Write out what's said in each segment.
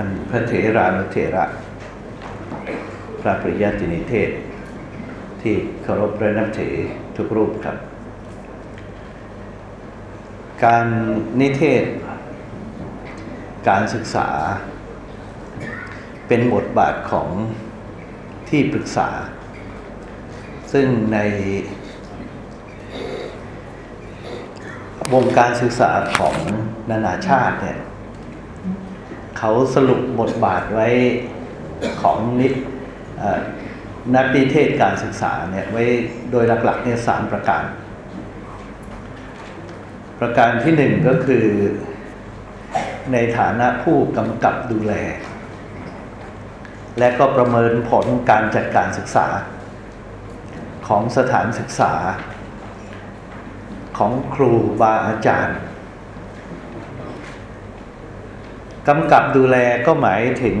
ท่านพระเถรานุเถระ พระปริยัตินิเทศ ที่เคารพและนับถือทุกรูปครับ การนิเทศ การศึกษา เป็นบทบาทของที่ปรึกษา ซึ่งในวงการศึกษาของนานาชาติเนี่ย เขาสรุปบทบาทไว้ของนิเอ่อนักนิเทศการศึกษาเนี่ยไว้โดยหลักๆเนี่ยสามประการ ประการที่หนึ่งก็คือในฐานะผู้กำกับดูแล และก็ประเมินผลการจัดการศึกษา ของสถานศึกษา ของครูบาอาจารย์ กำกับดูแลก็หมายถึง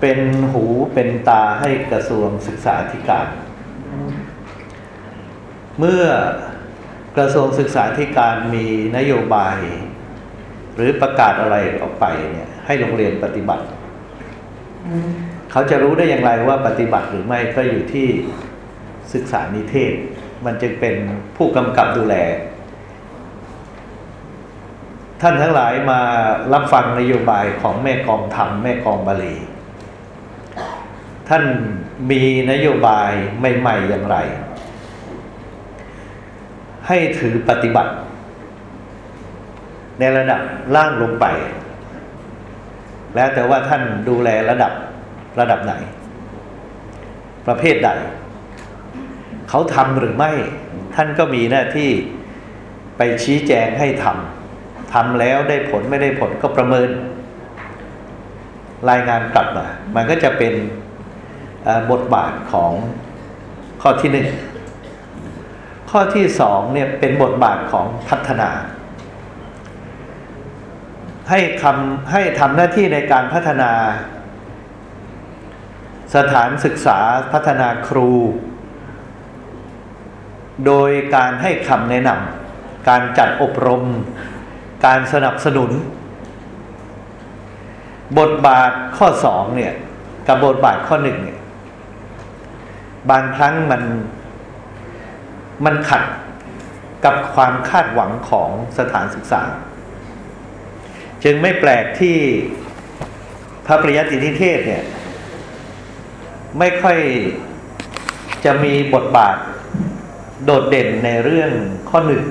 เป็นหูเป็นตาให้กระทรวงศึกษาธิการ เมื่อกระทรวงศึกษาธิการมีนโยบาย หรือประกาศอะไรออกไปเนี่ยให้โรงเรียนปฏิบัติ เขาจะรู้ได้อย่างไรว่าปฏิบัติหรือไม่ก็อยู่ที่ศึกษานิเทศ มันจึงเป็นผู้กำกับดูแล ท่านทั้งหลายมารับฟังนโยบายของแม่กองธรรมแม่กองบาลี ท่านมีนโยบายใหม่ๆอย่างไร ให้ถือปฏิบัติ ในระดับล่างลงไป แล้วแต่ว่าท่านดูแลระดับระดับไหน ประเภทใด เขาทำหรือไม่ ท่านก็มีหน้าที่ไปชี้แจงให้ทำ ทำแล้วได้ผลไม่ได้ผลก็ประเมิน รายงานกลับมา มันก็จะเป็นบทบาทของข้อที่หนึ่งข้อที่สองเนี่ยเป็นบทบาทของพัฒนา ให้คำให้ทำหน้าที่ในการพัฒนา สถานศึกษาพัฒนาครู โดยการให้คำแนะนำการจัดอบรม การสนับสนุน บทบาทข้อสองเนี่ย กับบทบาทข้อหนึ่งเนี่ยบางครั้งมันมันขัดกับความคาดหวังของสถานศึกษา จึงไม่แปลกที่พระปริยัตินิเทศเนี่ย ไม่ค่อยจะมีบทบาทโดดเด่นในเรื่องข้อหนึ่ง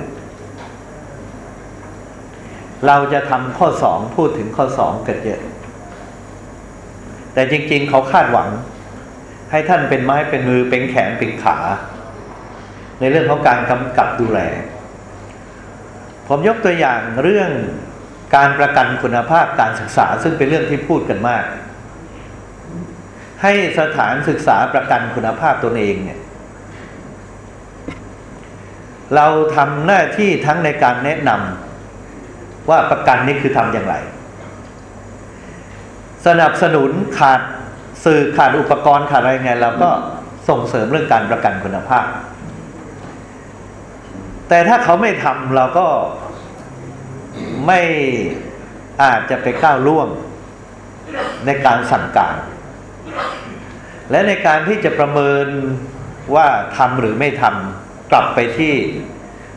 เราจะทำข้อสองพูดถึงข้อสองกันเยอะ แต่จริง ๆ เขาคาดหวัง ให้ท่านเป็นไม้เป็นมือเป็นแขนเป็นขา ในเรื่องของการกำกับดูแล ผมยกตัวอย่างเรื่องการประกันคุณภาพการศึกษาซึ่งเป็นเรื่องที่พูดกันมาก ให้สถานศึกษาประกันคุณภาพตนเองเนี่ยเราทำหน้าที่ทั้งในการแนะนำ ว่าประกันนี่คือทำอย่างไร สนับสนุนขาดสื่อขาดอุปกรณ์ขาดอะไรไงเราก็ส่งเสริมเรื่องการประกันคุณภาพ แต่ถ้าเขาไม่ทำเราก็ไม่อาจจะไปก้าวล่วงในการสั่งการ และในการที่จะประเมินว่าทำหรือไม่ทำกลับไปที่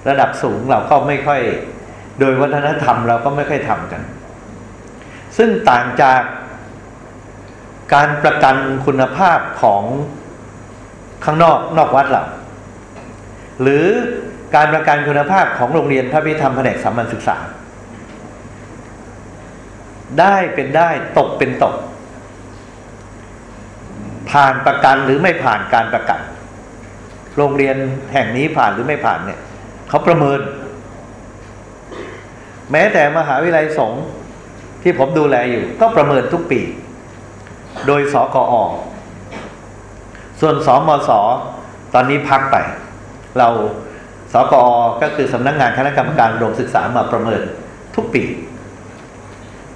ระดับสูงเราก็ไม่ค่อย โดยวัฒนธรรมเราก็ไม่ค่อยทำกัน ซึ่งต่างจากการประกันคุณภาพของข้างนอกนอกวัดเราหรือการประกันคุณภาพของโรงเรียนพระพิธรรมแผนกสามัญศึกษา ได้เป็นได้ตกเป็นตก ผ่านประกันหรือไม่ผ่านการประกัน โรงเรียนแห่งนี้ผ่านหรือไม่ผ่านเนี่ยเขาประเมิน แม้แต่มหาวิทยาลัยสงฆ์ที่ผมดูแลอยู่ ก็ประเมินทุกปี โดยสกอส่วนสมสตอนนี้พักไป เราสกอก็คือสำนักงงานคณะกรรมการโรงศึกษามาประเมินทุกปี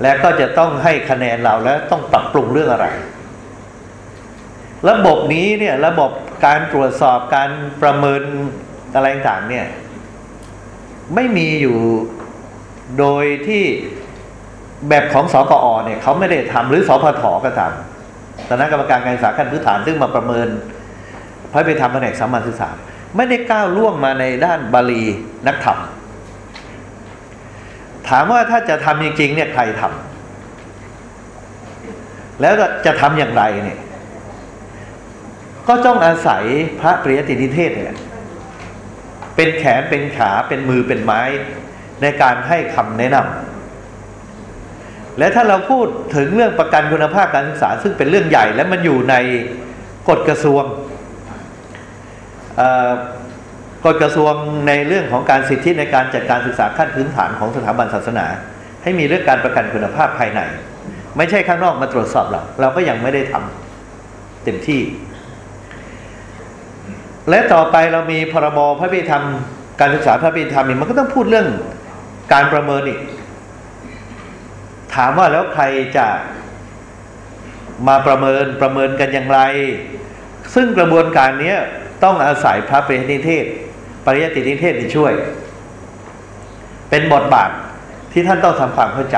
และก็จะต้องให้คะแนนเราและต้องปรับปรุงเรื่องอะไร ระบบนี้เนี่ยระบบการตรวจสอบการประเมินอะไรต่างเนี่ย ไม่มีอยู่ โดยที่แบบของสกอเนี่ยเขาไม่ได้ทำหรือสพทก็ทำคณะกรรมการการศึกษาขั้นพื้นฐานซึ่งมาประเมินพระไปทำแผนกสามัญศึกษาไม่ได้ก้าวล่วงมาในด้านบาลีนักธรรมถามว่าถ้าจะทำจริงๆเนี่ยใครทำแล้วจะทำอย่างไรเนี่ย ก็ต้องอาศัยพระปริยตินิเทศเนี่ยเป็นแขนเป็นขาเป็นมือเป็นไม้ ในการให้คำแนะนำและถ้าเราพูดถึงเรื่องประกันคุณภาพการศึกษา ซึ่งเป็นเรื่องใหญ่และมันอยู่ในกฎกระทรวงกฎกระทรวงในเรื่องของการสิทธิในการจัดการศึกษาขั้นพื้นฐานของสถาบันศาสนา ให้มีเรื่องการประกันคุณภาพภายใน ไม่ใช่ข้างนอกมาตรวจสอบเราเราก็ยังไม่ได้ทำเต็มที่ และต่อไปเรามีพรบพระพิธรรมการศึกษาพระพิธรรมมันก็ต้องพูดเรื่อง การประเมินอีก ถามว่าแล้วใครจะมาประเมินประเมินกันอย่างไร ซึ่งกระบวนการนี้ต้องอาศัยพระปริยติเทศ ปริยตินิเทศที่ช่วย เป็นบทบาทที่ท่านต้องทำความเข้าใจ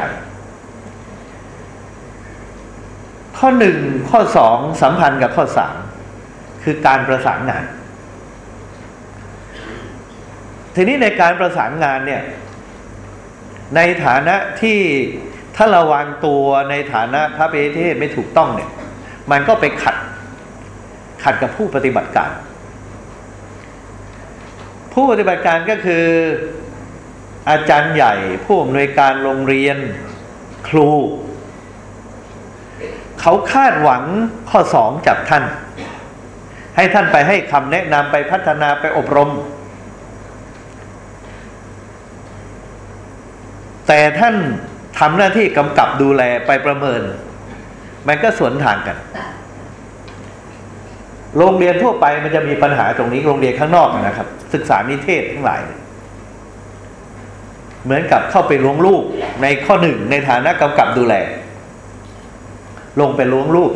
ข้อหนึ่งข้อสองสัมพันธ์กับข้อสามคือการประสานงาน ทีนี้ในการประสานงานเนี่ย ในฐานะที่ถ้าเราวางตัวในฐานะพระปริยติเทศไม่ถูกต้องเนี่ย มันก็ไปขัดขัดกับผู้ปฏิบัติการ ผู้ปฏิบัติการก็คืออาจารย์ใหญ่ผู้อำนวยการโรงเรียนครู เขาคาดหวังข้อสองจากท่าน ให้ท่านไปให้คำแนะนำไปพัฒนาไปอบรม แต่ท่านทำหน้าที่กำกับดูแลไปประเมิน มันก็สวนทางกัน โรงเรียนทั่วไปมันจะมีปัญหาตรงนี้โรงเรียนข้างนอกนะครับ ศึกษานิเทศทั้งหลาย เหมือนกับเข้าไปล้วงลูกในข้อหนึ่งในฐานะกำกับดูแล ลงไปล้วงลูก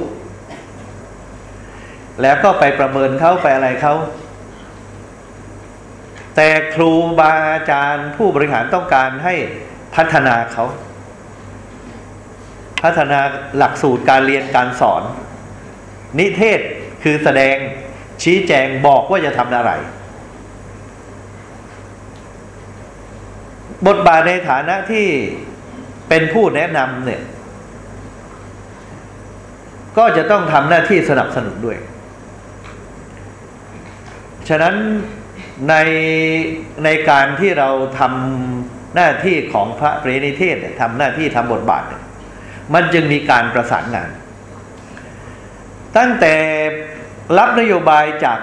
แล้วก็ไปประเมินเขาไปอะไรเขาแต่ครูบาอาจารย์ผู้บริหารต้องการให้ พัฒนาเขา พัฒนาหลักสูตรการเรียนการสอน นิเทศคือแสดงชี้แจงบอกว่าจะทำอะไร บทบาทในฐานะที่เป็นผู้แนะนำเนี่ย ก็จะต้องทำหน้าที่สนับสนุนด้วย ฉะนั้นในในการที่เราทำ หน้าที่ของพระปรินิเทศทำหน้าที่ทำบทบาท มันจึงมีการประสานงาน ตั้งแต่รับนโยบายจาก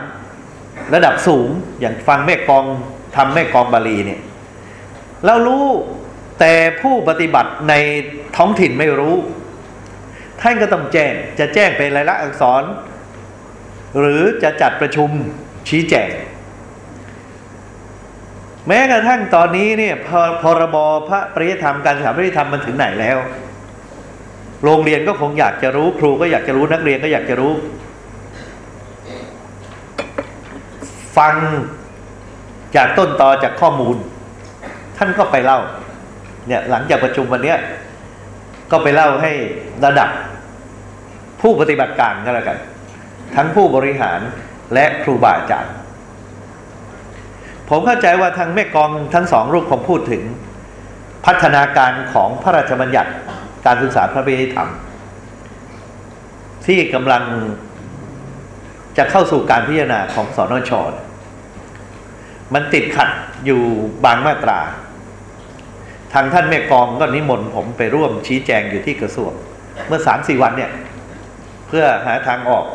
ระดับสูงอย่างฟังแม่กองทำแม่กองบาลีเนี่ยเรารู้แต่ผู้ปฏิบัติในท้องถิ่นไม่รู้ ท่านก็ต้องแจ้งจะแจ้งเป็นรายละอักษร หรือจะจัดประชุมชี้แจง แม้กระทั่งตอนนี้เนี่ยพพรบพระปริยธรรมการศึกษาปริยธรรมมันถึงไหนแล้ว โรงเรียนก็คงอยากจะรู้ ครูก็อยากจะรู้นักเรียนก็อยากจะรู้ ฟังจากต้นตอจากข้อมูล ท่านก็ไปเล่า เนี่ยหลังจากประชุมวันนี้ก็ไปเล่าให้ระดับผู้ปฏิบัติการก็แล้วกัน ทั้งผู้บริหารและครูบาอาจารย์ ผมเข้าใจว่าทางแม่กองทั้งสองรูปผมพูดถึงพัฒนาการของพระราชบัญญัติการศึกษาพระพิธรรม ที่กำลังจะเข้าสู่การพิจารณาของสอนชมันติดขัดอยู่บางมาตรา ทางท่านแม่กองก็นิมนต์ผมไปร่วมชี้แจงอยู่ที่กระทรวง เมื่อสามสี่วันเนี่ย เพื่อหาทางออก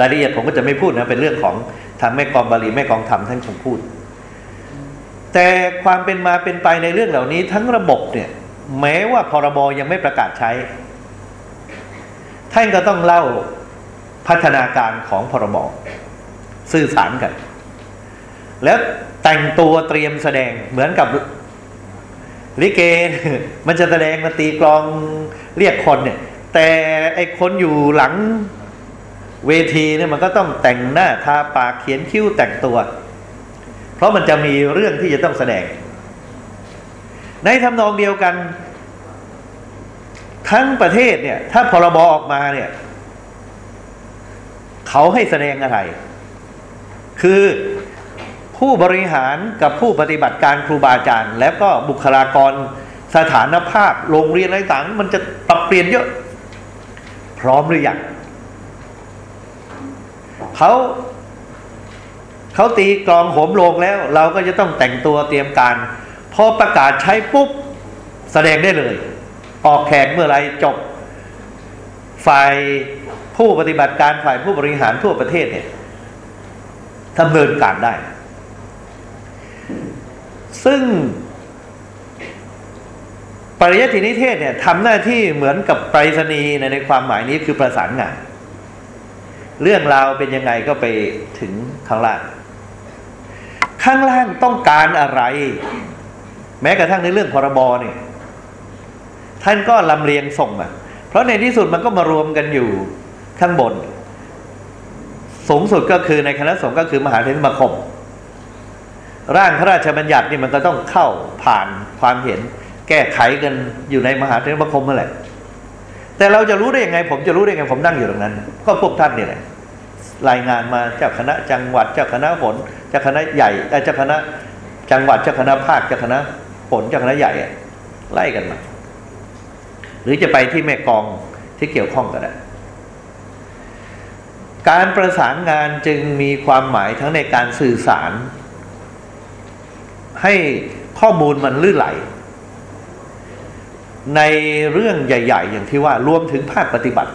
รายละเอียดผมก็จะไม่พูดนะเป็นเรื่องของ ทางแม่กองบาลีแม่กองธรรมท่านคงพูด แต่ความเป็นมาเป็นไปในเรื่องเหล่านี้ ทั้งระบบเนี่ยแม้ว่าพรบยังไม่ประกาศใช้ ท่านก็ต้องเล่าพัฒนาการของพรบสื่อสารกัน แล้วแต่งตัวเตรียมแสดงเหมือนกับลิเกมันจะแสดงมาตีกลองเรียกคนเนี่ย แต่ไอคนอยู่หลัง เวทีเนี่ยมันก็ต้องแต่งหน้าทาปากเขียนคิ้วแต่งตัว เพราะมันจะมีเรื่องที่จะต้องแสดง ในทำนองเดียวกัน ทั้งประเทศเนี่ย ถ้าพรบออกมาเนี่ย เขาให้แสดงอะไร คือผู้บริหารกับผู้ปฏิบัติการครูบาอาจารย์ แล้วก็บุคลากรสถานภาพ โรงเรียนอะไรต่างมันจะปรับเปลี่ยนเยอะ พร้อมหรือยัง เขาเขาตีกลองโหมโลงแล้ว เราก็จะต้องแต่งตัวเตรียมการพอประกาศใช้ปุ๊บแสดงได้เลย ออกแขกเมื่อไรจบ ฝ่ายผู้ปฏิบัติการฝ่ายผู้บริหารทั่วประเทศเนี่ยดำเนินการได้ ซึ่ง ปริยัตินิเทศเนี่ยทำหน้าที่เหมือนกับไปรษณีย์ในในความหมายนี้คือประสานงาน เรื่องราวเป็นยังไงก็ไปถึงข้างล่าง ข้างล่างต้องการอะไร แม้กระทั่งในเรื่องพรบเนี่ยท่านก็ลำเลียงส่งมาเพราะในที่สุดมันก็มารวมกันอยู่ข้างบน สูงสุดก็คือในคณะสงฆ์ก็คือมหาเทรสมาคม ร่างพระราชบัญญัตินี่มันก็ต้องเข้าผ่านความเห็น แก้ไขกันอยู่ในมหาเทรสมาคมนั่นแหละ แต่เราจะรู้ได้ยังไง ผมจะรู้ได้ยังไงผมนั่งอยู่ตรงนั้น ก็พวกท่านนี่แหละรายงานมาเจ้าคณะจังหวัดเจ้าคณะผลเจ้าคณะใหญ่เอ่เจ้าคณะจังหวัดเจ้าคณะภาคเจ้าคณะผลเจ้าคณะใหญ่ไล่กันมาหรือจะไปที่แม่กองที่เกี่ยวข้องก็ได้การประสานงานจึงมีความหมายทั้งในการสื่อสาร ให้ข้อมูลมันลื่นไหล ในเรื่องใหญ่ ๆ อย่างที่ว่ารวมถึงภาคปฏิบัติ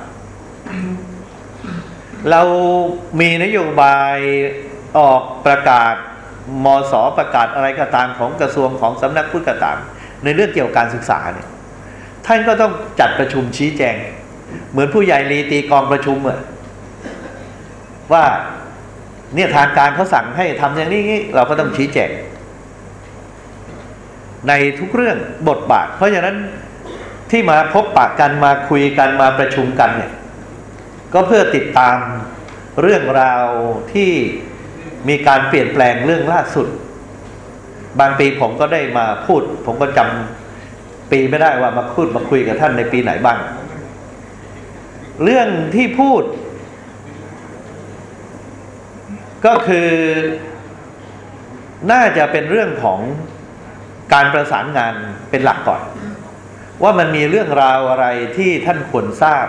เรามีนโยบายออกประกาศมสประกาศอะไรก็ตามของกระทรวงของสำนักพุทธก็ตาม ในเรื่องเกี่ยวกับการศึกษาเนี่ยท่านก็ต้องจัดประชุมชี้แจง เหมือนผู้ใหญ่รีตีกองประชุมอะว่าเนี่ยทางการเขาสั่งให้ทำอย่างนี้เราก็ต้องชี้แจง ในทุกเรื่องบทบาท เพราะฉะนั้น ที่มาพบปะกันมาคุยกันมาประชุมกันเนี่ยก็เพื่อติดตามเรื่องราวที่มีการเปลี่ยนแปลงเรื่องล่าสุด บางปีผมก็ได้มาพูด ผมก็จำปีไม่ได้ว่ามาพูดมาคุยกับท่านในปีไหนบ้าง เรื่องที่พูด ก็คือน่าจะเป็นเรื่องของการประสานงานเป็นหลักก่อน ว่ามันมีเรื่องราวอะไรที่ท่านควรทราบ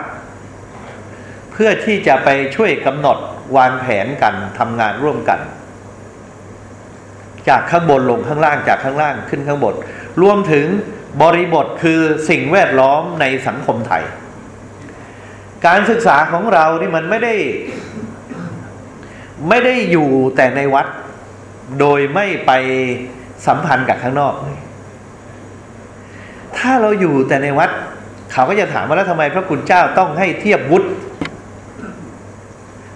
เพื่อที่จะไปช่วยกำหนดวางแผนกันทำงานร่วมกัน จากข้างบนลงข้างล่างจากข้างล่างขึ้นข้างบน รวมถึงบริบทคือสิ่งแวดล้อมในสังคมไทย การศึกษาของเรานี่มันไม่ได้ ไม่ได้อยู่แต่ในวัด โดยไม่ไปสัมพันธ์กับข้างนอกเลย ถ้าเราอยู่แต่ในวัด เขาก็จะถามว่าแล้วทำไมพระคุณเจ้าต้องให้เทียบวุฒิ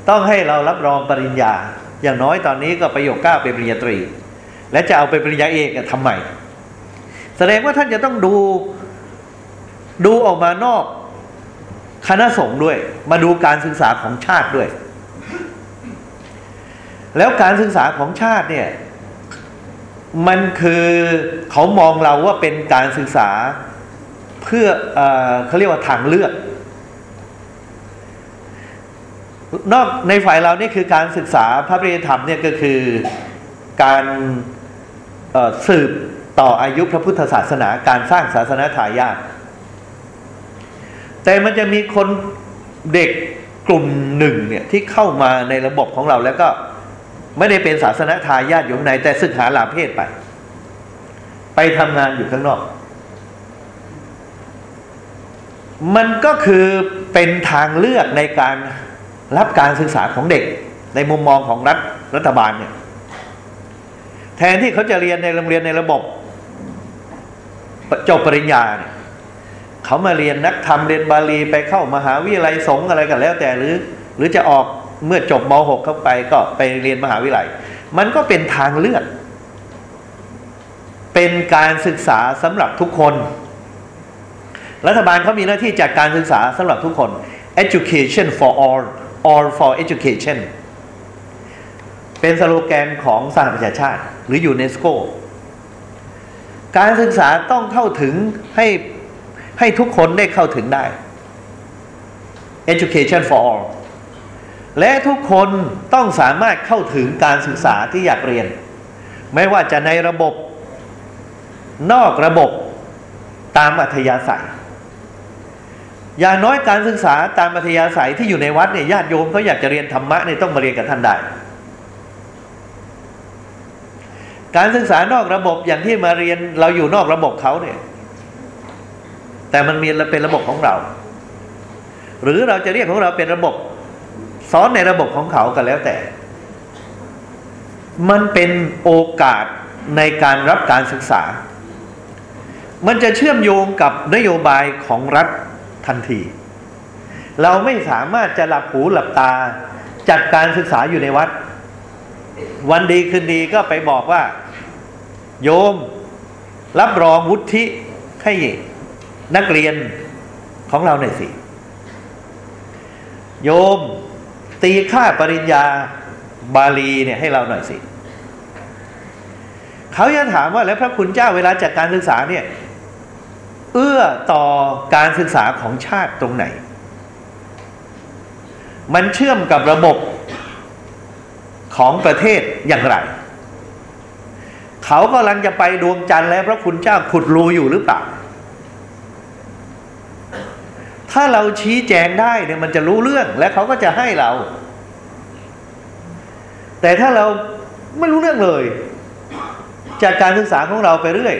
ต้องให้เรารับรองปริญญา อย่างน้อยตอนนี้ก็ประโยคเก้าเป็นปริญญาตรี และจะเอาไปปริญญาเอกทำไมแสดงว่าท่านจะต้องดูดูออกมานอกคณะสงฆ์ด้วย มาดูการศึกษาของชาติด้วย แล้วการศึกษาของชาติเนี่ย มันคือเขามองเราว่าเป็นการศึกษาเพื่อเอเขาเรียกว่าทางเลือก นอกในฝ่ายเรานี่คือการศึกษาพระปริยธรรมเนี่ยก็คือการสืบต่ออายุพระพุทธศาสนาการสร้างศาสนาทายาทแต่มันจะมีคนเด็กกลุ่มหนึ่งเนี่ยที่เข้ามาในระบบของเราแล้วก็ ไม่ได้เป็นศาสนาทายาทอยู่ข้างในแต่ศึกหาลาเพศไป ไปทำงานอยู่ข้างนอก มันก็คือเป็นทางเลือกในการรับการศึกษาของเด็ก ในมุมมองของรัฐรัฐบาลเนี่ย แทนที่เขาจะเรียนในโรงเรียนในระบบจบปริญญาเนี่ยเขามาเรียนนักธรรมเรียนบาลีไปเข้ามหาวิทยาลัยสงฆ์อะไรกันแล้วแต่หรือ หรือจะออก เมื่อจบม .6 เข้าไปก็ไปเรียนมหาวิทยาลัย มันก็เป็นทางเลือก เป็นการศึกษาสำหรับทุกคน รัฐบาลเขามีหน้าที่จัดการศึกษาสำหรับทุกคน education for all all for education เป็นสโลแกนของสหประชาชาติ หรือยูเนสโก การศึกษาต้องเข้าถึงให้ให้ทุกคนได้เข้าถึงได้ education for all และทุกคนต้องสามารถเข้าถึงการศึกษาที่อยากเรียน ไม่ว่าจะในระบบ นอกระบบตามอัธยาศัย อย่างน้อยการศึกษาตามอัธยาศัยที่อยู่ในวัดเนี่ยญาติโยมเขาอยากจะเรียนธรรมะเนี่ยต้องมาเรียนกับท่านได้ การศึกษานอกระบบอย่างที่มาเรียนเราอยู่นอกระบบเขาเนี่ย แต่มันมีเป็นระบบของเรา หรือเราจะเรียกของเราเป็นระบบ ซ้อนในระบบของเขากันแล้วแต่ มันเป็นโอกาสในการรับการศึกษา มันจะเชื่อมโยงกับนโยบายของรัฐทันที เราไม่สามารถจะหลับหูหลับตาจัดการศึกษาอยู่ในวัด วันดีคืนดีก็ไปบอกว่า โยมรับรองวุฒิให้นักเรียนของเราหน่อยสิ โยม ตีค่าปริญญาบาลีเนี่ยให้เราหน่อยสิ เขาจะถามว่าแล้วพระคุณเจ้าเวลาจัดการศึกษาเนี่ย เอื้อต่อการศึกษาของชาติตรงไหน มันเชื่อมกับระบบของประเทศอย่างไร เขากำลังจะไปดวงจันทร์แล้วพระคุณเจ้าขุดรูอยู่หรือเปล่า ถ้าเราชี้แจงได้เนี่ยมันจะรู้เรื่องและเขาก็จะให้เรา แต่ถ้าเราไม่รู้เรื่องเลย จากการศึกษาของเราไปเรื่อย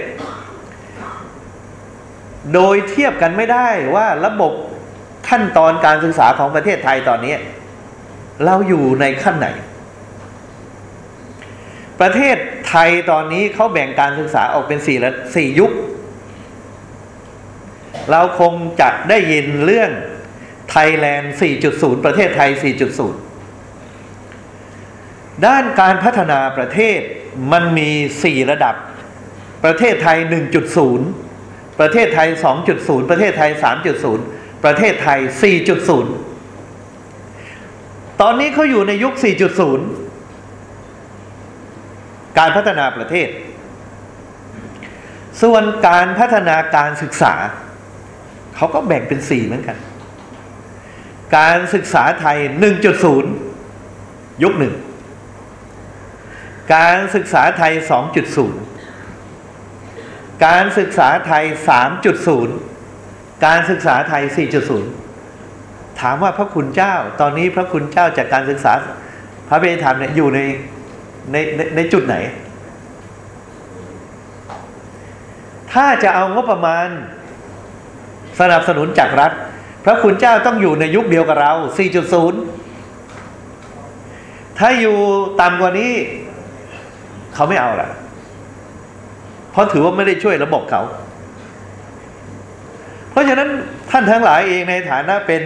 โดยเทียบกันไม่ได้ว่าระบบขั้นตอนการศึกษาของประเทศไทยตอนนี้ เราอยู่ในขั้นไหน ประเทศไทยตอนนี้เขาแบ่งการศึกษาออกเป็นสี่สี่ยุค เราคงจะได้ยินเรื่องไทยแลนด์ 4.0 ประเทศไทย 4.0 ด้านการพัฒนาประเทศมันมี 4 ระดับ ประเทศไทย 1.0 ประเทศไทย 2.0 ประเทศไทย 3.0 ประเทศไทย 4.0 ตอนนี้เขาอยู่ในยุค 4.0 การพัฒนาประเทศ ส่วนการพัฒนาการศึกษา เขาก็แบ่งเป็นสี่เหมือนกัน การศึกษาไทย 1.0 ยุคหนึ่ง การศึกษาไทย 2.0 การศึกษาไทย 3.0 การศึกษาไทย 4.0 ถามว่าพระคุณเจ้า ตอนนี้พระคุณเจ้าจากการศึกษาพระเบญธรรมเนี่ยอยู่ในในในในจุดไหน ถ้าจะเอางบประมาณ สนับสนุนจากรัฐ พระคุณเจ้าต้องอยู่ในยุคเดียวกับเรา 4.0 ถ้าอยู่ต่ำกว่านี้ เขาไม่เอาละเพราะถือว่าไม่ได้ช่วยระบบเขา เพราะฉะนั้นท่านทั้งหลายเองในฐานะเป็น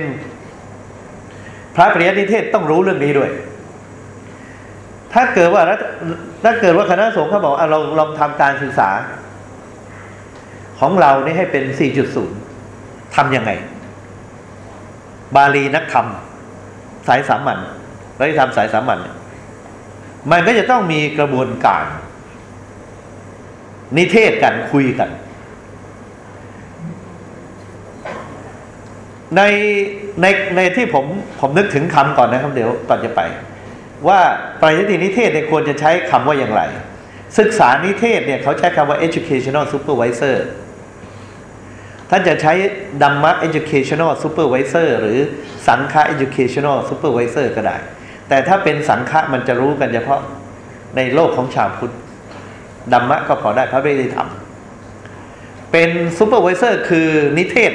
พระปริยติเทศต้องรู้เรื่องนี้ด้วย ถ้าเกิดว่าถ้าเกิดว่าคณะสงฆ์เขาบอกเราลองทำการศึกษาของเรานี่ให้เป็น 4.0 ทำยังไง บาลีนักธรรม สายสามัญแล้วทำสายสามัญมันก็จะต้องมีกระบวนการ นิเทศกันคุยกัน ในในในที่ผมผมนึกถึงคำก่อนนะครับเดี๋ยวก่อนจะไป ว่าปริยตินิเทศเนี่ยควรจะใช้คำว่าอย่างไร ศึกษานิเทศเนี่ยเขาใช้คำว่า educational supervisor ท่านจะใช้ดัมมะ educational supervisor หรือสังฆะ educational supervisor ก็ได้ แต่ถ้าเป็นสังฆะมันจะรู้กันเฉพาะในโลกของชาวพุทธดัมมะก็พอได้พระไม่ได้ทำเป็น supervisor คือนิเทศ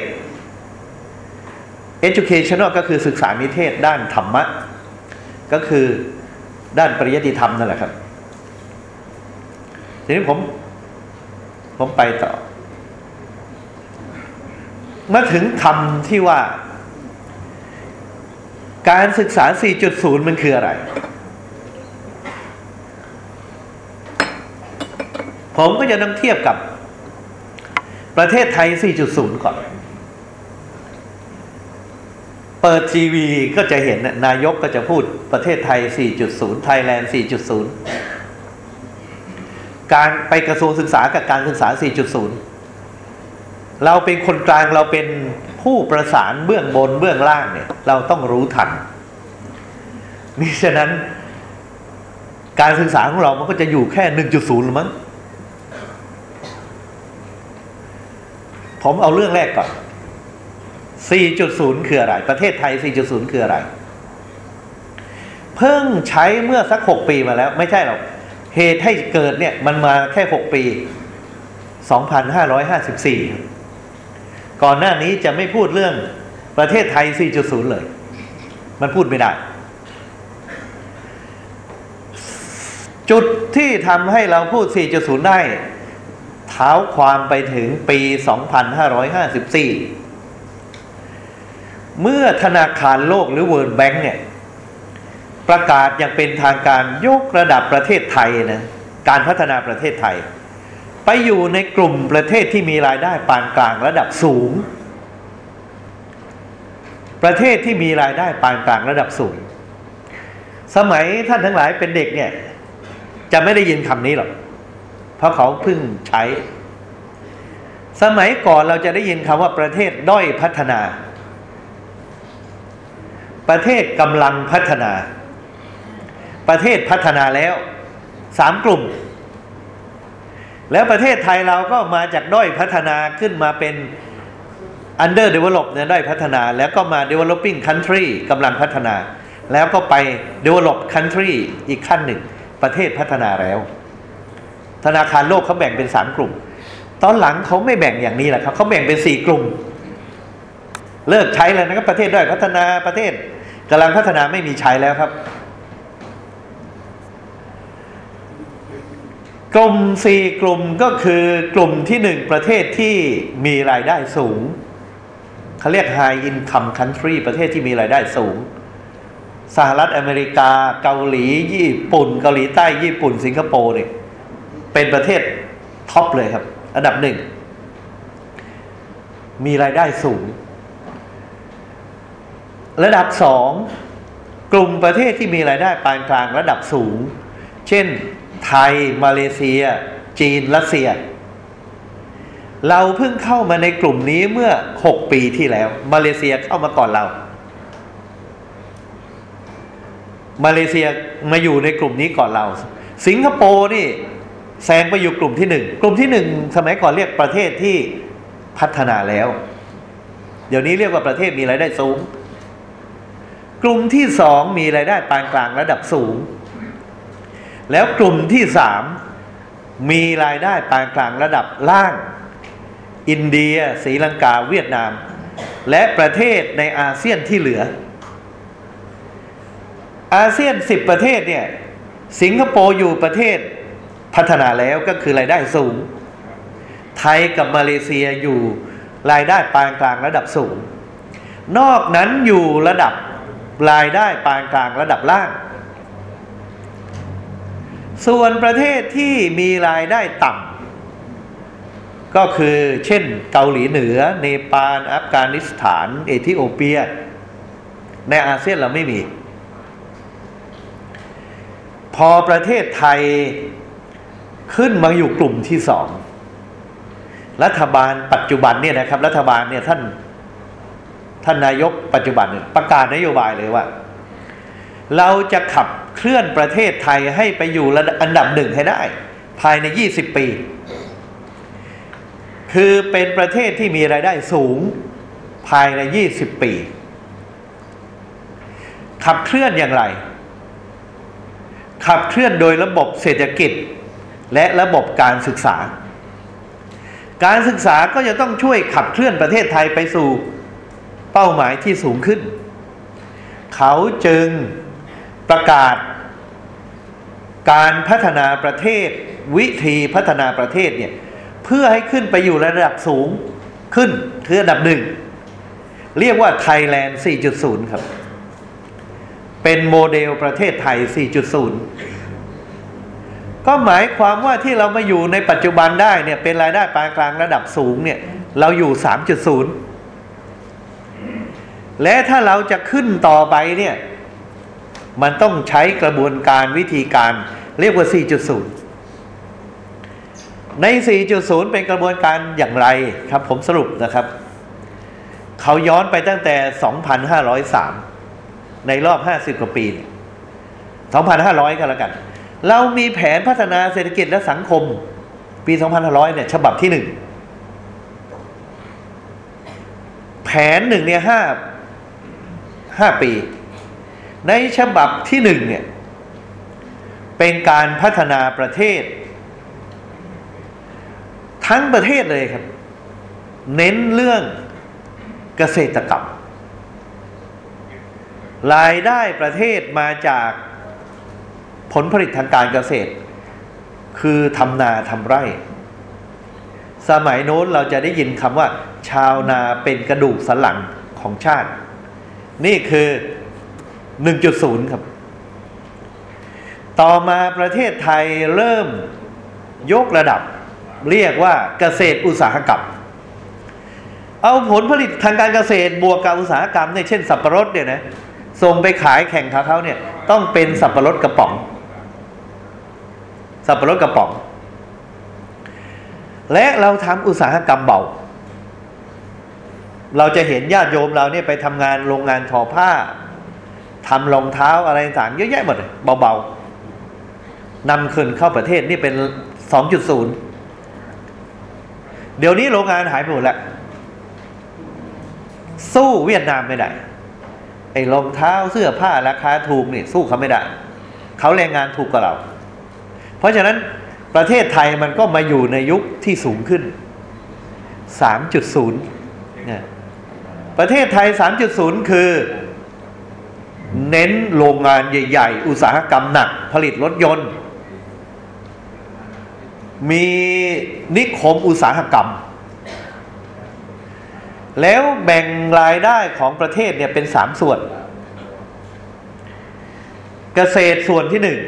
educational ก็คือศึกษานิเทศด้านธรรมะ ก็คือด้านปริยัติธรรมนั่นแหละครับ ทีนี้ผมผมไปต่อ มาถึงคำที่ว่า การศึกษา 4.0 มันคืออะไร ผมก็จะต้องเทียบกับประเทศไทย 4.0 ก่อน เปิดทีวีก็จะเห็นนายกก็จะพูดประเทศไทย 4.0 ไทยแลนด์ 4.0 การไปกระทรวงศึกษากับการศึกษา 4.0 เราเป็นคนกลางเราเป็นผู้ประสานเบื้องบนเบื้องล่างเนี่ย เราต้องรู้ทันนี่ฉะนั้น การศึกษาของเรามันก็จะอยู่แค่หนึ่งจุดศูนย์มั้งผมเอาเรื่องแรกก่อน 4.0 คืออะไร ประเทศไทย 4.0 คืออะไร เพิ่งใช้เมื่อสัก 6 ปีมาแล้ว ไม่ใช่หรอก เหตุให้เกิดเนี่ย มันมาแค่ 6 ปี 2554 ก่อนหน้านี้จะไม่พูดเรื่องประเทศไทย 4.0 เลย มันพูดไม่ได้ จุดที่ทำให้เราพูด 4.0 ได้ เท้าความไปถึงปี 2554 เมื่อธนาคารโลกหรือ World Bank เนี่ย ประกาศอย่างเป็นทางการยกระดับประเทศไทยนะ การพัฒนาประเทศไทย ไปอยู่ในกลุ่มประเทศที่มีรายได้ปานกลางระดับสูง ประเทศที่มีรายได้ปานกลางระดับสูง สมัยท่านทั้งหลายเป็นเด็กเนี่ย จะไม่ได้ยินคำนี้หรอก เพราะเขาเพิ่งใช้ สมัยก่อนเราจะได้ยินคำว่าประเทศด้อยพัฒนา ประเทศกำลังพัฒนา ประเทศพัฒนาแล้วสามกลุ่ม แล้วประเทศไทยเราก็มาจากด้อยพัฒนาขึ้นมาเป็น under develop เนี่ยด้อยพัฒนา แล้วก็มา developing country กำลังพัฒนา แล้วก็ไป develop country อีกขั้นหนึ่ง ประเทศพัฒนาแล้ว ธนาคารโลกเขาแบ่งเป็นสามกลุ่ม ตอนหลังเขาไม่แบ่งอย่างนี้แหละครับเขาแบ่งเป็นสี่กลุ่ม เลิกใช้แล้วนะครับประเทศด้อยพัฒนาประเทศกำลังพัฒนาไม่มีใช้แล้วครับ กลุ่มสี่กลุ่มก็คือกลุ่มที่หนึ่งประเทศที่มีรายได้สูงเขาเรียก high income country ประเทศที่มีรายได้สูง สหรัฐอเมริกา เกาหลี ญี่ปุ่น เกาหลีใต้ญี่ปุ่น สิงคโปร์เนี่ยเป็นประเทศท็อปเลยครับ อันดับหนึ่ง มีรายได้สูง ระดับสองกลุ่มประเทศที่มีรายได้ปานกลางระดับสูง เช่น ไทย มาเลเซีย จีน รัสเซีย เราเพิ่งเข้ามาในกลุ่มนี้เมื่อ 6 ปีที่แล้ว มาเลเซียเข้ามาก่อนเรา มาเลเซียมาอยู่ในกลุ่มนี้ก่อนเรา สิงคโปร์นี่แซงไปอยู่กลุ่มที่หนึ่งกลุ่มที่หนึ่งสมัยก่อนเรียกประเทศที่พัฒนาแล้ว เดี๋ยวนี้เรียกว่าประเทศมีรายได้สูง กลุ่มที่สองมีรายได้ปานกลางระดับสูง แล้วกลุ่มที่สามมีรายได้ปานกลางระดับล่าง อินเดียศรีลังกาเวียดนาม และประเทศในอาเซียนที่เหลือ อาเซียนสิบประเทศเนี่ยสิงคโปร์อยู่ประเทศพัฒนาแล้วก็คือรายได้สูง ไทยกับมาเลเซียอยู่รายได้ปานกลางระดับสูง นอกนั้นอยู่ระดับรายได้ปานกลางระดับล่าง ส่วนประเทศที่มีรายได้ต่ำก็คือเช่นเกาหลีเหนือ เนปาลอัฟกานิสถาน เอธิโอเปีย ในอาเซียนเราไม่มี พอประเทศไทยขึ้นมาอยู่กลุ่มที่สองรัฐบาลปัจจุบันเนี่ยนะครับ รัฐบาลเนี่ยท่านท่านนายกปัจจุบันประกาศนโยบายเลยว่า เราจะขับ เคลื่อนประเทศไทยให้ไปอยู่อันดับหนึ่งให้ได้ ภายใน 20 ปี คือเป็นประเทศที่มีรายได้สูงภายใน 20 ปี ขับเคลื่อนอย่างไร ขับเคลื่อนโดยระบบเศรษฐกิจ และระบบการศึกษา การศึกษาก็จะต้องช่วยขับเคลื่อนประเทศไทยไปสู่เป้าหมายที่สูงขึ้น เขาจึง ประกาศ การพัฒนาประเทศ วิธีพัฒนาประเทศเนี่ยเพื่อให้ขึ้นไปอยู่ระดับสูงขึ้นคืออันดับหนึ่ง เรียกว่า Thailand 4.0 ครับ เป็นโมเดลประเทศไทย 4.0 ก็หมายความว่าที่เรามาอยู่ในปัจจุบันได้เนี่ยเป็นรายได้ปานกลางระดับสูงเนี่ยเราอยู่ 3.0 และถ้าเราจะขึ้นต่อไปเนี่ย มันต้องใช้กระบวนการวิธีการเรียกว่า 4.0 ใน 4.0 เป็นกระบวนการอย่างไรครับ ผมสรุปนะครับ เขาย้อนไปตั้งแต่ 2,503 ในรอบ 50 กว่าปี 2,500 ก็แล้วกัน เรามีแผนพัฒนาเศรษฐกิจและสังคมปี 2,500 เนี่ย ฉบับที่หนึ่งแผนหนึ่งเนี่ยห้าห้าปี ในฉบับที่หนึ่งเนี่ยเป็นการพัฒนาประเทศ ทั้งประเทศเลยครับ เน้นเรื่องเกษตรกรรม รายได้ประเทศมาจากผลผลิตทางการเกษตร คือทำนาทำไร่ สมัยโน้นเราจะได้ยินคำว่า ชาวนาเป็นกระดูกสันหลังของชาติ นี่คือ 1.0 ครับ ต่อมาประเทศไทยเริ่มยกระดับ เรียกว่าเกษตรอุตสาหกรรม เอาผลผลิตทางการเกษตรบวกกับอุตสาหกรรมเนี่ยเช่นสับปะรดเนี่ยนะส่งไปขายแข่งกับเขาเนี่ย ต้องเป็นสับปะรดกระป๋อง สับปะรดกระป๋อง และเราทำอุตสาหกรรมเบาเราจะเห็นญาติโยมเราเนี่ยไปทำงานโรงงานทอผ้า ทำรองเท้าอะไรต่างเยอะแยะหมดเลยเบาๆนำขึ้นเข้าประเทศนี่เป็น 2.0 เดี๋ยวนี้โรงงานหายไปหมดแล้ว สู้เวียดนามไม่ได้ ไอ้รองเท้าเสื้อผ้าราคาถูกนี่สู้เขาไม่ได้ เขาแรงงานถูกกว่าเรา เพราะฉะนั้นประเทศไทยมันก็มาอยู่ในยุคที่สูงขึ้น 3.0เนี่ยประเทศไทย 3.0 คือ เน้นโรงงานใหญ่ ๆ อุตสาหกรรมหนัก ผลิตรถยนต์ มีนิคมอุตสาหกรรม แล้วแบ่งรายได้ของประเทศเนี่ยเป็นสามส่วน เกษตรส่วนที่หนึ่ง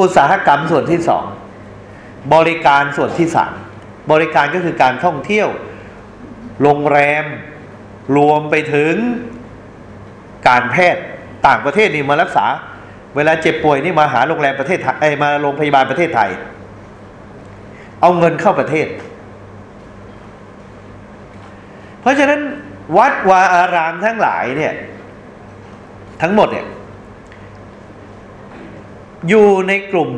อุตสาหกรรมส่วนที่สองบริการส่วนที่สามบริการก็คือการท่องเที่ยว โรงแรม รวมไปถึง การแพทย์ต่างประเทศนี่มารักษา เวลาเจ็บป่วยนี่มาหาโรงแรมประเทศไทยเอ้ยมาโรงพยาบาลประเทศไทย เอาเงินเข้าประเทศ เพราะฉะนั้นวัดวาอารามทั้งหลายเนี่ย ทั้งหมดเนี่ย อยู่ในกลุ่ม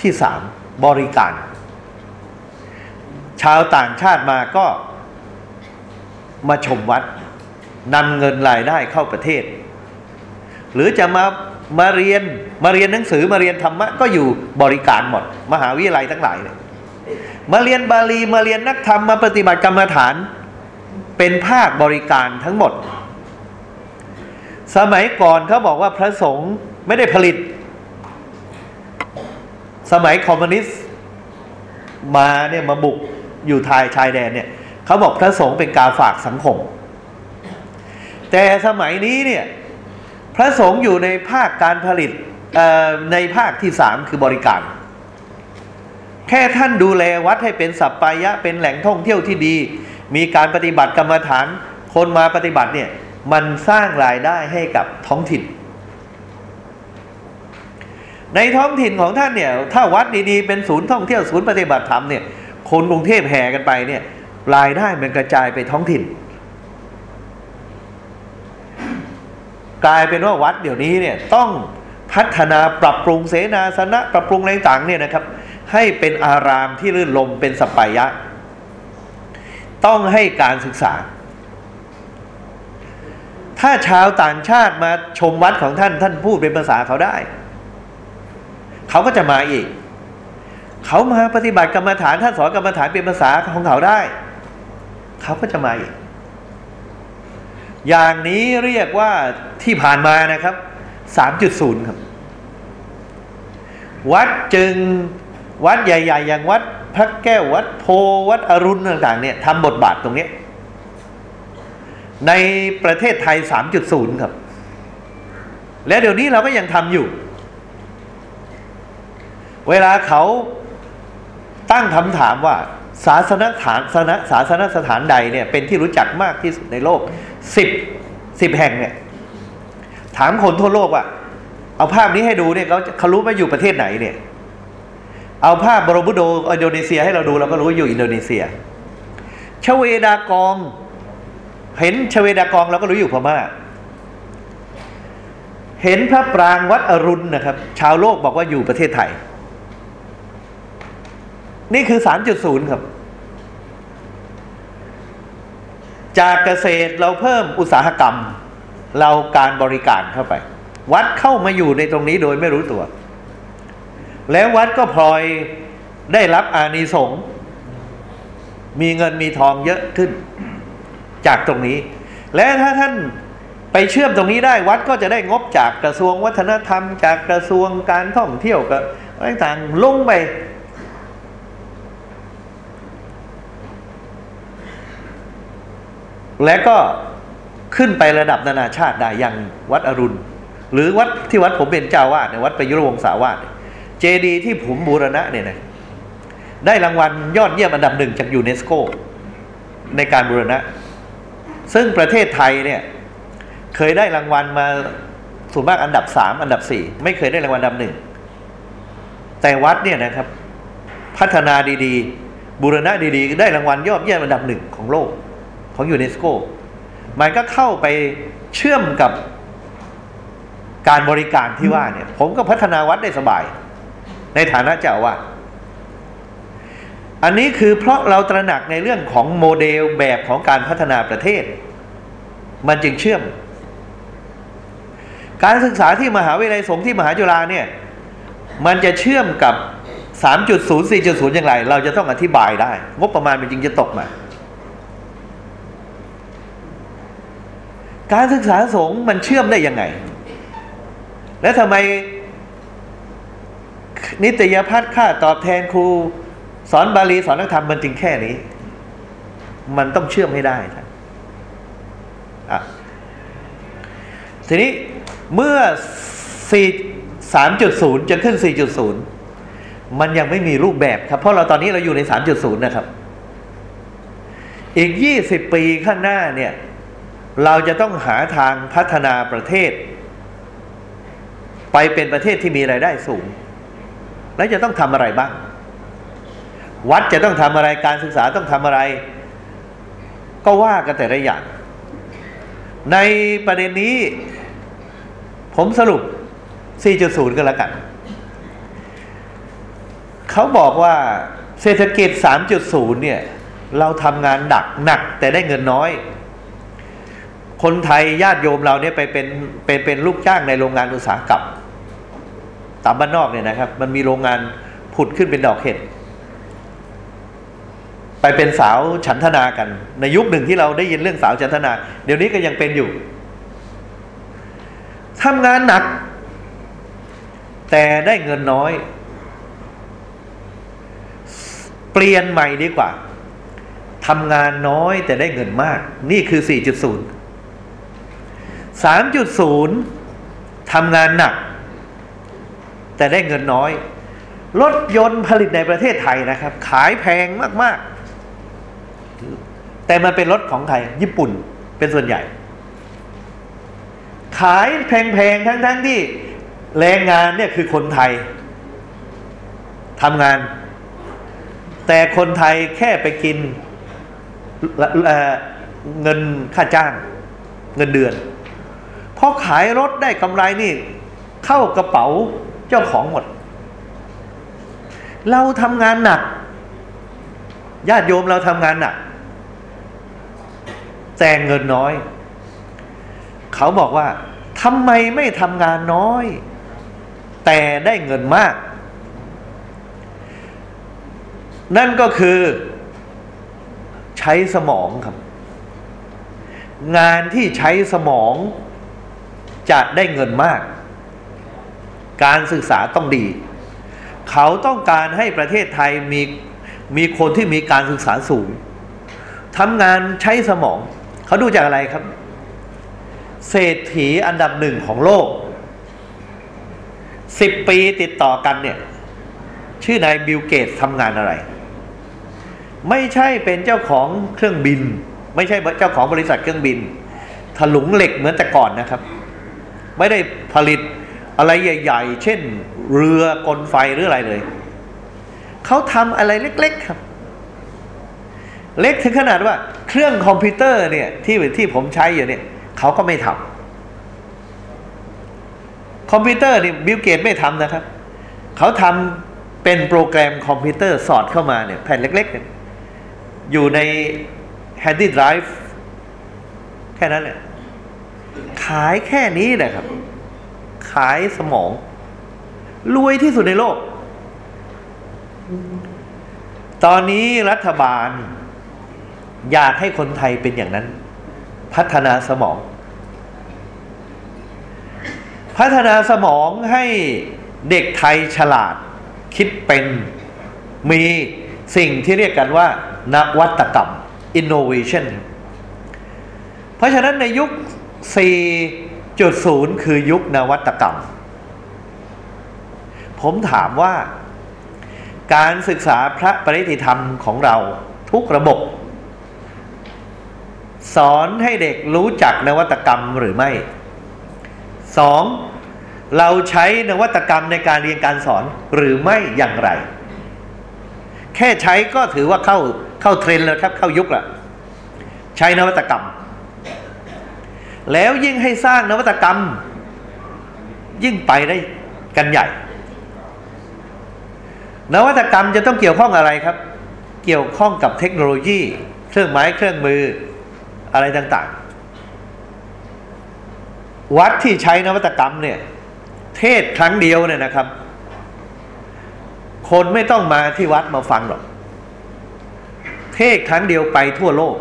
ที่สามบริการ ชาวต่างชาติมาก็มาชมวัด นำเงินรายได้เข้าประเทศ หรือจะมามาเรียนมาเรียนหนังสือมาเรียนธรรมะก็อยู่บริการหมด มหาวิทยาลัยทั้งหลายเลยมาเรียนบาลีมาเรียนนักธรรมมาปฏิบัติกรรมฐาน เป็นภาคบริการทั้งหมด สมัยก่อนเขาบอกว่าพระสงฆ์ไม่ได้ผลิต สมัยคอมมิวนิสต์มาเนี่ยมาบุกอยู่ทายชายแดนเนี่ยเขาบอกพระสงฆ์เป็นกาฝากสังคม แต่สมัยนี้เนี่ยพระสงฆ์อยู่ในภาคการผลิตในภาคที่สามคือบริการ แค่ท่านดูแลวัดให้เป็นสัปปายะเป็นแหล่งท่องเที่ยวที่ดี มีการปฏิบัติกรรมฐาน คนมาปฏิบัติเนี่ยมันสร้างรายได้ให้กับท้องถิ่น ในท้องถิ่นของท่านเนี่ยถ้าวัดดีๆเป็นศูนย์ท่องเที่ยวศูนย์ปฏิบัติธรรมเนี่ยคนกรุงเทพแห่กันไปเนี่ยรายได้มันกระจายไปท้องถิ่น กลายเป็นว่าวัดเดี๋ยวนี้เนี่ยต้องพัฒนาปรับปรุงเสนาสนะปรับปรุงอะไรต่างเนี่ยนะครับ ให้เป็นอารามที่ลื่นลมเป็นสปายะ ต้องให้การศึกษา ถ้าชาวต่างชาติมาชมวัดของท่านท่านพูดเป็นภาษาเขาได้ เขาก็จะมาอีก เขามาปฏิบัติกรรมฐานท่านสอนกรรมฐานเป็นภาษาของเขาได้ เขาก็จะมาอีก อย่างนี้เรียกว่าที่ผ่านมานะครับ 3.0 ครับ วัดจึงวัดใหญ่ ๆ อย่างวัดพระแก้ววัดโพวัดอรุณต่าง ๆ เนี่ยทำบทบาทตรงนี้ ในประเทศไทย 3.0 ครับ และเดี๋ยวนี้เราก็ยังทำอยู่ เวลาเขาตั้งคำถามว่า ศาสนฐานศาสนศาสนสถานใดเนี่ยเป็นที่รู้จักมากที่สุดในโลกสิบสิบแห่งเนี่ยถามคนทั่วโลกว่า เอาภาพนี้ให้ดูเนี่ยเขาเขารู้ว่าอยู่ประเทศไหนเนี่ย เอาภาพบรบุโดอินโดนีเซียให้เราดูเราก็รู้ว่าอยู่อินโดนีเซียชเวดากองเห็นชเวดากองเราก็รู้อยู่พม่าเห็นพระปรางวัดอรุณนะครับ ชาวโลกบอกว่าอยู่ประเทศไทย นี่คือ 3.0 ครับ จากเกษตรเราเพิ่มอุตสาหกรรม เราการบริการเข้าไป วัดเข้ามาอยู่ในตรงนี้โดยไม่รู้ตัว แล้ววัดก็พลอยได้รับอานิสงส์มีเงินมีทองเยอะขึ้น จากตรงนี้ และถ้าท่านไปเชื่อมตรงนี้ได้วัดก็จะได้งบจากกระทรวงวัฒนธรรม จากกระทรวงการท่องเที่ยวกับต่างๆลงไป และก็ขึ้นไประดับนานาชาติได้อย่างวัดอรุณ หรือวัดที่วัดผมเป็นเจ้าวาดในยวัดประยุรวงศาวาสเจดีย์ที่ผมบูรณะเนี่ยนะได้รางวัลยอดเยี่ยมอันดับหนึ่งจากยูเนสโกในการบูรณะ ซึ่งประเทศไทยเนี่ยเคยได้รางวัลมาส่วนมากอันดับสามอันดับสี่ไม่เคยได้รางวัลอันดับหนึ่งแต่วัดเนี่ยนะครับ พัฒนาดีๆ บูรณะดีๆ ได้รางวัลยอดเยี่ยมอันดับหนึ่งของโลก ของยูเนสโกมันก็เข้าไปเชื่อมกับการบริการที่ว่าเนี่ย ผมก็พัฒนาวัดได้สบาย ในฐานะเจ้าวาดอันนี้คือเพราะเราตระหนักในเรื่องของโมเดลแบบของการพัฒนาประเทศ มันจึงเชื่อม การศึกษาที่มหาวิทยาลัยสงฆ์ที่มหาจุฬาเนี่ย มันจะเชื่อมกับ 3.0 4.0 อย่างไร เราจะต้องอธิบายได้ งบประมาณมันจึงจะตกมา การศึกษาสงฆ์มันเชื่อมได้ยังไง และทำไมนิตยพัฒน์ค่าตอบแทนครู สอนบาลีสอนนักธรรมมันจึงแค่นี้ มันต้องเชื่อมให้ได้ครับอะทีนี้เมื่อ 4 3.0 จะขึ้น 4.0 มันยังไม่มีรูปแบบครับ เพราะเราตอนนี้เราอยู่ใน 3.0 นะครับ อีก 20 ปีข้างหน้าเนี่ย เราจะต้องหาทางพัฒนาประเทศ ไปเป็นประเทศที่มีรายได้สูง แล้วจะต้องทำอะไรบ้าง วัดจะต้องทำอะไรการศึกษาต้องทำอะไร ก็ว่ากันแต่ละอย่าง ในประเด็นนี้ ผมสรุป 4.0 กันแล้วกัน เขาบอกว่าเศรษฐกิจ 3.0 เนี่ย เราทำงานหนักหนักแต่ได้เงินน้อย คนไทยญาติโยมเราเนี่ยไปเป็นเป็นเป็นลูกจ้างในโรงงานอุตสาหกรรมตามบ้านนอกเนี่ยนะครับ มันมีโรงงานผุดขึ้นเป็นดอกเห็ดไปเป็นสาวฉันทนากัน ในยุคหนึ่งที่เราได้ยินเรื่องสาวฉันทนา เดี๋ยวนี้ก็ยังเป็นอยู่ทำงานหนัก แต่ได้เงินน้อย เปลี่ยนใหม่ดีกว่าทำงานน้อยแต่ได้เงินมาก นี่คือ 4.0 3.0 ทำงานหนัก แต่ได้เงินน้อย รถยนต์ผลิตในประเทศไทยนะครับ ขายแพงมากๆ แต่มันเป็นรถของใครญี่ปุ่นเป็นส่วนใหญ่ ขายแพงๆ ทั้งๆที่แรงงานเนี่ยคือคนไทยทำงาน แต่คนไทยแค่ไปกินเงินค่าจ้าง เงินเดือน พอขายรถได้กำไรนี่ เข้ากระเป๋าเจ้าของหมด เราทำงานหนัก ญาติโยมเราทำงานหนัก แต่เงินน้อย เขาบอกว่าทำไมไม่ทำงานน้อย แต่ได้เงินมาก นั่นก็คือใช้สมองครับ งานที่ใช้สมอง จะได้เงินมาก การศึกษาต้องดี เขาต้องการให้ประเทศไทยมีมีคนที่มีการศึกษาสูงทำงานใช้สมอง เขาดูจากอะไรครับ เศรษฐีอันดับหนึ่งของโลกสิบปีติดต่อกันเนี่ย ชื่อนายบิลเกตทำงานอะไร ไม่ใช่เป็นเจ้าของเครื่องบิน ไม่ใช่เจ้าของบริษัทเครื่องบิน ถลุงเหล็กเหมือนแต่ก่อนนะครับ ไม่ได้ผลิตอะไรใหญ่ ๆ เช่น เรือกลไฟหรืออะไรเลย เขาทำอะไรเล็ก ๆ ครับ เล็กถึงขนาดว่า เครื่องคอมพิวเตอร์เนี่ยที่ที่ผมใช้อยู่เนี่ยเขาก็ไม่ทำคอมพิวเตอร์นี่บิลเกตส์ไม่ทำนะครับ เขาทำเป็นโปรแกรมคอมพิวเตอร์สอดเข้ามาเนี่ยแผ่นเล็ก ๆ อยู่ใน handy drive แค่นั้นแหละ ขายแค่นี้แหละครับ ขายสมอง รวยที่สุดในโลก ตอนนี้รัฐบาล อยากให้คนไทยเป็นอย่างนั้น พัฒนาสมอง พัฒนาสมองให้เด็กไทยฉลาด คิดเป็นมีสิ่งที่เรียกกันว่า นวัตกรรม innovation เพราะฉะนั้นในยุค 4.0 คือยุคนวัตกรรม ผมถามว่า การศึกษาพระปริติธรรมของเราทุกระบบ สอนให้เด็กรู้จักนวัตกรรมหรือไม่สองเราใช้นวัตกรรมในการเรียนการสอนหรือไม่อย่างไร แค่ใช้ก็ถือว่าเข้าเข้าเทรนแล้วครับเข้ายุคละใช้นวัตกรรม แล้วยิ่งให้สร้างนวัตกรรม ยิ่งไปได้กันใหญ่ นวัตกรรมจะต้องเกี่ยวข้องอะไรครับ เกี่ยวข้องกับเทคโนโลยี เครื่องไม้เครื่องมืออะไรต่างๆ วัดที่ใช้นวัตกรรมเนี่ย เทศครั้งเดียวเนี่ยนะครับ คนไม่ต้องมาที่วัดมาฟังหรอก เทศครั้งเดียวไปทั่วโลก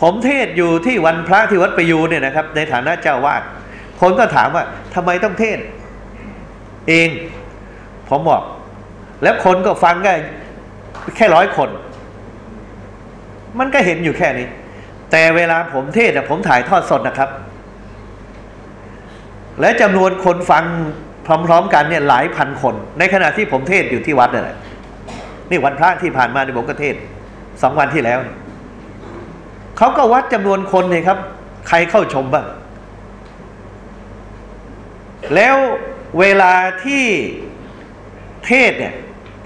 ผมเทศอยู่ที่วันพระที่วัดประยูนเนี่ยนะครับ ในฐานะเจ้าวาดคนก็ถามว่าทำไมต้องเทศ เอง ผมบอก แล้วคนก็ฟังก็แค่ร้อยคน มันก็เห็นอยู่แค่นี้ แต่เวลาผมเทศผมถ่ายทอดสดนะครับ และจำนวนคนฟังพร้อม ๆ กันเนี่ยหลายพันคน ในขณะที่ผมเทศอยู่ที่วัดนี่แหละนี่วันพระที่ผ่านมาในผมก็เทศสองวันที่แล้วเขาก็วัดจำนวนคนเลยครับ ใครเข้าชมบ้าง แล้วเวลาที่เทศเนี่ย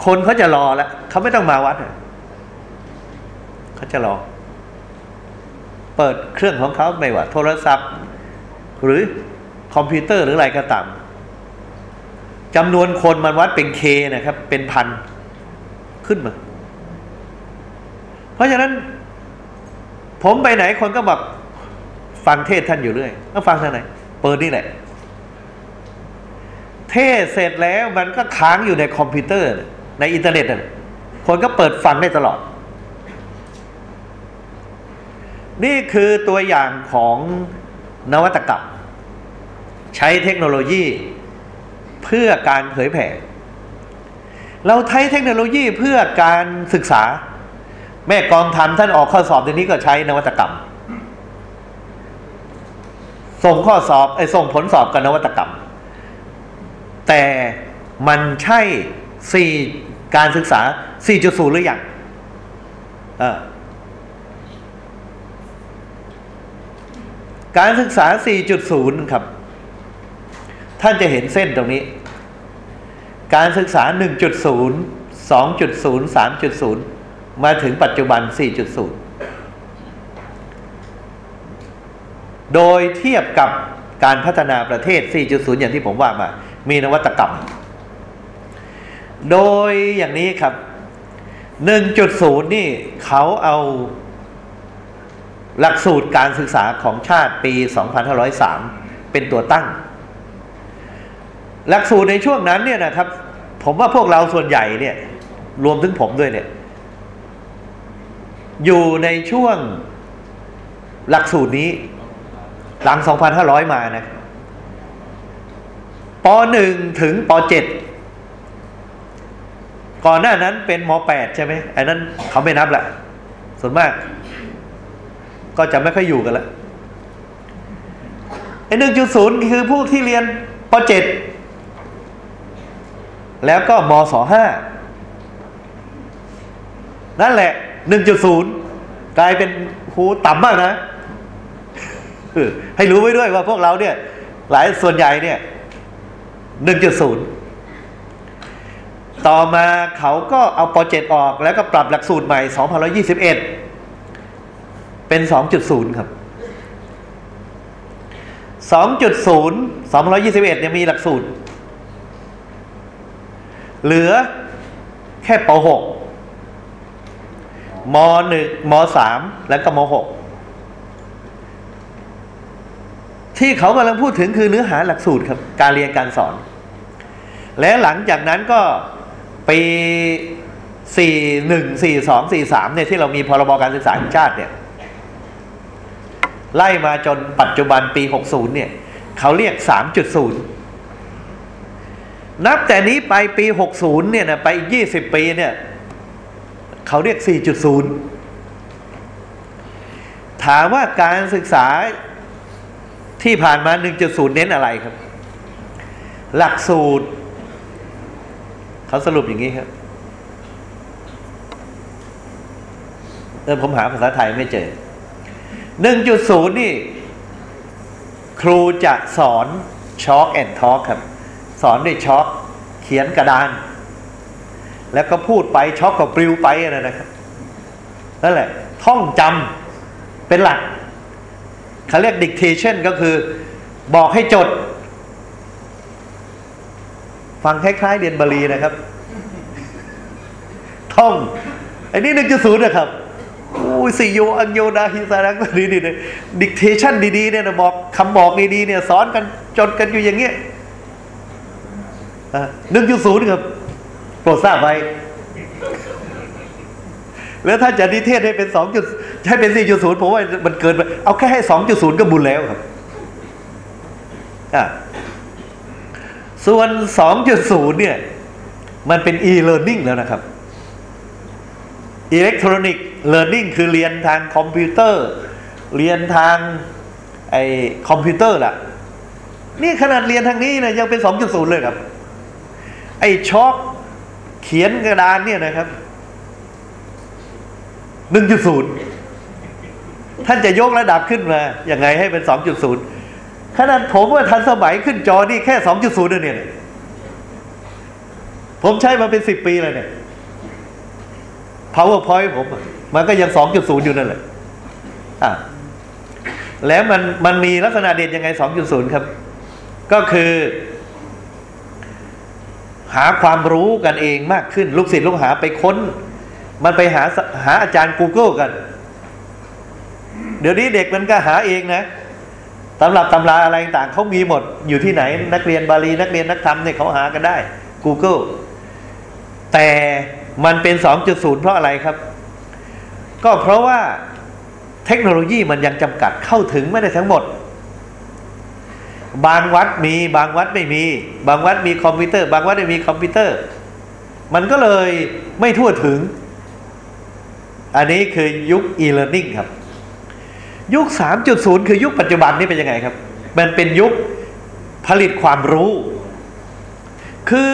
คนเขาจะรอแล้วเขาไม่ต้องมาวัดเขาจะรอ เปิดเครื่องของเขาไม่ว่า โทรศัพท์ หรือคอมพิวเตอร์หรืออะไรก็ตามจำนวนคนมันวัดเป็น K นะครับ เป็นพันขึ้นมา เพราะฉะนั้น ผมไปไหนคนก็บอกฟังเทศน์ท่านอยู่เรื่อยก็ฟังทางไหน เปิดนี่แหละ เทศน์เสร็จแล้วมันก็ค้างอยู่ในคอมพิวเตอร์ ในอินเทอร์เน็ตน่ะคนก็เปิดฟังได้ตลอด นี่คือตัวอย่างของนวัตกรรม ใช้เทคโนโลยีเพื่อการเผยแผ่ เราใช้เทคโนโลยีเพื่อการศึกษา แม่กองทัพท่านออกข้อสอบเดี๋ยวนี้ก็ใช้นวัตกรรม ส่งข้อสอบไอ้ส่งผลสอบกับนวัตกรรม แต่มันใช่สี่การศึกษา 4.0 หรือยังเออการศึกษา 4.0 ครับ ท่านจะเห็นเส้นตรงนี้ การศึกษา 1.0 2.0 3.0 มาถึงปัจจุบัน 4.0 โดยเทียบกับการพัฒนาประเทศ 4.0 อย่างที่ผมว่ามา มีนวัตกรรม โดยอย่างนี้ครับ 1.0 นี่เขาเอาหลักสูตรการศึกษาของชาติปี 2503 เป็นตัวตั้ง หลักสูตรในช่วงนั้นเนี่ยนะครับ ผมว่าพวกเราส่วนใหญ่เนี่ย รวมถึงผมด้วยเนี่ย อยู่ในช่วงหลักสูตรนี้ หลัง 2,500 มานะป .1 ถึงป .7 ก่อนหน้านั้นเป็นม .8 ใช่ไหมอันนั้นเขาไม่นับละส่วนมาก ก็จะไม่ค่อยอยู่กันละไอ้หนึ่งจุดศูนย์คือผู้ที่เรียนป .7 แล้วก็มศห้านั่นแหละ หนึ่งจุดศูนย์กลายเป็นหูต่ำมากนะให้รู้ไว้ด้วยว่าพวกเราเนี่ย หลายส่วนใหญ่เนี่ยหนึ่งจุดศูนย์ต่อมาเขาก็เอาโปรเจกต์ออกแล้วก็ปรับหลักสูตรใหม่2021เป็น2.0ครับ2.0 221เนี่ยมีหลักสูตร เหลือแค่ป .6 ม .1 ม .3 แล้วก็ม .6 ที่เขากำลังพูดถึงคือเนื้อหาหลักสูตรครับ การเรียนการสอน และหลังจากนั้นก็ปี 41 42 43เนี่ยที่เรามีพรบการศึกษาแห่งชาติเนี่ยไล่มาจนปัจจุบันปี 60 เนี่ยเขาเรียก 3.0 นับแต่นี้ไปปี 60 เนี่ยนะไปอีก 20 ปีเนี่ย เขาเรียก 4.0 ถามว่าการศึกษาที่ผ่านมา 1.0 เน้นอะไรครับ หลักสูตร เขาสรุปอย่างนี้ครับเออผมหาภาษาไทยไม่เจอ 1.0 นี่ ครูจะสอนช็อกแอนทอ k ครับ สอนด้วยช็อกเขียนกระดาน แล้วก็พูดไปช็อกกับปลิวไปอะไรนะครับนั่นแหละ ท่องจำเป็นหลักเขาเรียก dictation ก็คือ บอกให้จด ฟังคล้าย ๆ เรียนบาลีนะครับ ท่องอ้นี่หนึ่งจุดศูนย์นะครับโอ้ยสิโยอังโยนาฮิสารักดีดีเนี่ยดิกเทชันดีๆเนี่ยนะบอกคำบอกดีๆเนี่ย สอนกันจดกันอยู่อย่างเงี้ยหนึ่งจุดศูนย์ครับ โปรดทราบไว้ แล้วถ้าจะนิเทศให้เป็นสองจุดให้เป็นสี่จุดศูนย์ผมว่ามันเกินไปเอาแค่ให้สองจุดศูนย์ก็บุญแล้วครับอะส่วนสองจุดศูนย์เนี่ย มันเป็น e-learning แล้วนะครับอิเล็กทรอนิกส์เรียนรู้คือเรียนทางคอมพิวเตอร์ เรียนทางไอ้คอมพิวเตอร์ล่ะ นี่ขนาดเรียนทางนี้นะยังเป็น 2.0 เลยครับ ไอ้ชอล์ก เขียนกระดานเนี่ยนะครับ1.0ท่านจะยกระดับขึ้นมาอย่างไงให้เป็น2.0ขนาดผมว่าทันสมัยขึ้นจอนี่แค่2.0เนี่ยผมใช้มาเป็น10ปีเลยเนี่ย powerpoint ผม มันก็ยัง2.0อยู่นั่นแหละอะแล้วมันมันมีลักษณะเด่นยังไง2.0ครับ ก็คือ หาความรู้กันเองมากขึ้น ลูกศิษย์ลูกหาไปค้น มันไปหาหาอาจารย์ Google กัน เดี๋ยวนี้เด็กมันก็หาเองนะตำรับตำราอะไรต่างเขามีหมด อยู่ที่ไหน นักเรียนบาลีนักเรียนนักธรรมเนี่ยเขาหากันได้ Google แต่มันเป็น 2.0 เพราะอะไรครับ ก็เพราะว่าเทคโนโลยีมันยังจำกัดเข้าถึงไม่ได้ทั้งหมด บางวัดมีบางวัดไม่มี บางวัดมีคอมพิวเตอร์ บางวัดไม่มีคอมพิวเตอร์ มันก็เลยไม่ทั่วถึง อันนี้คือยุค e-learning ครับ ยุค 3.0 คือยุคปัจจุบันนี่เป็นยังไงครับ มันเป็นยุคผลิตความรู้ คือ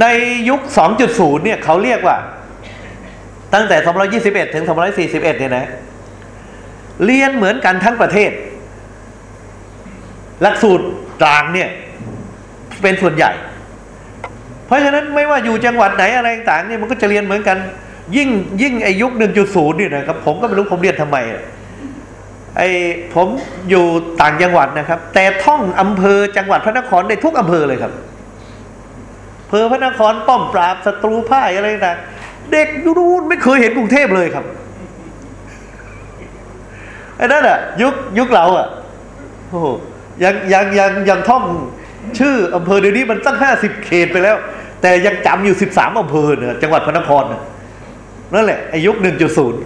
ในยุค 2.0 เนี่ยเขาเรียกว่า ตั้งแต่ 221 ถึง 241 เนี่ยนะ เรียนเหมือนกันทั้งประเทศ หลักสูตรกลางเนี่ยเป็นส่วนใหญ่ เพราะฉะนั้นไม่ว่าอยู่จังหวัดไหนอะไรต่างเนี่ยมันก็จะเรียนเหมือนกัน ยิ่งยิ่งไอายุค1.0เนี่ยนะครับผมก็ไม่รู้ผมเรียนทำไมไอ้ผมอยู่ต่างจังหวัดนะครับ แต่ท่องอำเภอจังหวัดพระนครได้ทุกอำเภอเลยครับเภอพระนครป้อมปราบศัตรูพ่ายอะไรต่างเด็กยูนูนไม่เคยเห็นกรุงเทพเลยครับไอ้นั่นอะยุคยุคเราอะโอ้ ยังยังยังยังท่องชื่ออำเภอเดี๋ยวนี้มันตั้งห้าสิบเขตไปแล้ว แต่ยังจำอยู่สิบสามอำเภอเนี่ยจังหวัดพระนครนั่นแหละอ้ยุหนึ่งจุดศูนย์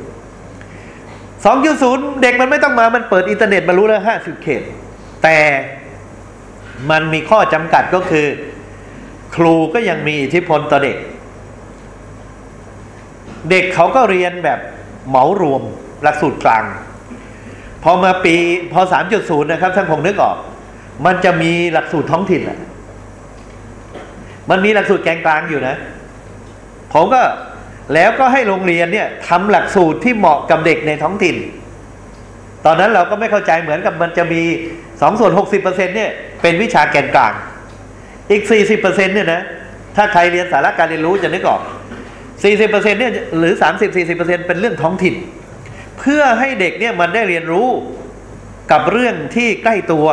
สองจุดศูนย์เด็กมันไม่ต้องมามันเปิดอินเทอร์เน็ตมารู้แล้วห้าสิบเขต แต่มันมีข้อจำกัดก็คือ ครูก็ยังมีอิทธิพลต่อเด็ก เด็กเขาก็เรียนแบบเหมารวมหลักสูตรกลาง พอมาปีพอ 3.0 นะครับท่านคงนึกออก มันจะมีหลักสูตรท้องถิ่นอะมันมีหลักสูตรแกนกลางอยู่นะ ผมก็แล้วก็ให้โรงเรียนเนี่ยทำหลักสูตรที่เหมาะกับเด็กในท้องถิ่น ตอนนั้นเราก็ไม่เข้าใจเหมือนกับมันจะมี2ส่วน60%เนี่ยเป็นวิชาแกนกลาง อีก 40%เนี่ยนะถ้าใครเรียนสาระการเรียนรู้จะนึกออก 40%เนี่ยหรือ 30-40%เป็นเรื่องท้องถิ่น เพื่อให้เด็กเนี่ยมันได้เรียนรู้กับเรื่องที่ใกล้ตัว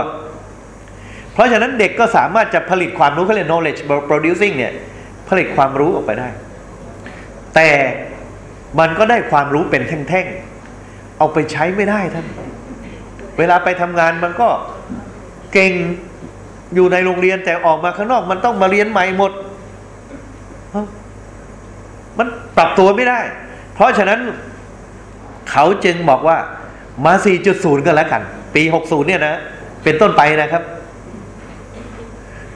เพราะฉะนั้นเด็กก็สามารถจะผลิตความรู้เขาเรียก knowledge producing เนี่ยผลิตความรู้ออกไปได้ แต่มันก็ได้ความรู้เป็นแท่งๆ เอาไปใช้ไม่ได้ท่าน เวลาไปทำงานมันก็เก่งอยู่ในโรงเรียนแต่ออกมาข้างนอก มันต้องมาเรียนใหม่หมด มันปรับตัวไม่ได้ เพราะฉะนั้น เขาจึงบอกว่ามา 4.0กันแล้วกัน ปี 60 เนี่ยนะ เป็นต้นไปนะครับ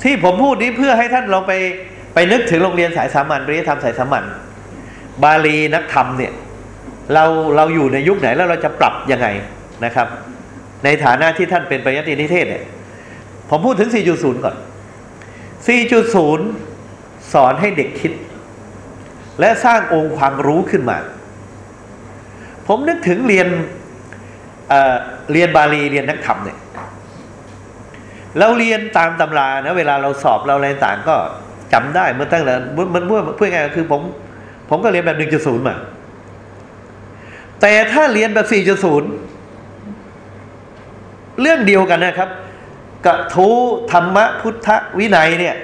ที่ผมพูดนี้เพื่อให้ท่านลองไปไปนึกถึงโรงเรียนสายสามัญปริยธรรมสายสามัญบาลีนักธรรมเนี่ยเราเราอยู่ในยุคไหนแล้วเราจะปรับยังไงนะครับ ในฐานะที่ท่านเป็นปริยตินิเทศเนี่ยผมพูดถึง 4.0 ก่อน 4.0 สอนให้เด็กคิด และสร้างองค์ความรู้ขึ้นมา ผมนึกถึงเรียนเเรียนบาลีเรียนนักธรรมเนี่ยเราเรียนตามตำรานะเวลาเราสอบเราอะไรต่างก็จำได้เมื่อตั้งแต่มันเมื่อเพื่อไงคือผม ผมก็เรียนแบบ1.0มา แต่ถ้าเรียนแบบ4.0เรื่องเดียวกันนะครับกระทูธรรมะพุทธวินัยเนี่ย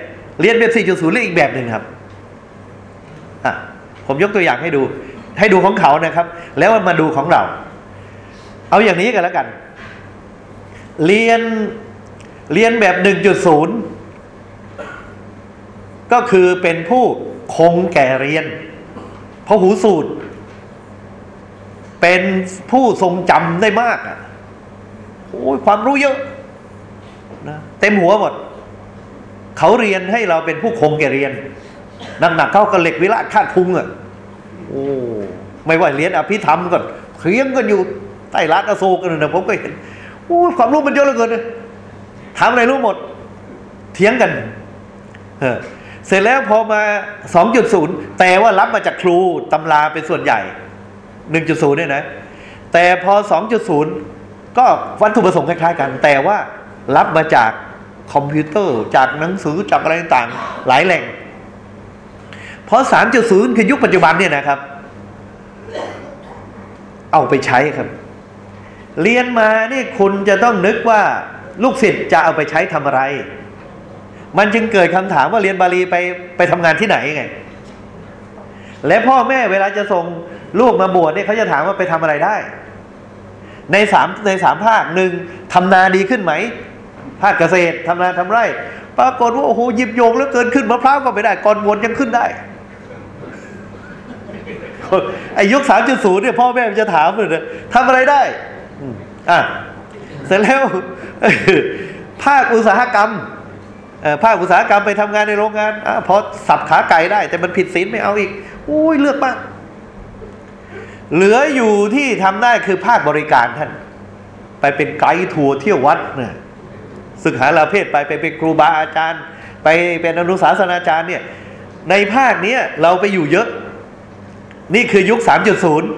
เรียนแบบ4.0เรียกอีกแบบหนึ่งครับอะผมยกตัวอย่างให้ดู ให้ดูของเขานะครับ แล้วมาดูของเรา เอาอย่างนี้กันแล้วกัน เรียนเรียนแบบ 1.0 ก็คือเป็นผู้คงแก่เรียนพหูสูตร เป็นผู้ทรงจำได้มากอะโอ้ยความรู้เยอะนะเต็มหัวหมด เขาเรียนให้เราเป็นผู้คงแก่เรียนหนักๆเข้ากับเหล็กวิระคาดพุงอะ โอ้ไม่ว่าเรียนอภิธรรมก็เคียงกันอยู่ใต้ร้านอโศกกันนะผมก็เห็นโอ้ความรู้มันเยอะเหลือเกินเลยถามอะไรรู้หมด เถียงกันเออเสร็จแล้วพอมา 2.0 แต่ว่ารับมาจากครูตำราเป็นส่วนใหญ่ 1.0 เนี่ยนะ แต่พอ 2.0 ก็วัตถุประสงค์คล้ายๆกัน แต่ว่ารับมาจากคอมพิวเตอร์จากหนังสือจากอะไรต่างๆหลายแหล่ง เพราะ 3.0 คือยุคปัจจุบันเนี่ยนะครับ เอาไปใช้ครับ เรียนมานี่คุณจะต้องนึกว่าลูกศิษย์จะเอาไปใช้ทำอะไร มันจึงเกิดคำถามว่าเรียนบาลีไปไปทำงานที่ไหนไง และพ่อแม่เวลาจะส่งลูกมาบวชเนี่ยเขาจะถามว่าไปทำอะไรได้ ในสามในสามภาคหนึ่งทำนาดีขึ้นไหม ภาคเกษตรทำนาทำไร่ปรากฏว่าโอ้โหหยิบโยงแล้วเกินขึ้นมะพร้าวก็ไม่ได้ก่อนวนยังขึ้นได้ ไอายุสามจุดศูนย์เนี่ยพ่อแม่จะถามเลยทำอะไรได้อะเสร็จแล้วภาคอุตสาหกรรมภาคอุตสาหกรรมไปทำงานในโรงงานอพอสับขาไก่ได้ แต่มันผิดศีลไม่เอาอีกอุ้ยเลือกมากเหลืออยู่ที่ทำได้คือภาคบริการท่าน ไปเป็นไกด์ทัวร์เที่ยววัดเนี่ยศึกษาลาเพศไปไปเป็นครูบาอาจารย์ ไปเป็นอนุสาสนาจารย์เนี่ย ในภาคนี้เราไปอยู่เยอะ นี่คือยุค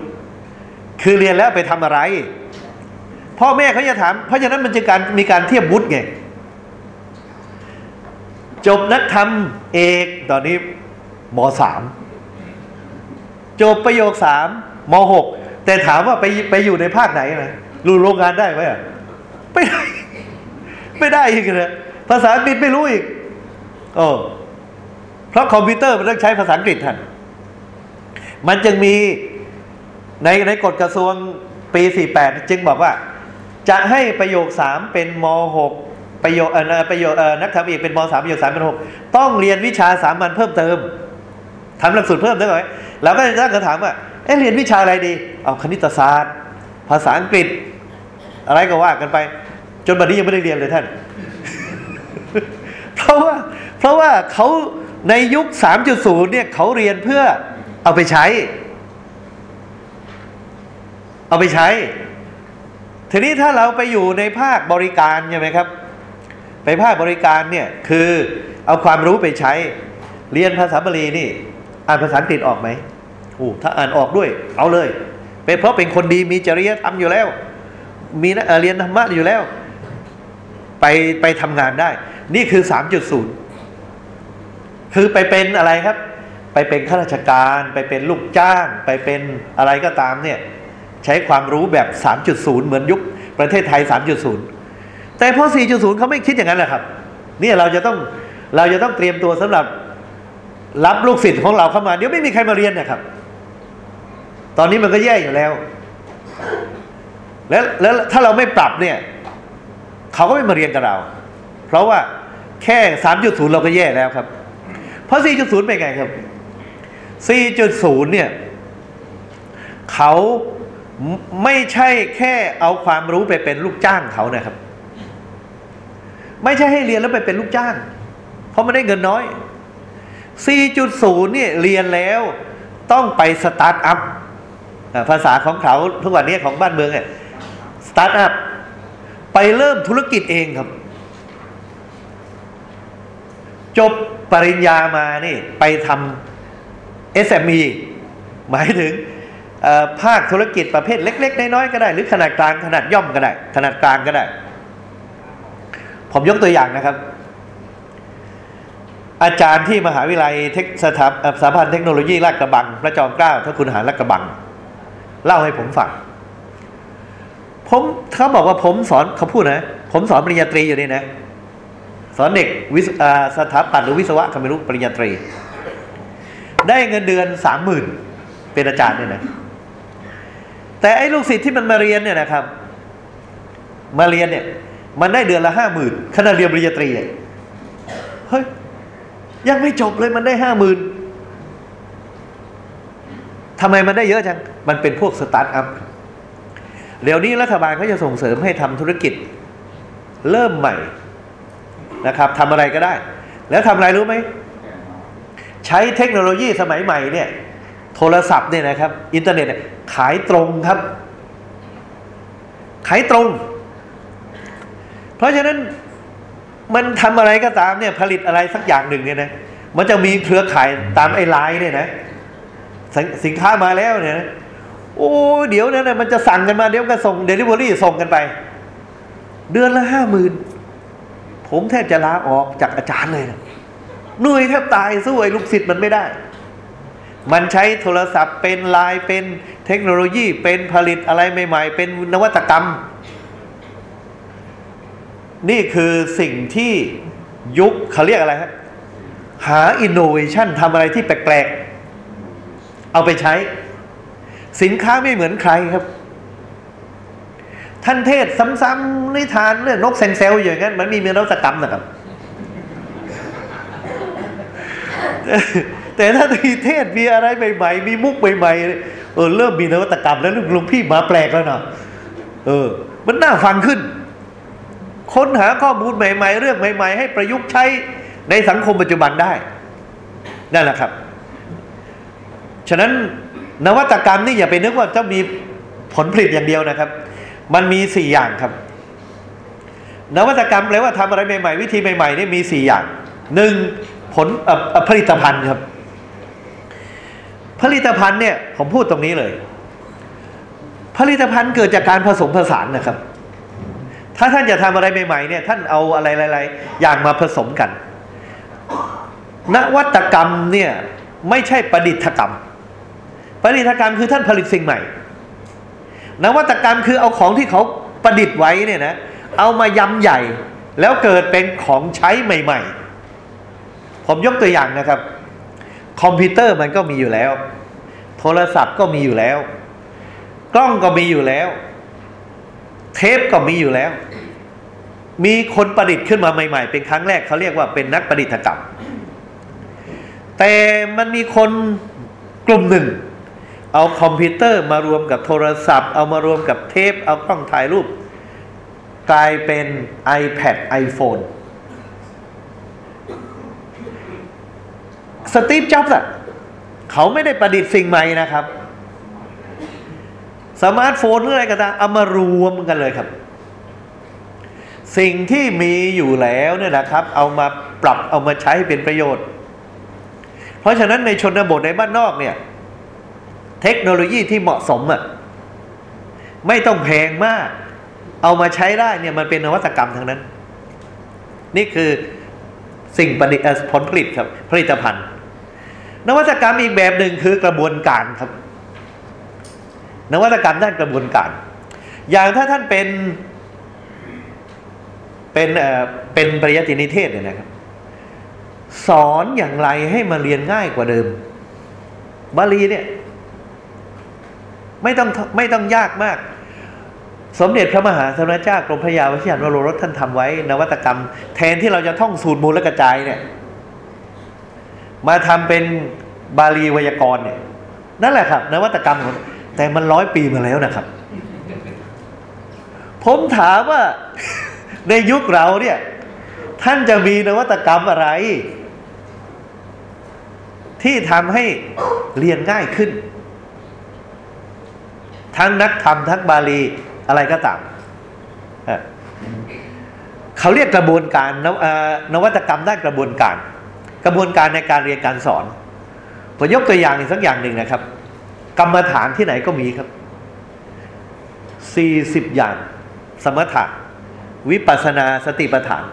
3.0 คือเรียนแล้วไปทำอะไร พ่อแม่เขาจะถาม เพราะฉะนั้นมันจะการมีการเทียบวุฒิไง จบนักธรรมเอกตอนนี้มสามจบประโยคสามมหกแต่ถามว่าไปไปอยู่ในภาคไหนนะรู้โรงงานได้ไหมอะไม่ได้ ไม่ได้อีกเลยภาษาอังกฤษไม่รู้อีกโอ้เพราะคอมพิวเตอร์มันต้องใช้ภาษาอังกฤษท่าน มันจึงมีในในกฎกระทรวงปี 48 จึงบอกว่า จะให้ประโยค 3 เป็นม 6 ประโยคเออประโยคเออนักธรรมเอกเป็นม 3 ประโยค3เป็น 6 ต้องเรียนวิชาสามัญเพิ่มเติมทำหลักสูตรเพิ่มได้ไหมเราก็จะตั้งคำถามว่าเอ๊ะเรียนวิชาอะไรดี เอาคณิตศาสตร์ ภาษาอังกฤษ อะไรก็ว่ากันไป จนบัดนี้ยังไม่ได้เรียนเลยท่าน เพราะว่าเพราะว่าเขาในยุค 3.0 เนี่ยเขาเรียนเพื่อ เอาไปใช้ เอาไปใช้ ทีนี้ถ้าเราไปอยู่ในภาคบริการใช่ไหมครับ ไปภาคบริการเนี่ยคือเอาความรู้ไปใช้ เรียนภาษาบาลีนี่ อ่านภาษาอังกฤษออกไหมโอ้ถ้าอ่านออกด้วย เอาเลยเป็นเพราะเป็นคนดีมีจริยธรรมอยู่แล้ว มีนะเรียนธรรมะอยู่แล้ว ไปไปทำงานได้ นี่คือ 3.0 คือไปเป็นอะไรครับ ไปเป็นข้าราชการ ไปเป็นลูกจ้าง ไปเป็นอะไรก็ตามเนี่ยใช้ความรู้แบบ 3.0 เหมือนยุคประเทศไทย 3.0 แต่พอ 4.0 เขาไม่คิดอย่างนั้นแหละครับเนี่ยเราจะต้องเราจะต้องเตรียมตัวสำหรับรับลูกศิษย์ของเราเข้ามา เดี๋ยวไม่มีใครมาเรียนนะครับ ตอนนี้มันก็แย่อยู่แล้ว แล้วแล้วถ้าเราไม่ปรับเนี่ยเขาก็ไม่มาเรียนกับเรา เพราะว่าแค่ 3.0 เราก็แย่แล้วครับ เพราะ 4.0 เป็นไงครับ 4.0 เนี่ยเขาไม่ใช่แค่เอาความรู้ไปเป็นลูกจ้างเขานะครับ ไม่ใช่ให้เรียนแล้วไปเป็นลูกจ้าง เพราะมันได้เงินน้อย 4.0 เนี่ยเรียนแล้วต้องไปสตาร์ทอัพภาษาของเขาทุกวันนี้ของบ้านเมืองเนี่ยสตาร์ทอัพไปเริ่มธุรกิจเองครับ จบปริญญามานี่ไปทำ SME หมายถึงภาคธุรกิจประเภทเล็ก ๆ น้อยๆก็ได้ หรือขนาดกลางขนาดย่อมก็ได้ ขนาดกลางก็ได้ ผมยกตัวอย่างนะครับ อาจารย์ที่มหาวิทยาลัยเทคสถาสถาบันเทคโนโลยีลาดกระบัง พระจอมเกล้าถ้าคุณหารลาดกระบัง เล่าให้ผมฟังผมเขาบอกว่าผมสอนเขาพูดนะ ผมสอนปริญญาตรีอยู่นี่นะ สอนเด็กวิศอ่าสถาปัตย์หรือวิศวะก็ไม่รู้ปริญญาตรี ได้เงินเดือนสามหมื่นเป็นอาจารย์เนี่ยนะแต่ไอ้ลูกศิษย์ที่มันมาเรียนเนี่ยนะครับ มาเรียนเนี่ย มันได้เดือนละห้าหมื่นขณะเรียนปริญญาตรีเฮ้ยยังไม่จบเลยมันได้ห้าหมื่นทำไมมันได้เยอะจัง มันเป็นพวกสตาร์ทอัพเดี๋ยวนี้รัฐบาลเขาจะส่งเสริมให้ทำธุรกิจ เริ่มใหม่นะครับทำอะไรก็ได้ แล้วทำอะไรรู้ไหม ใช้เทคโนโลยีสมัยใหม่เนี่ย โทรศัพท์เนี่ยนะครับ อินเทอร์เน็ตขายตรงครับ ขายตรง เพราะฉะนั้นมันทำอะไรก็ตามเนี่ยผลิตอะไรสักอย่างหนึ่งเนี่ยนะมันจะมีเครือข่ายตามไอ้ไลน์เนี่ยนะสสินค้ามาแล้วเนี่ยนะโอ้เดี๋ยวนั้นนะมันจะสั่งกันมาเดี๋ยวก็ส่งเดลิเวอรี่ส่งกันไป เดือนละห้าหมื่นผมแทบจะลาออกจากอาจารย์เลยนะ เหนื่อยแทบตายสู้ไอ้ลูกศิษย์มันไม่ได้ มันใช้โทรศัพท์เป็นไลน์เป็นเทคโนโลยีเป็นผลิตอะไรใหม่ ๆ เป็นนวัตกรรม นี่คือสิ่งที่ยุคเขาเรียกอะไรฮะหาอินโนเวชันทำอะไรที่แปลกๆ เอาไปใช้ สินค้าไม่เหมือนใครครับ ท่านเทศซ้ำๆนิทานเรื่องนกเซนเซลอย่างนั้น มันมีนวัตกรรมนะครับ แต่ถ้าทีเทศมีอะไรใหม่ๆมีมุกใหม่ๆเออเริ่มมีนวัตกรรมแล้วหลุงพี่มาแปลกแล้วเนาะเออ มันน่าฟังขึ้น ค้นหาข้อมูลใหม่ ๆ เรื่องใหม่ ๆ ให้ประยุกต์ใช้ในสังคมปัจจุบันได้นั่นแหละครับ ฉะนั้นนวัตกรรมนี่อย่าไปนึกว่าจะมีผลผลิตอย่างเดียวนะครับ มันมีสี่อย่างครับ นวัตกรรมแปลว่าทำอะไรใหม่ ๆ วิธีใหม่ๆนี่มีสี่อย่างหนึ่ง ผลอ่อเอ่อผลิตภัณฑ์ครับ ผลิตภัณฑ์เนี่ยผมพูดตรงนี้เลย ผลิตภัณฑ์เกิดจากการผสมผสานนะครับ ถ้าท่านจะทำอะไรใหม่ๆเนี่ยท่านเอาอะไรหลายๆอย่างมาผสมกัน นวัตกรรมเนี่ยไม่ใช่ประดิษฐกรรม ประดิษฐกรรมคือท่านผลิตสิ่งใหม่ นวัตกรรมคือเอาของที่เขาประดิษฐ์ไว้เนี่ยนะเอามายำใหญ่แล้วเกิดเป็นของใช้ใหม่ ๆ ผมยกตัวอย่างนะครับ คอมพิวเตอร์มันก็มีอยู่แล้ว โทรศัพท์ก็มีอยู่แล้ว กล้องก็มีอยู่แล้ว เทปก็มีอยู่แล้ว มีคนประดิษฐ์ขึ้นมาใหม่ ๆ เป็นครั้งแรกเขาเรียกว่าเป็นนักประดิษฐกรรม แต่มันมีคนกลุ่มหนึ่ง เอาคอมพิวเตอร์มารวมกับโทรศัพท์ เอามารวมกับเทป เอากล้องถ่ายรูป กลายเป็น iPad iPhone สตีฟจ็อบส์อะเขาไม่ได้ประดิษฐ์สิ่งใหม่นะครับ สมาร์ทโฟนหรืออะไรก็ตามเอามารวมกันเลยครับ สิ่งที่มีอยู่แล้วเนี่ยนะครับ เอามาปรับเอามาใช้ใเป็นประโยชน์ เพราะฉะนั้นในชนบทในบ้านนอกเนี่ย เทคโนโลยีที่เหมาะสมอะไม่ต้องแพงมาก เอามาใช้ได้เนี่ยมันเป็นนวัตกรรมทั้งนั้น นี่คือสิ่งผลผลิตครับ ผลิตภัณฑ์ นวัตกรรมอีกแบบหนึ่งคือกระบวนการครับ นวัตกรรมด้านกระบวนการ อย่างถ้าท่านเป็นเป็นเอ่อเป็นปริยัตินิเทศเนี่ยนะครับ สอนอย่างไรให้มาเรียนง่ายกว่าเดิม บาลีเนี่ย ไม่ต้องไม่ต้องยากมาก สมเด็จพระมหาสมณเจ้ากรมพระยาวชิรานวโรรสท่านทำไว้ นวัตกรรม แทนที่เราจะท่องสูตรมูลและกระจายเนี่ย มาทำเป็นบาลีไวยากรณ์เนี่ยนั่นแหละครับนวัตกรรมของแต่มันร้อยปีมาแล้วนะครับ ผมถามว่าในยุคเราเนี่ย ท่านจะมีนวัตกรรมอะไร ที่ทำให้เรียนง่ายขึ้น ทั้งนักธรรมทั้งบาลีอะไรก็ตามเขาเรียกกระบวนการนวัตกรรมด้านกระบวนการ กระบวนการในการเรียนการสอนผมยกตัวอย่างอีกสักอย่างหนึ่งนะครับ กรรมฐานที่ไหนก็มีครับสี่สิบอย่าง สมถะ วิปัสนาสติปัฏฐาน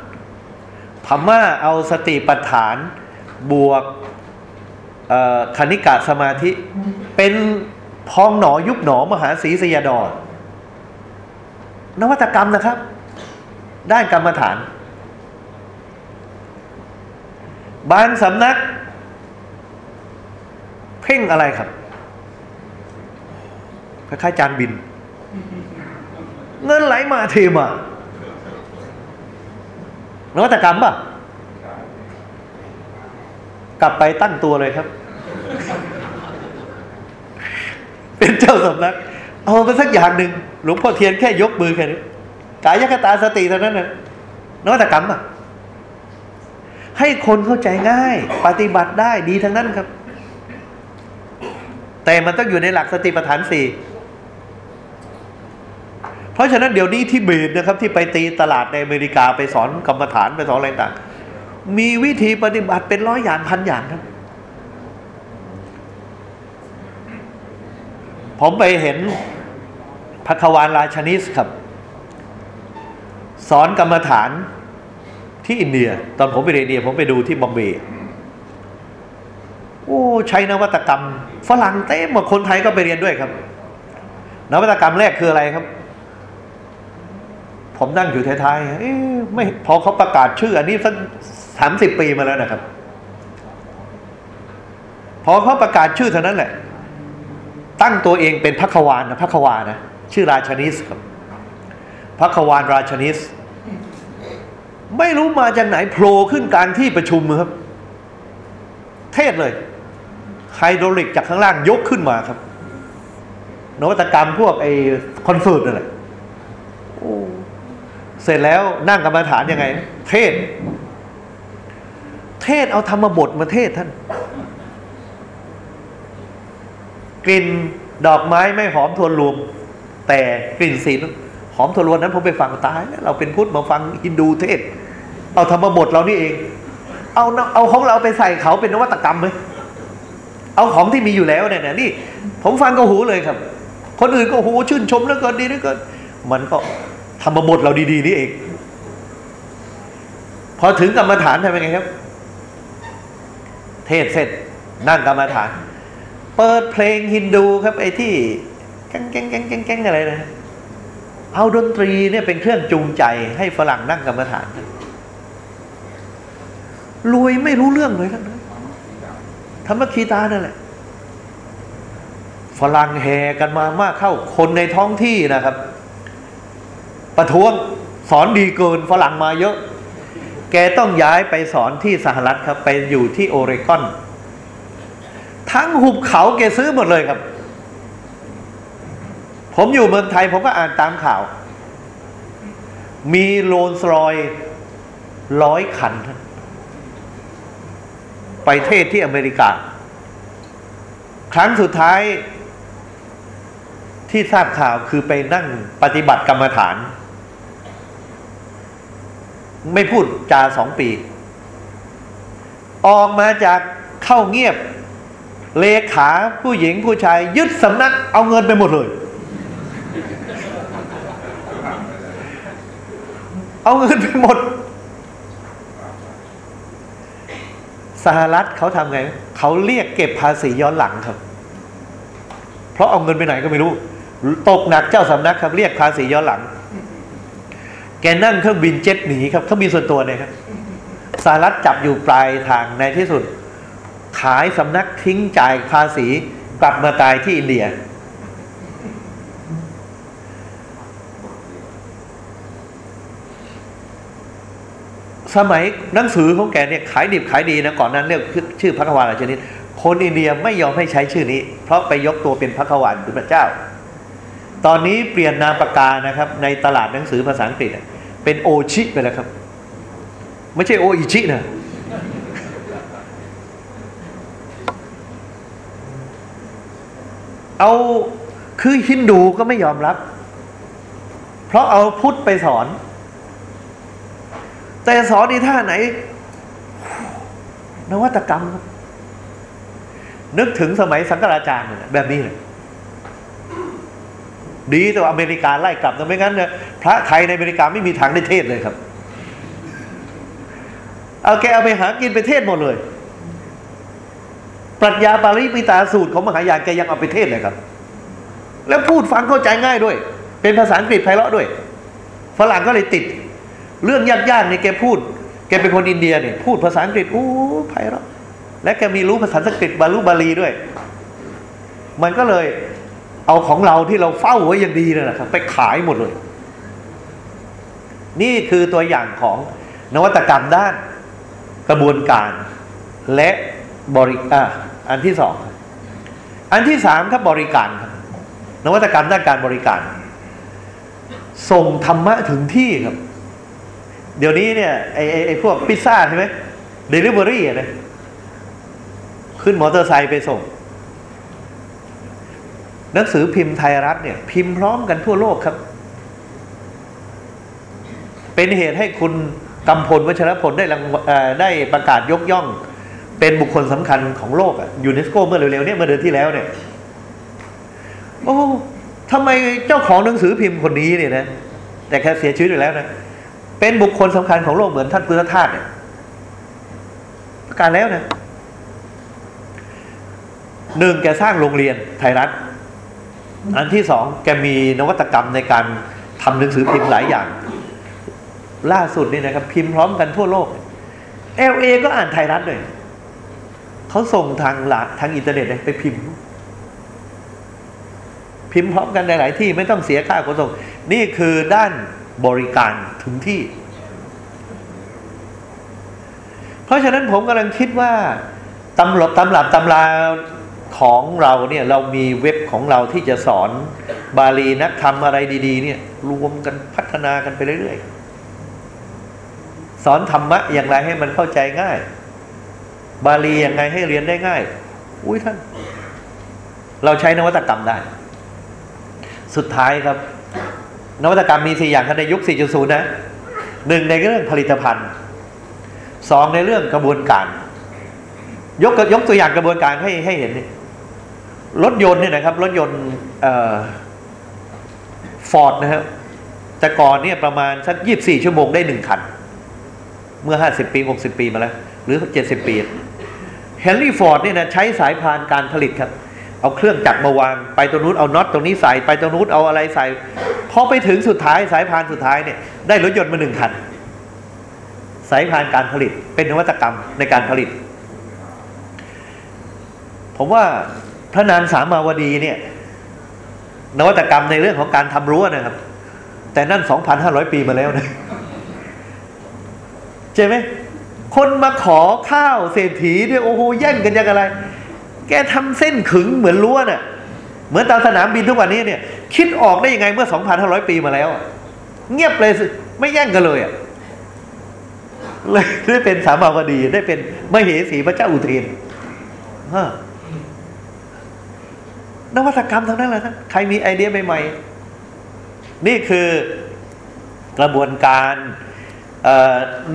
พม่าเอาสติปัฏฐานบวกคณิกะสมาธิ เป็นพองหนอยุบหนอมหาศรีสยาดอนนวัตกรรมนะครับ ด้านกรรมฐาน บางสำนัก เพ่งอะไรครับคล้ายๆจานบิน เงินไหลมาเทมานวัตกรรมป่ะ กลับไปตั้งตัวเลยครับ เป็นเจ้าสำนัก เอาไปสักอย่างหนึ่งหลวงพ่อเทียนแค่ยกมือแค่นี้กายคตาสติเท่านั้นนะนวัตกรรมอะ ให้คนเข้าใจง่าย ปฏิบัติได้ดีทั้งนั้นครับ แต่มันต้องอยู่ในหลักสติปัฏฐานสี่เพราะฉะนั้นเดี๋ยวนี้ที่เบตนะครับ ที่ไปตีตลาดในอเมริกาไปสอนกรรมฐานไปสอนอะไรต่างมีวิธีปฏิบัติเป็นร้อยอย่างพันอย่างครับ ผมไปเห็นพักวานราชนิสครับ สอนกรรมฐาน ที่อินเดีย ตอนผมไปเรียนอินเดีย ผมไปดูที่บอมเบย์โอ้ใช้นวัตกรรม ฝรั่งเต็มหมดคนไทยก็ไปเรียนด้วยครับ นวัตกรรมแรกคืออะไรครับ ผมนั่งอยู่ท้ายๆเอ๊ะไม่พอเขาประกาศชื่อ อันนี้สักสามสิบปีมาแล้วนะครับ พอเขาประกาศชื่อเท่านั้นแหละ ตั้งตัวเองเป็นพักวานนะพักวานนะชื่อราชนิสครับพักวานราชนิส ไม่รู้มาจากไหนโผล่ขึ้นการที่ประชุมครับ เทศเลย ไฮดรอลิกจากข้างล่างยกขึ้นมาครับ นวัตกรรมพวกไอ้คอนเสิร์ตนั่นแหละโอ้เสร็จแล้วนั่งกรรมฐานยังไง เทศ เทศเอาธรรมบทมาเทศท่าน กลิ่นดอกไม้ไม่หอมทวนรวม แต่กลิ่นศีลหอมทวนรวมนั้นผมไปฟังตาย เราเป็นพุทธมาฟังฮินดูเทศ เอาธรรมบทเรานี่เอง เอาเอาของเราไปใส่เขาเป็นนวัตกรรมเลยเอาของที่มีอยู่แล้วเนี่ยนะนี่ ผมฟังก็หูเลยครับ คนอื่นก็หูชื่นชมแล้วกินดีแล้วกินมันก็ธรรมบทเราดีๆนี่เอง พอถึงกรรมฐานทำยังไงครับ เทศเสร็จนั่งกรรมฐาน เปิดเพลงฮินดูครับ ไอ้ที่แก๊งแก๊งแก๊งแก๊งแก๊งอะไรนะเอาดนตรีเนี่ยเป็นเครื่องจูงใจให้ฝรั่งนั่งกรรมฐาน รวยไม่รู้เรื่องเลยทั้งนั้นธรรมคีตานั่นแหละฝรั่งแห่กันมามากเข้าคนในท้องที่นะครับ ประท้วงสอนดีเกินฝรั่งมาเยอะ แกต้องย้ายไปสอนที่สหรัฐครับ ไปอยู่ที่โอเรกอน ทั้งหุบเขาแกซื้อหมดเลยครับ ผมอยู่เมืองไทยผมก็อ่านตามข่าว มีโรลส์รอยร้อยคัน ไปเทศที่อเมริกา ครั้งสุดท้ายที่ทราบข่าวคือไปนั่งปฏิบัติกรรมฐาน ไม่พูดจาสองปี ออกมาจากเข้าเงียบ เลขาผู้หญิงผู้ชาย ยึดสำนักเอาเงินไปหมดเลย เอาเงินไปหมด สหรัฐเขาทำไงเขาเรียกเก็บภาษีย้อนหลังครับ เพราะเอาเงินไปไหนก็ไม่รู้ ตกหนักเจ้าสำนักครับ เรียกภาษีย้อนหลัง แกนั่งเครื่องบินเจ็ตหนีครับเขาบินส่วนตัวเนี่ยครับสหรัฐจับอยู่ปลายทางในที่สุด ขายสำนักทิ้งจ่ายภาษีกลับมาตายที่อินเดีย สมัยหนังสือของแกเนี่ยขายดิบขายดีนะก่อนนั้นเรียกชื่อพระกวาลชนิด คนอินเดียไม่ยอมให้ใช้ชื่อนี้ เพราะไปยกตัวเป็นพระกวาลคือพระเจ้า ตอนนี้เปลี่ยนนามปากกานะครับ ในตลาดหนังสือภาษาอังกฤษเป็นโอชิไปแล้วครับ ไม่ใช่โออิชินะเอาคือฮินดูก็ไม่ยอมรับ เพราะเอาพุทธไปสอน แต่สอนในท่าไหน นวัตกรรม นึกถึงสมัยสังกราจารย์เนี่ยแบบนี้เลยดีแต่ว่าอเมริกาไล่กลับแต่ไม่งั้นเนี่ยพระไทยในอเมริกาไม่มีทางได้เทศเลยครับเอาแกเอาไปหากินไปเทศหมดเลย ปรัชญาปาริปิตาสูตรของมหายานแกยังเอาไปเทศเลยครับ แล้วพูดฟังเข้าใจง่ายด้วย เป็นภาษาอังกฤษไพเราะด้วย ฝรั่งก็เลยติด เรื่องยากๆเนี่ยแกพูด แกเป็นคนอินเดียเนี่ยพูดภาษาอังกฤษโอ้ไพเราะและแกมีรู้ภาษาสังกฤษบาลูบาลีด้วย มันก็เลยเอาของเราที่เราเฝ้าไว้อย่างดีนั่นะครับไปขายหมดเลย นี่คือตัวอย่างของนวัตกรรมด้านกระบวนการและบริอ่าอันที่สอง อันที่สามครับบริการครับนวัตกรรมด้านการบริการ ส่งธรรมะถึงที่ครับ เดี๋ยวนี้เนี่ยไอ้ไอ้ไอ้พวกพิซซ่าใช่ไหมเดลิเวอรี่อะนะขึ้นมอเตอร์ไซค์ไปส่ง หนังสือพิมพ์ไทยรัฐเนี่ย พิมพ์พร้อมกันทั่วโลกครับ เป็นเหตุให้คุณกำพลวัชรพลได้รางได้ประกาศยกย่อง เป็นบุคคลสำคัญของโลกอะยูเนสโกเมื่อเร็วๆเนี่ยเมื่อเดือนที่แล้วเนี่ย โอ้ทำไมเจ้าของหนังสือพิมพ์คนนี้เนี่ยนะ แต่แค่เสียชีวิตไปแล้วนะ เป็นบุคคลสำคัญของโลกเหมือนท่านพุทธทาสเนี่ยประกาศแล้วนะหนึ่งแกสร้างโรงเรียนไทยรัฐ อันที่สองแกมีนวัตกรรมในการทำหนังสือพิมพ์หลายอย่าง ล่าสุดนี่นะครับ พิมพ์พร้อมกันทั่วโลกเอลเอก็อ่านไทยรัฐเลยเขาส่งทางหลาทางอินเทอร์เน็ตไปพิมพ์ พิมพ์พร้อมกันในหลายที่ไม่ต้องเสียค่าขนส่ง นี่คือด้าน บริการถึงที่ เพราะฉะนั้นผมกำลังคิดว่าตำรับตำรับตำราของเราเนี่ยเรามีเว็บของเราที่จะสอนบาลีนักธรรมอะไรดีๆ เนี่ย รวมกันพัฒนากันไปเรื่อยๆ สอนธรรมะอย่างไรให้มันเข้าใจง่าย บาลีอย่างไรให้เรียนได้ง่าย อุ้ยท่าน เราใช้นวัตกรรมได้ สุดท้ายครับ นวัตกรรมมีสี่อย่างในยุค 4.0 นะหนึ่งในเรื่องผลิตภัณฑ์สองในเรื่องกระบวนการ ยกยกตัวอย่างกระบวนการให้ให้เห็นนี่รถยนต์เนี่ยนะครับรถยนต์ฟอร์ดนะครับแต่ก่อนเนี่ยประมาณสักยี่บสี่ชั่วโมงได้หนึ่งคัน เมื่อห้าสิบปีหกสิบปีมาแล้ว หรือเจ็ดสิบปีเฮนรี่ฟอร์ดเนี่ยนะใช้สายพานการผลิตครับ เอาเครื่องจักรมาวาง ไปตรงนู้นเอาน็อตตรงนี้ใส่ไปตรงนู้นเอาอะไรใส่พอไปถึงสุดท้ายสายพานสุดท้ายเนี่ยได้รถยนต์มาหนึ่งคัน สายพานการผลิตเป็นนวัตกรรมในการผลิต ผมว่าพระนางสามาวดีเนี่ย นวัตกรรมในเรื่องของการทำรั้วนะครับ แต่นั่นสองพันห้าร้อยปีมาแล้วนะใช่ไหมคนมาขอข้าวเศรษฐีเนี่ยโอ้โหแย่งกันยังอะไร แกทำเส้นขึงเหมือนรั้วน่ะ เหมือนตามสนามบินทุกวันนี้เนี่ย คิดออกได้ยังไงเมื่อ 2,500 ปีมาแล้ว เงียบเลยสิไม่แย่งกันเลยอะเลยได้เป็นสามาวดีได้เป็นมเหสีพระเจ้าอุเทนนวัตกรรมทั้งนั้นแหละท่านใครมีไอเดียใหม่ๆ นี่คือกระบวนการ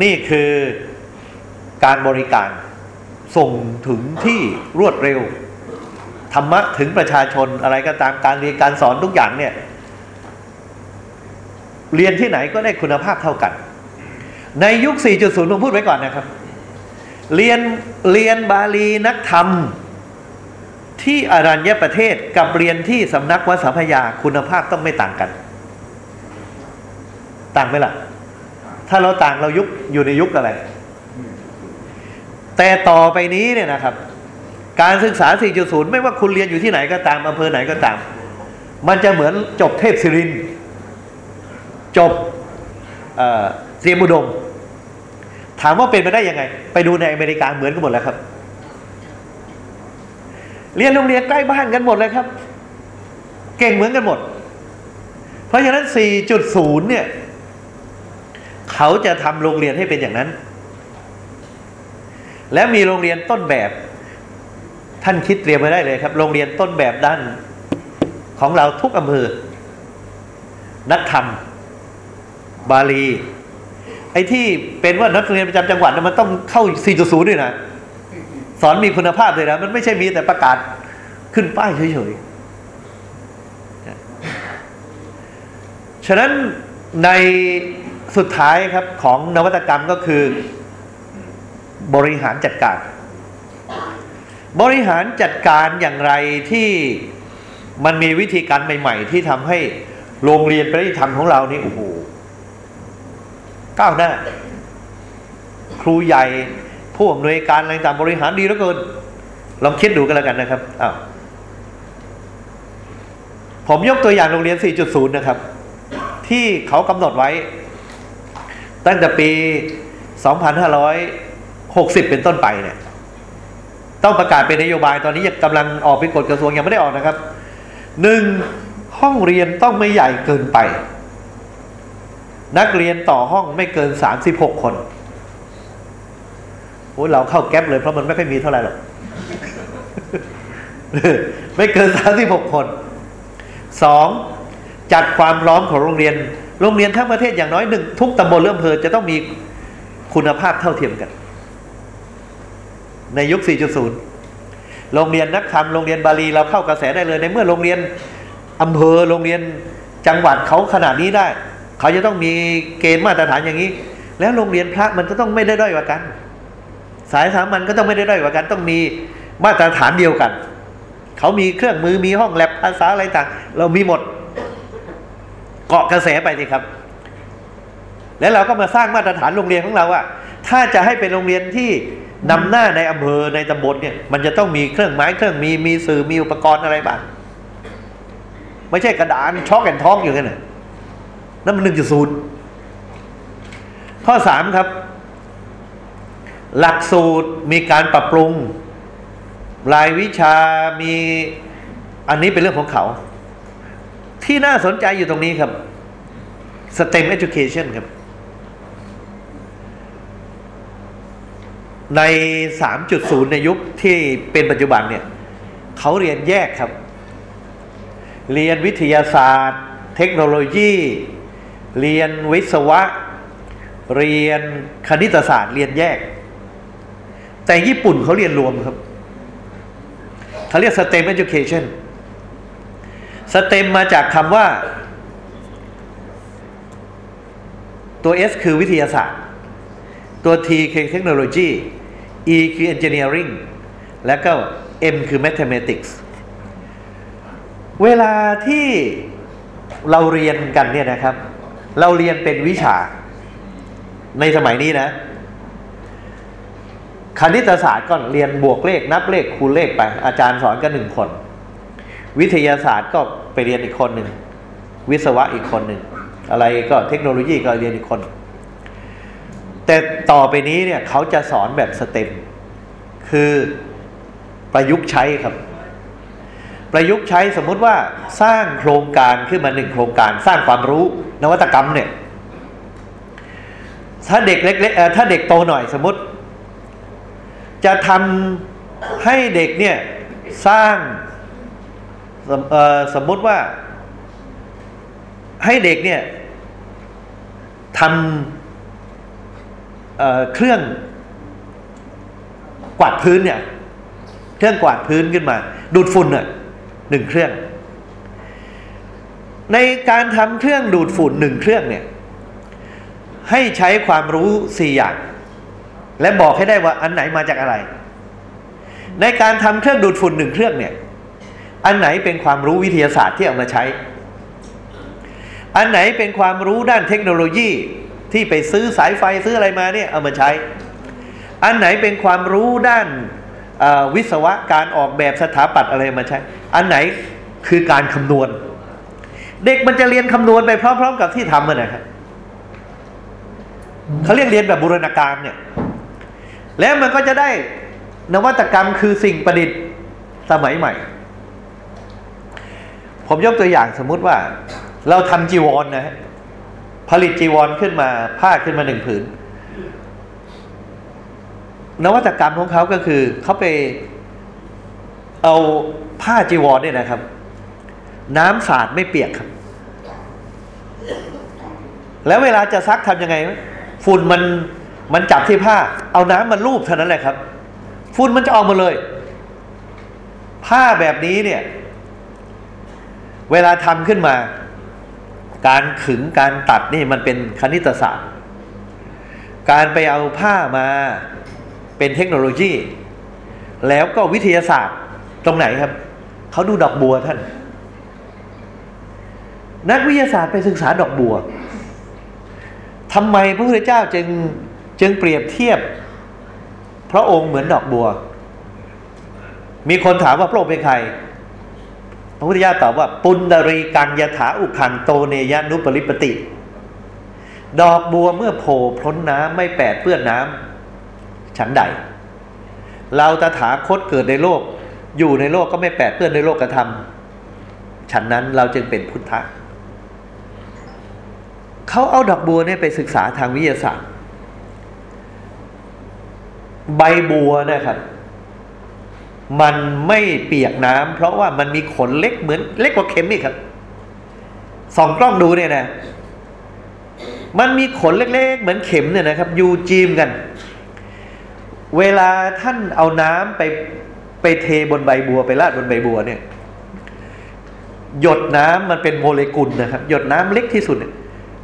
นี่คือการบริการ ส่งถึงที่รวดเร็ว ธรรมะถึงประชาชนอะไรก็ตามการเรียนการสอนทุกอย่างเนี่ย เรียนที่ไหนก็ได้คุณภาพเท่ากัน ในยุค 4.0ผมพูดไว้ก่อนนะครับ เรียนเรียนบาลีนักธรรมที่อรัญญประเทศกับเรียนที่สำนักวัดสัมพยาคุณภาพต้องไม่ต่างกัน ต่างไหมล่ะ ถ้าเราต่างเรายุคอยู่ในยุคอะไร แต่ต่อไปนี้เนี่ยนะครับ การศึกษา 4.0 ไม่ว่าคุณเรียนอยู่ที่ไหนก็ตามอำเภอไหนก็ตาม มันจะเหมือนจบเทพศิริน จบเเตรียมอุดม ถามว่าเป็นไปได้ยังไง ไปดูในอเมริกาเหมือนกันหมดแล้วครับ เรียนโรงเรียนใกล้บ้านกันหมดเลยครับ เก่งเหมือนกันหมด เพราะฉะนั้น 4.0 เนี่ย เขาจะทำโรงเรียนให้เป็นอย่างนั้น และมีโรงเรียนต้นแบบ ท่านคิดเตรียมไว้ได้เลยครับ โรงเรียนต้นแบบด้านของเราทุกอำเภอ นักธรรม บาลี ไอ้ที่เป็นว่านักเรียนประจำจังหวัดมันต้องเข้า 4.0 ด้วยนะ สอนมีคุณภาพเลยนะ มันไม่ใช่มีแต่ประกาศขึ้นป้ายเฉยๆ ฉะนั้นในสุดท้ายครับของนวัตกรรมก็คือ บริหารจัดการ บริหารจัดการอย่างไรที่มันมีวิธีการใหม่ ๆ ที่ทำให้โรงเรียนประดิษฐรรมของเรานี่โอ้โหก้าวหน้า ครูใหญ่ผู้อำนวยการอะไรต่างบริหารดีเหลือเกิน ลองคิดดูกันแล้วกันนะครับอ้าวผมยกตัวอย่างโรงเรียน 4.0 นะครับ ที่เขากำหนดไว้ ตั้งแต่ปี 2500 2560เป็นต้นไปเนี่ย ต้องประกาศเป็นนโยบายตอนนี้ยังกำลังออกเป็นกฎกระทรวงยังไม่ได้ออกนะครับหนึ่งห้องเรียนต้องไม่ใหญ่เกินไป นักเรียนต่อห้องไม่เกิน36คนโอ้เราเข้าแก๊ปเลยเพราะมันไม่ค่อยมีเท่าไหร่หรอกไม่เกิน36คนสองจัดความพร้อมของโรงเรียน โรงเรียนทั้งประเทศอย่างน้อยหนึ่งทุกตำบลเริ่มอำเภอจะต้องมีคุณภาพเท่าเทียมกัน ในยุค 4.0 โรงเรียนนักธรรมโรงเรียนบาลีเราเข้ากระแสได้เลย ในเมื่อโรงเรียนอำเภอโรงเรียนจังหวัดเขาขนาดนี้ได้ เขาจะต้องมีเกณฑ์มาตรฐานอย่างนี้ แล้วโรงเรียนพระมันก็ต้องไม่ได้ด้อยกว่ากัน สายสามัญก็ต้องไม่ได้ด้อยกว่ากัน ต้องมีมาตรฐานเดียวกัน เขามีเครื่องมือมีห้องแลบภาษาอะไรต่าง เรามีหมดเกาะกระแสไปสิครับ แล้วเราก็มาสร้างมาตรฐานโรงเรียนของเราว่าถ้าจะให้เป็นโรงเรียนที่ นำหน้าในอำเภอในตำบลเนี่ย มันจะต้องมีเครื่องไม้เครื่องมีมีสื่อมีอุปกรณ์อะไรบ้างไม่ใช่กระดานช็อกแอนท้องอยู่กันน่ะนั่นมันหนึ่งจุดศูนย์ข้อสามครับ หลักสูตรมีการปรับปรุง รายวิชามีอันนี้เป็นเรื่องของเขา ที่น่าสนใจอยู่ตรงนี้ครับ STEM education ครับ ใน 3.0 ในยุคที่เป็นปัจจุบันเนี่ยเขาเรียนแยกครับ เรียนวิทยาศาสตร์ เทคโนโลยี เรียนวิศวะ เรียนคณิตศาสตร์ เรียนแยก แต่ญี่ปุ่นเขาเรียนรวมครับเขาเรียก STEM education STEM มาจากคำว่า ตัว S คือวิทยาศาสตร์ ตัว T คือเทคโนโลยี E คือ engineering แล้วก็ M คือ mathematics เวลาที่เราเรียนกันเนี่ยนะครับ เราเรียนเป็นวิชา ในสมัยนี้นะ คณิตศาสตร์ก็เรียนบวกเลขนับเลขคูณเลขไป อาจารย์สอนก็หนึ่งคน วิทยาศาสตร์ก็ไปเรียนอีกคนหนึ่ง วิศวะอีกคนหนึ่ง อะไรก็เทคโนโลยีก็เรียนอีกคน แต่ต่อไปนี้เนี่ยเขาจะสอนแบบสเต็ม คือประยุกต์ใช้ครับ ประยุกต์ใช้สมมุติว่าสร้างโครงการขึ้นมาหนึ่งโครงการ สร้างความรู้นวัตกรรมเนี่ยถ้าเด็กเล็กๆถ้าเด็กโตหน่อยสมมติ จะทำให้เด็กเนี่ยสร้างสมมติว่าให้เด็กเนี่ยทำ เเครื่องกวาดพื้นเนี่ย เครื่องกวาดพื้นขึ้นมา ดูดฝุ่นน่ะหนึ่งเครื่อง ในการทำเครื่องดูดฝุ่นหนึ่งเครื่องเนี่ย ให้ใช้ความรู้สี่อย่าง และบอกให้ได้ว่าอันไหนมาจากอะไร ในการทำเครื่องดูดฝุ่นหนึ่งเครื่องเนี่ย อันไหนเป็นความรู้วิทยาศาสตร์ที่เอามาใช้ อันไหนเป็นความรู้ด้านเทคโนโลยี ที่ไปซื้อสายไฟซื้ออะไรมาเนี่ยเอามาใช้ อันไหนเป็นความรู้ด้านวิศวะการออกแบบสถาปัตย์อะไรมาใช้ อันไหนคือการคำนวณ เด็กมันจะเรียนคำนวณไปพร้อม ๆ กับที่ทำมันนะครับเขาเรียกเรียนแบบบูรณาการเนี่ย แล้วมันก็จะได้นวัตกรรมคือสิ่งประดิษฐ์สมัยใหม่ ผมยกตัวอย่างสมมุติว่า เราทำจีวรนนะฮะ ผลิตจีวรขึ้นมาผ้าขึ้นมาหนึ่งผืน นวัตกรรมของเขาก็คือเขาไปเอาผ้าจีวรเนี่ยนะครับ น้ำสาดไม่เปียกครับ แล้วเวลาจะซักทำยังไง ฝุ่นมันมันจับที่ผ้า เอาน้ำมันลูบเท่านั้นแหละครับ ฝุ่นมันจะออกมาเลย ผ้าแบบนี้เนี่ย เวลาทำขึ้นมา การขึงการตัดนี่มันเป็นคณิตศาสตร์ การไปเอาผ้ามาเป็นเทคโนโลยี แล้วก็วิทยาศาสตร์ตรงไหนครับ เขาดูดอกบัวท่าน นักวิทยาศาสตร์ไปศึกษาดอกบัวทำไมพระพุทธเจ้าจึงจึงเปรียบเทียบ พระองค์เหมือนดอกบัว มีคนถามว่าพระองค์เป็นใคร พระพุทธเจ้าตอบว่า ปุณดรีกังยถาอุคังโตเนยนุปริปติ ดอกบัวเมื่อโผล่พ้นน้ำไม่แปดเปื้อนน้ำฉันใด เราตถาคตเกิดในโลก อยู่ในโลกก็ไม่แปดเปื้อนในโลกกระทำฉันนั้นเราจึงเป็นพุทธะเขาเอาดอกบัวเนี่ยไปศึกษาทางวิทยาศาสตร์ ใบบัวนะครับ มันไม่เปียกน้ำเพราะว่ามันมีขนเล็กเหมือนเล็กกว่าเข็มอีกครับส่องกล้องดูเนี่ยนะ มันมีขนเล็กๆ เหมือนเข็มเนี่ยนะครับอยู่จีมกัน เวลาท่านเอาน้ำไปไปเทบนใบบัวไปราดบนใบบัวเนี่ย หยดน้ำมันเป็นโมเลกุลนะครับ หยดน้ำเล็กที่สุดเนี่ย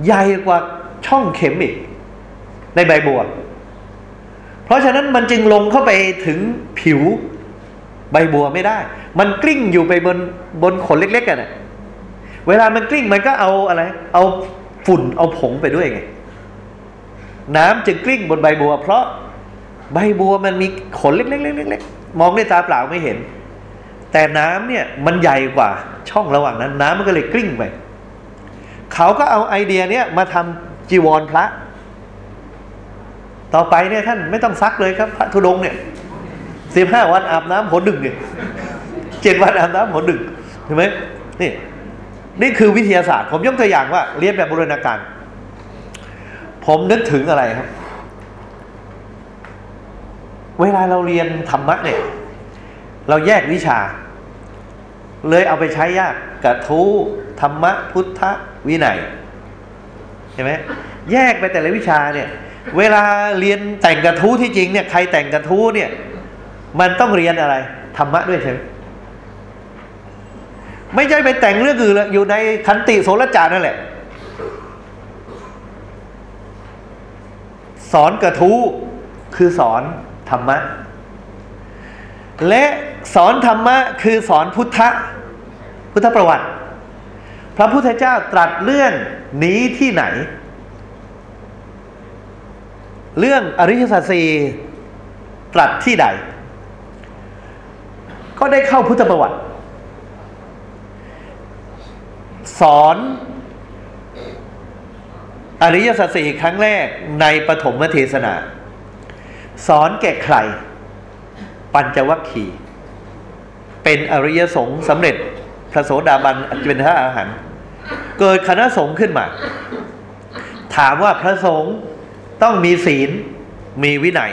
ใหญ่กว่าช่องเข็มอีก ในใบบัว เพราะฉะนั้นมันจึงลงเข้าไปถึงผิว ใบบัวไม่ได้ มันกลิ้งอยู่ไปบนบนขนเล็กๆกันน่ะเวลามันกลิ้งมันก็เอาอะไร เอาฝุ่นเอาผงไปด้วยไง น้ำจึงกลิ้งบนใบบัว เพราะใบบัวมันมีขนเล็กๆๆๆๆมองด้วยตาเปล่าไม่เห็น แต่น้ำเนี่ยมันใหญ่กว่าช่องระหว่างนั้น น้ำมันก็เลยกลิ้งไป เขาก็เอาไอเดียเนี้ยมาทำจีวรพระ ต่อไปเนี่ยท่านไม่ต้องซักเลยครับ พระธุดงค์เนี่ย สิบห้าวันอาบน้ำหนหนึ่งเนี่ยเจ็ดวันอาบน้ำหนหนึ่งเห็นไหมนี่นี่คือวิทยาศาสตร์ ผมยกตัวอย่างว่าเรียนแบบบูรณาการ ผมนึกถึงอะไรครับ เวลาเราเรียนธรรมะเนี่ย เราแยกวิชา เลยเอาไปใช้ยากกระทู้ธรรมะพุทธวินัยเห็นไหมแยกไปแต่ละวิชาเนี่ย เวลาเรียนแต่งกระทู้ที่จริงเนี่ยใครแต่งกระทู้เนี่ย มันต้องเรียนอะไรธรรมะด้วยใช่ไหมไม่ใช่ไปแต่งเรื่องอื่นเลยอยู่ในคันติโสรจานั่นแหละ สอนกระทู้คือสอนธรรมะ และสอนธรรมะคือสอนพุทธพุทธประวัติ พระพุทธเจ้าตรัสเรื่องนี้ที่ไหน เรื่องอริยสัจสี่ตรัสที่ใด ก็ได้เข้าพุทธประวัติ สอนอริยสัจสี่ครั้งแรกในปฐมเทศนา สอนแก่ใคร ปัญจวัคคีย์เป็นอริยสงฆ์สำเร็จพระโสดาบันเป็นพระอาหารหันต์เกิดคณะสงฆ์ขึ้นมา ถามว่าพระสงฆ์ต้องมีศีลมีวินัย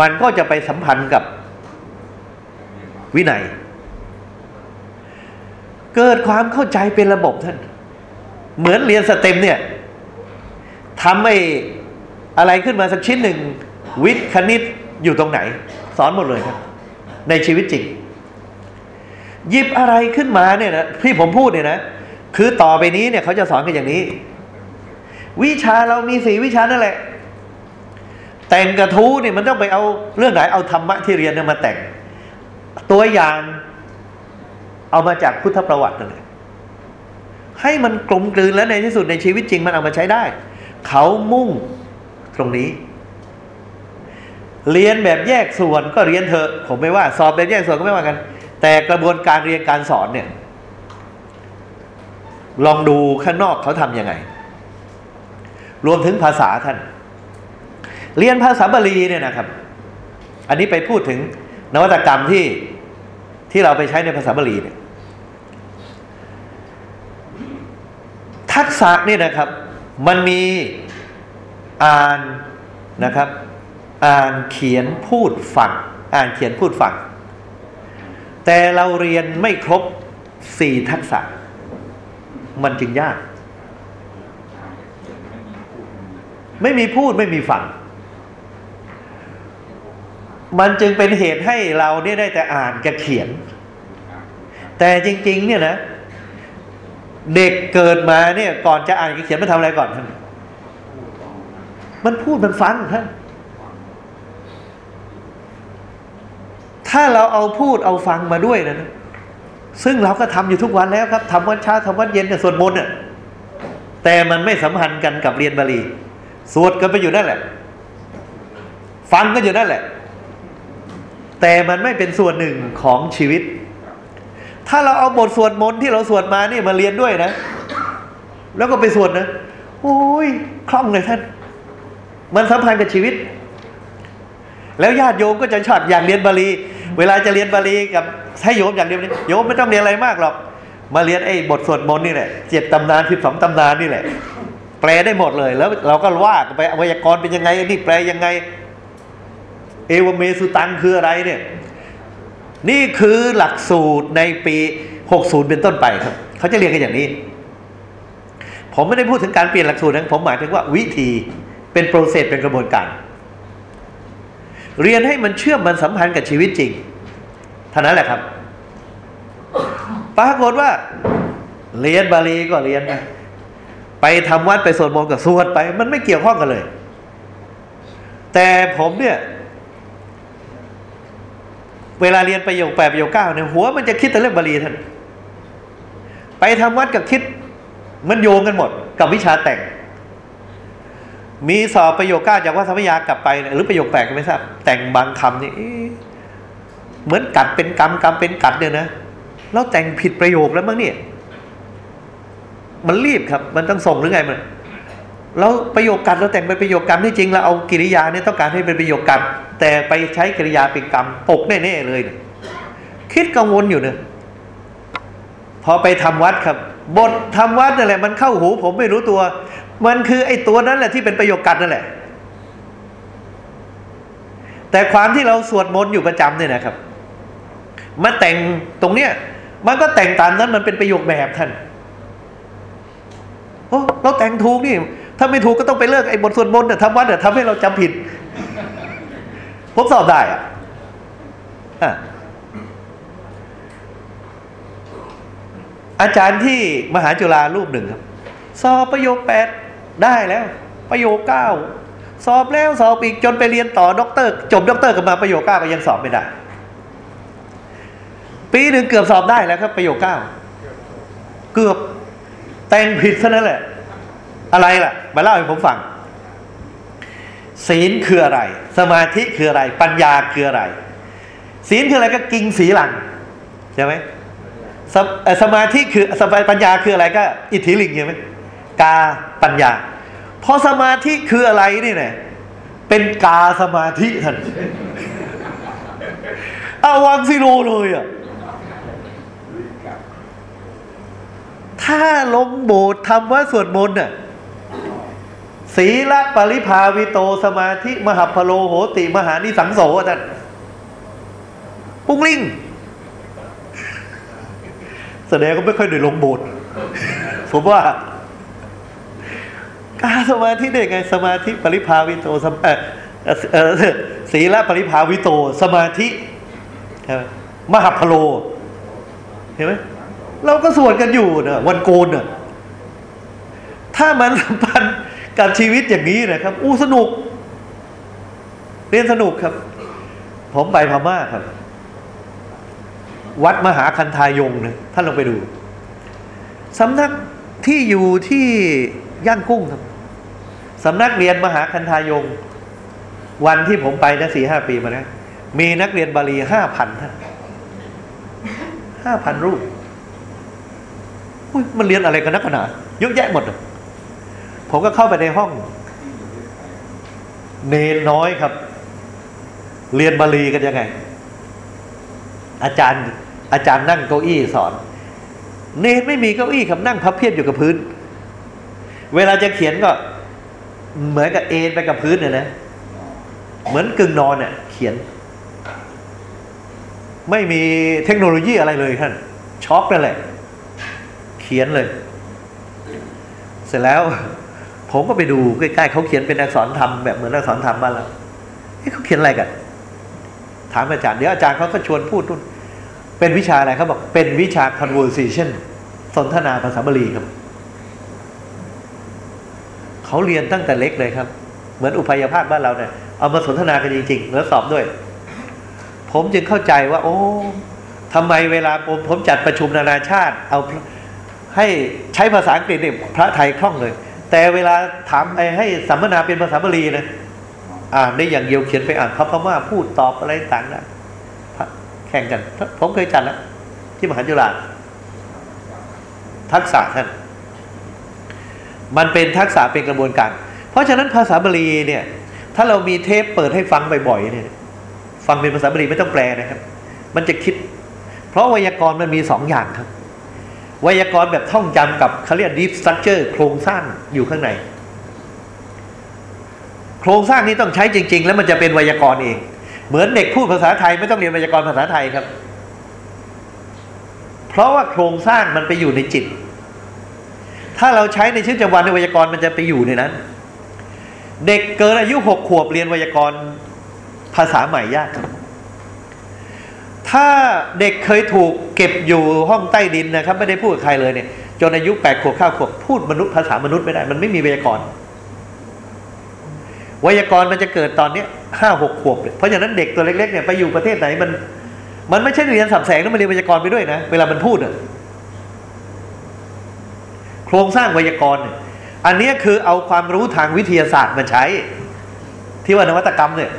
มันก็จะไปสัมพันธ์กับ วินัย เกิดความเข้าใจเป็นระบบท่าน เหมือนเรียนสเต็มเนี่ยทำไอ้อะไรขึ้นมาสักชิ้นหนึ่ง วิทย์คณิตอยู่ตรงไหน สอนหมดเลยครับ ในชีวิตจริงหยิบอะไรขึ้นมาเนี่ยนะที่ผมพูดเนี่ยนะ คือต่อไปนี้เนี่ยเขาจะสอนกันอย่างนี้ วิชาเรามีสีวิชานั่นแหละ แต่งกระทู้เนี่ยมันต้องไปเอาเรื่องไหนเอาธรรมะที่เรียนเนี่ยมาแต่ง ตัวอย่างเอามาจากพุทธประวัตินั่นแหละให้มันกลมกลืนแล้วในที่สุดในชีวิตจริงมันเอามาใช้ได้ เขามุ่งตรงนี้ เรียนแบบแยกส่วนก็เรียนเถอะ ผมไม่ว่า สอบแบบแยกส่วนก็ไม่ว่ากัน แต่กระบวนการเรียนการสอนเนี่ย ลองดูข้างนอกเขาทำยังไง รวมถึงภาษาท่าน เรียนภาษาบาลีเนี่ยนะครับ อันนี้ไปพูดถึง นวัตกรรมที่ที่เราไปใช้ในภาษาบาลีเนี่ยทักษะนี่นะครับ มันมีอ่านนะครับ อ่านเขียนพูดฟังอ่านเขียนพูดฟังแต่เราเรียนไม่ครบสี่ทักษะ มันจึงยาก ไม่มีพูดไม่มีฟัง มันจึงเป็นเหตุให้เราเนี่ยได้แต่อ่านกับเขียน แต่จริง ๆ เนี่ยนะ เด็กเกิดมาเนี่ย ก่อนจะอ่านกับเขียนมันทำอะไรก่อนท่านมันพูดมันฟังท่านถ้าเราเอาพูดเอาฟังมาด้วยนะซึ่งเราก็ทำอยู่ทุกวันแล้วครับทำวันเช้าทำวันเย็นกับสวดมนต์น่ะแต่มันไม่สัมพันธ์กันกับเรียนบาลี สวดกันไปอยู่นั่นแหละ ฟังก็อยู่นั่นแหละ แต่มันไม่เป็นส่วนหนึ่งของชีวิต ถ้าเราเอาบทสวดมนต์ที่เราสวดมานี่มาเรียนด้วยนะ แล้วก็ไปสวดนะโอ้ยคล่องเลยท่าน มันสัมพันธ์กับชีวิต แล้วญาติโยมก็จะชอบอยากเรียนบาลี เวลาจะเรียนบาลีกับให้โยมอย่างเดียวนี้โยมไม่ต้องเรียนอะไรมากหรอก มาเรียนไอ้บทสวดมนต์นี่แหละเจ็ดตำนานสิบสองตำนานนี่แหละ แปลได้หมดเลยแล้ว เราก็ว่าไปอวยากรณ์เป็นยังไงนนี้แปลยังไง เอวเมสุตังคืออะไรเนี่ย นี่คือหลักสูตรในปี 60 เป็นต้นไปครับ เขาจะเรียนกันอย่างนี้ ผมไม่ได้พูดถึงการเปลี่ยนหลักสูตรนะผมหมายถึงว่าวิธีเป็นโปรเซสเป็นกระบวนการ เรียนให้มันเชื่อมมันสัมพันธ์กับชีวิตจริงเท่านั้นแหละครับปรากฏว่า เรียนบาลีก็เรียนไปไปทำวัดไปสวดมนต์กับสวดไป มันไม่เกี่ยวข้องกันเลย แต่ผมเนี่ย เวลาเรียนประโยคแปดประโยคเก้าเนี่ยหัวมันจะคิดแต่เรื่องบาลีท่านไปทำวัดกับคิดมันโยงกันหมด กับวิชาแต่ง มีสอบประโยคเก้าจากวัดสัมยากลับไป หรือประโยคแปดก็ไม่ทราบแต่งบางคำนี่เหมือนกัดเป็นกรรมกรรมเป็นกัดเนี่ยนะแล้วแต่งผิดประโยคแล้วมั้งเนี่ย มันรีบครับ มันต้องส่งหรือไงมัน แล้วประโยคกัดเราแต่งเป็นประโยคกรรมที่จริงเราเอากิริยาเนี่ยต้องการให้เป็นประโยคกรรมแต่ไปใช้กิริยาเป็นกรรมตกแน่ๆเลยเนี่ยคิดกังวลอยู่เนี่ยพอไปทำวัดครับ บททำวัดนั่นแหละมันเข้าหู ผมไม่รู้ตัว มันคือไอ้ตัวนั้นแหละที่เป็นประโยคกัดนั่นแหละ แต่ความที่เราสวดมนต์อยู่ประจำเนี่ยนะครับ มาแต่งตรงเนี้ยมันก็แต่งตามนั้นมันเป็นประโยคแบบท่านโอ้เราแต่งถูกนี่ถ้าไม่ถูกก็ต้องไปเลิกไอ้บทสวดมนต์เนี่ยทำวัดเนี่ยทำให้เราจำผิด ผมสอบได้อะอะอาจารย์ที่มหาจุฬารูปหนึ่งครับ สอบประโยคแปดได้แล้ว ประโยคเก้าสอบแล้วสอบอีกจนไปเรียนต่อด็อกเตอร์ จบด็อกเตอร์กันมาประโยคเก้าก็ยังสอบไม่ได้ ปีหนึ่งเกือบสอบได้แล้วครับ ประโยคเก้าเกือบแต่งผิดเท่านั้นแหละ อะไรล่ะ มาเล่าให้ผมฟัง ศีลคืออะไร สมาธิคืออะไร ปัญญาคืออะไร ศีลคืออะไรก็กิงสีหลังใช่ไหมสมเอ่อสมาธิคือสมาปัญญาคืออะไรก็ อิทธิลิงใช่ไหมกาปัญญา พอสมาธิคืออะไรนี่เนี่ยเป็นกาสมาธิท่านเอาวังซิโลเลยอะถ้าลงโบสถ์ทำว่าสวดมนต์น่ะ ศีละปริภาวิโตสมาธิมหัพโลโหติมหานิสังโสอะท่านปุ้งลิงแสดงก็ไม่ค่อยได้ลงโบสถ์ผมว่าการสมาธิได้ไง สมาธิปริภาวิโตสมเออเออศีละปริภาวิโต สมาธิมหัพพโล เห็นไหมเราก็สวดกันอยู่นะวันโกนน่ะถ้ามันสัมพันธ์ กับชีวิตอย่างนี้นะครับ อู้สนุก เรียนสนุกครับ ผมไปพม่าครับ วัดมหาคันธายงนะท่านลองไปดูสำนักที่อยู่ที่ย่างกุ้งครับสำนักเรียนมหาคันธายง วันที่ผมไปนะสี่ห้าปีมาแล้วมีนักเรียนบาลีห้าพันท่านห้าพันรูปมันเรียนอะไรกันนักขนาเยอะแยะหมดอะ ผมก็เข้าไปในห้อง เนนน้อยครับ เรียนบาลีกันยังไง อาจารย์ อาจารย์นั่งเก้าอี้สอน เนนไม่มีเก้าอี้ครับนั่งพับเพียบอยู่กับพื้น เวลาจะเขียนก็ เหมือนกับเอนไปกับพื้นเนี่ยนะเหมือนกึ่งนอนเนี่ยเขียน ไม่มีเทคโนโลยีอะไรเลยท่านช็อกนั่นแหละ เขียนเลย เสร็จแล้ว ผมก็ไปดูใกล้ๆเขาเขียนเป็นอักษรธรรมแบบเหมือนอักษรธรรมบ้านเราเฮ้เขาเขียนอะไรกัน ถามอาจารย์เดี๋ยวอาจารย์เขาก็ชวนพูดนู่นเป็นวิชาอะไรเขาบอกเป็นวิชา conversation สนทนาภาษาบาลีครับเขาเรียนตั้งแต่เล็กเลยครับ เหมือนอุปยภาคบ้านเราเนี่ยเอามาสนทนากันจริงๆ แล้วสอบด้วย ผมจึงเข้าใจว่า โอ้ทำไมเวลาผมผมจัดประชุมนานาชาติ เอาให้ใช้ภาษาอังกฤษเนี่ยพระไทยคล่องเลย แต่เวลาถามไอ้ให้สัมมนาเป็นภาษาบาลีนะอ่านได้อย่างเดียวเขียนไปอ่านพระพม่าพูดตอบอะไรต่างนะแข่งกัน ผมเคยจัดแล้วที่มหาจุฬาทักษะท่าน มันเป็นทักษะเป็นกระบวนการ เพราะฉะนั้นภาษาบาลีเนี่ย ถ้าเรามีเทปเปิดให้ฟังบ่อยๆเนี่ย ฟังเป็นภาษาบาลีไม่ต้องแปลนะครับ มันจะคิด เพราะไวยากรณ์มันมีสองอย่างครับ ไวยากรณ์แบบท่องจำกับเขาเรียก deep structure โครงสร้างอยู่ข้างใน โครงสร้างนี้ต้องใช้จริง ๆ แล้วมันจะเป็นไวยากรณ์เอง เหมือนเด็กพูดภาษาไทยไม่ต้องเรียนไวยากรณ์ภาษาไทยครับ เพราะว่าโครงสร้างมันไปอยู่ในจิต ถ้าเราใช้ในชีวิตประจำวันในไวยากรณ์มันจะไปอยู่ในนั้น เด็กเกินอายุหกขวบเรียนไวยากรณ์ภาษาใหม่ยากครับ ถ้าเด็กเคยถูกเก็บอยู่ห้องใต้ดินนะครับ ไม่ได้พูดกับใครเลยเนี่ยจนอายุแปดขวบเก้าขวบพูดมนุษย์ภาษามนุษย์ไม่ได้ มันไม่มีไวยากรณ์ไวยากรณ์มันจะเกิดตอนเนี้ห้าหกขวบเพราะฉะนั้นเด็กตัวเล็กๆเนี่ยไปอยู่ประเทศไหนมัน มันไม่ใช่เรียนสับแสงนะมันเรียนไวยากรณ์ไปด้วยนะ เวลามันพูดอะโครงสร้างไวยากรณ์เนี่ยอันนี้คือเอาความรู้ทางวิทยาศาสตร์มาใช้ ที่ว่านวัตกรรมเนี่ย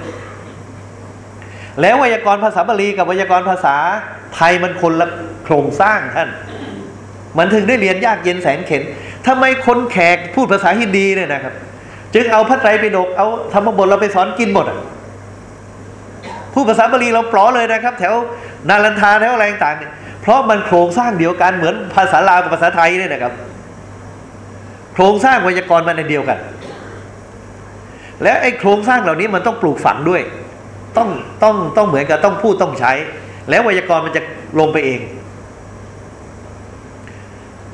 แล้วไวยากรณ์ภาษาบาลีกับไวยากรณ์ภาษาไทยมันคนละโครงสร้างท่าน มันถึงได้เรียนยากเย็นแสนเข็นทำไมคนแขกพูดภาษาฮินดีเนี่ยนะครับ จึงเอาพระไตรปิฎกเอาธรรมบทเราไปสอนกินหมดอะพูดภาษาบาลีเราปลอเลยนะครับ แถวนาลันทาแถวอะไรต่างๆเนี่ยเพราะมันโครงสร้างเดียวกันเหมือนภาษาลาวกับภาษาไทยเนี่ยนะครับ โครงสร้างไวยากรณ์มันอันเดียวกัน และไอ้โครงสร้างเหล่านี้มันต้องปลูกฝังด้วย ต้องต้องต้องเหมือนกับต้องพูดต้องใช้ แล้วไวยากรณ์มันจะลงไปเอง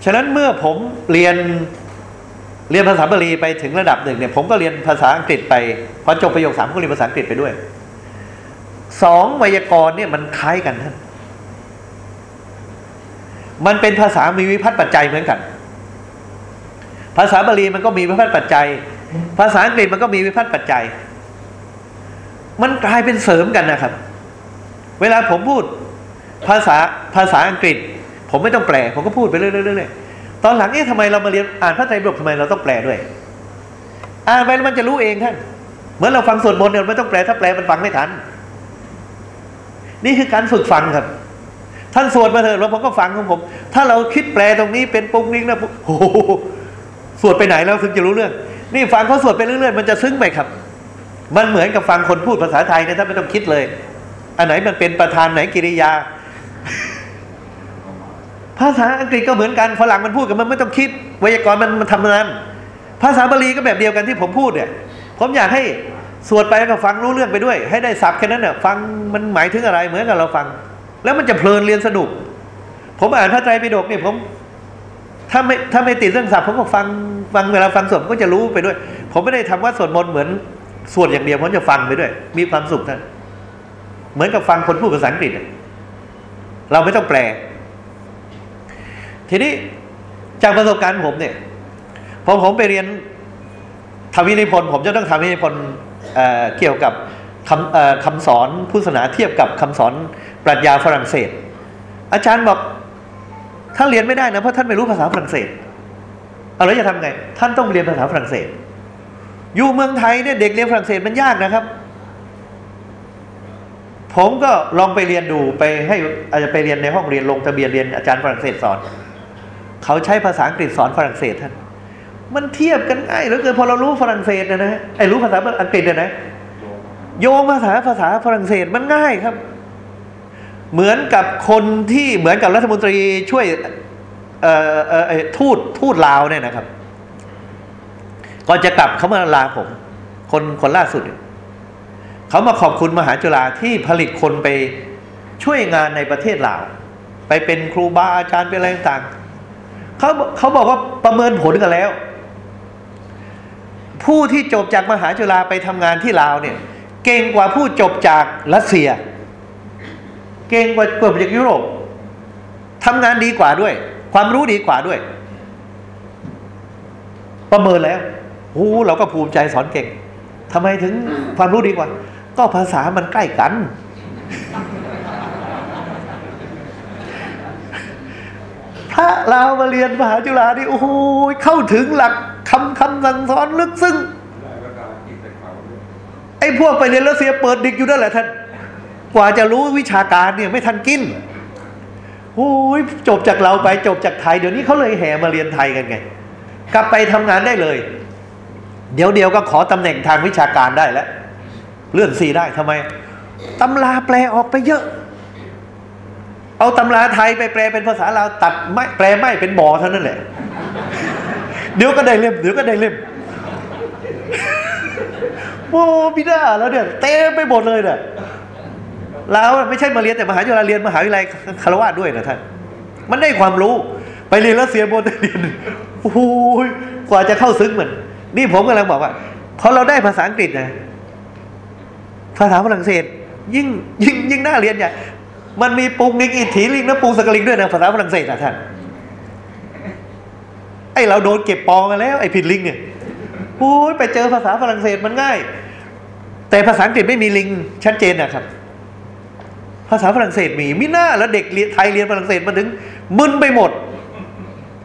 ฉะนั้นเมื่อผมเรียนเรียนภาษาบาลีไปถึงระดับหนึ่งเนี่ยผมก็เรียนภาษาอังกฤษไปพอจบประโยคสามก็เรียนภาษาอังกฤษไปด้วยสองไวยากรณ์เนี่ยมันคล้ายกันท่านมันเป็นภาษามีวิพัฒน์ปัจจัยเหมือนกัน ภาษาบาลีมันก็มีวิพัฒน์ปัจจัย ภาษาอังกฤษมันก็มีวิพัฒน์ปัจจัย มันกลายเป็นเสริมกันนะครับ เวลาผมพูดภาษาภาษาอังกฤษ ผมไม่ต้องแปล ผมก็พูดไปเรื่อยๆตอนหลังเอ๊ะทำไมเรามาเรียนอ่านพระไตรปิฎกทำไมเราต้องแปลด้วย อ่านไปแล้วมันจะรู้เองท่านเหมือนเราฟังสวดมนต์เนี่ยไม่ต้องแปลถ้าแปลมันฟังไม่ทัน นี่คือการฝึกฟังครับ ท่านสวดมาเถิดแล้วผมก็ฟังของผม ถ้าเราคิดแปลตรงนี้เป็นปุงนิ่งนะโอ้โหสวดไปไหนแล้วถึงจะรู้เรื่อง นี่ฟังเขาสวดไปเรื่อยๆมันจะซึ้งไปครับ มันเหมือนกับฟังคนพูดภาษาไทยเนี่ยถ้าไม่ต้องคิดเลย อันไหนมันเป็นประธานไหนกิริยา ภาษาอังกฤษก็เหมือนกันฝรั่งมันพูดกันมันไม่ต้องคิด ไวยากรณ์มันมันทำงานภาษาบาลีก็แบบเดียวกันที่ผมพูดเนี่ยผมอยากให้สวดไปแล้วก็ฟังรู้เรื่องไปด้วย ให้ได้ศัพท์แค่นั้นเนี่ยฟังมันหมายถึงอะไรเหมือนกับเราฟัง แล้วมันจะเพลินเรียนสนุก ผมอ่านพระไตรปิฎกเนี่ยผมถ้าไม่ถ้าไม่ติดเรื่องศัพท์ผมก็ฟังฟังเวลาฟังสวดก็จะรู้ไปด้วย ผมไม่ได้ทำว่าสวดมนต์เหมือน สวดอย่างเดียวผมจะฟังไปด้วย มีความสุขท่านเหมือนกับฟังคนพูดภาษาอังกฤษเราไม่ต้องแปล ทีนี้จากประสบการณ์ผมเนี่ยพอผมไปเรียนทำวินิพนธ์ผมจะต้องทำวินิพนธ์เกี่ยวกับคำคำสอนพุทธศาสนาเทียบกับคำสอนปรัชญาฝรั่งเศส อาจารย์บอกท่านเรียนไม่ได้นะเพราะท่านไม่รู้ภาษาฝรั่งเศสเอาแล้วจะทำไง ท่านต้องเรียนภาษาฝรั่งเศส อยู่เมืองไทยเนี่ยเด็กเรียนฝรั่งเศสมันยากนะครับ ผมก็ลองไปเรียนดูไปให้อาจจะไปเรียนในห้องเรียนลงทะเบียนเรียนอาจารย์ฝรั่งเศสสอน เขาใช้ภาษาอังกฤษสอนฝรั่งเศสท่านมันเทียบกันง่ายเหลือเกินพอเรารู้ฝรั่งเศสนะนะไอ้รู้ภาษาอังกฤษนะนะโยงภาษาภาษาฝรั่งเศสมันง่ายครับ เหมือนกับคนที่เหมือนกับรัฐมนตรีช่วยเอ่อเอ่อเอ่อทูตทูตลาวเนี่ยนะครับ ก่อนจะกลับเขามาลาผม คนคนล่าสุด เขามาขอบคุณมหาจุฬาที่ผลิตคนไปช่วยงานในประเทศลาว ไปเป็นครูบาอาจารย์เป็นอะไรต่างเขาเขาบอกว่าประเมินผลกันแล้ว ผู้ที่จบจากมหาจุฬาไปทำงานที่ลาวเนี่ย เก่งกว่าผู้จบจากรัสเซีย เก่งกว่าเกือบจากยุโรปทำงานดีกว่าด้วย ความรู้ดีกว่าด้วย ประเมินแล้ว โอ้เราก็ภูมิใจสอนเก่งทำไมถึงความรู้ดีกว่า ก็ภาษามันใกล้กัน พระเรามาเรียนมหาจุฬานี่โอ้โหเข้าถึงหลักคำคำสั่งสอนลึกซึ้งได้ก็การกินแต่เขาด้วยไอ้พวกไปเรียนรัสเซียเปิดดิกอยู่นั่นแหละท่าน กว่าจะรู้วิชาการเนี่ยไม่ทันกินโอ้ยจบจากเราไปจบจากไทย เดี๋ยวนี้เขาเลยแห่มาเรียนไทยกันไง กลับไปทำงานได้เลย เดี๋ยวเดียวก็ขอตำแหน่งทางวิชาการได้แล้ว เลื่อนสีได้ทำไมตำราแปลออกไปเยอะ เอาตำราไทยไปแปลเป็นภาษาลาวตัดไม่แปลไม่เป็นบอเท่านั้นแหละ เดี๋ยวก็ได้เล่มเดี๋ยวก็ได้เล่มโอ้พี่ด้าแล้วเนี่ยเต็มไปหมดเลยเนี่ยแล้วไม่ใช่มาเรียนแต่มหาวิทยาลัยเรียนมหาวิทยาลัยคารวะด้วยนะท่านมันได้ความรู้ ไปเรียนรัสเซียบนเรียนโอ้โหกว่าจะเข้าซึ้งเหมือน นี่ผมกำลังบอกว่าพอเราได้ภาษาอังกฤษนะภาษาฝรั่งเศส ยิ่งยิ่งยิ่งน่าเรียนใหญ่มันมีปุงนิงอิทธิลิงและปูสกลิงด้วยนะภาษาฝรั่งเศสนะท่านไอเราโดนเก็บปองมาแล้วไอผิดลิงเนี่ยโอ้ยไปเจอภาษาฝรั่งเศสมันง่าย แต่ภาษาอังกฤษไม่มีลิงชัดเจนนะครับ ภาษาฝรั่งเศสมีมิน่าแล้วเด็กไทยเรียนฝรั่งเศสมาถึงมึนไปหมด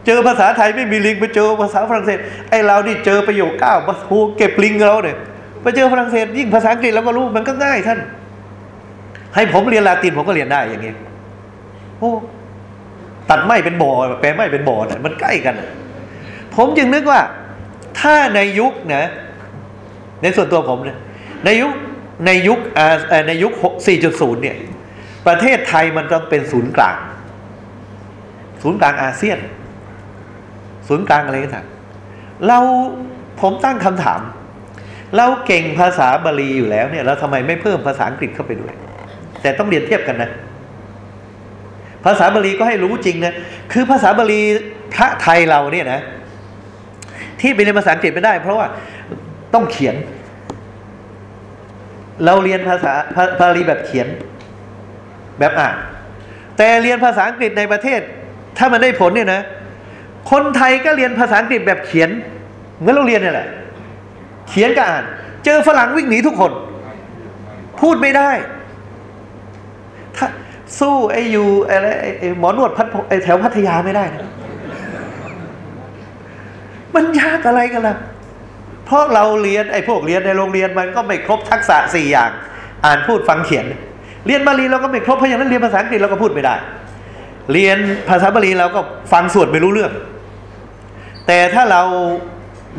เจอภาษาไทยไม่มีลิงไปเจอภาษาฝรั่งเศสไอเรานี่เจอประโยคเก้าโอ้โหเก็บลิงเราเนี่ยไปเจอฝรั่งเศสยิ่งภาษาอังกฤษเราก็รู้มันก็ง่ายท่าน ให้ผมเรียนลาตินผมก็เรียนได้อย่างเงี้ยโอ้ตัดไม้เป็นบ่อแปลไม้เป็นบ่อเนี่ยมันใกล้กัน ผมจึงนึกว่า ถ้าในยุคนะในส่วนตัวผมเนี่ยในยุคในยุคอ่าเอ่อในยุค 4.0 เนี่ย ประเทศไทยมันต้องเป็นศูนย์กลาง ศูนย์กลางอาเซียน ศูนย์กลางอะไรก็ตามเราผมตั้งคำถาม เราเก่งภาษาบาลีอยู่แล้วเนี่ยเราทำไมไม่เพิ่มภาษาอังกฤษเข้าไปด้วย แต่ต้องเรียนเทียบกันนะ ภาษาบาลีก็ให้รู้จริงนะคือภาษาบาลีพระไทยเราเนี่ยนะ ที่ไปเรียนภาษาอังกฤษไม่ได้ เพราะว่าต้องเขียน เราเรียนภาษาบาลีแบบเขียน แบบอ่านแต่เรียนภาษาอังกฤษในประเทศ ถ้ามันได้ผลเนี่ยนะ คนไทยก็เรียนภาษาอังกฤษแบบเขียน เหมือนเราเรียนเนี่ยแหละ เขียนกับอ่าน เจอฝรั่งวิ่งหนีทุกคน พูดไม่ได้ ถ้าสู้ไอ้อยู่อะไรไอ้หมอนวดพัทไอ้แถวพัทยาไม่ได้นะมันยากอะไรกันล่ะ เพราะเราเรียนไอ้พวกเรียนในโรงเรียนมันก็ไม่ครบทักษะสี่อย่าง อ่านพูดฟังเขียน เรียนบาลีเราก็ไม่ครบเพราะฉะนั้นเรียนภาษาอังกฤษเราก็พูดไม่ได้ เรียนภาษาบาลีเราก็ฟังสวดไม่รู้เรื่อง แต่ถ้าเรา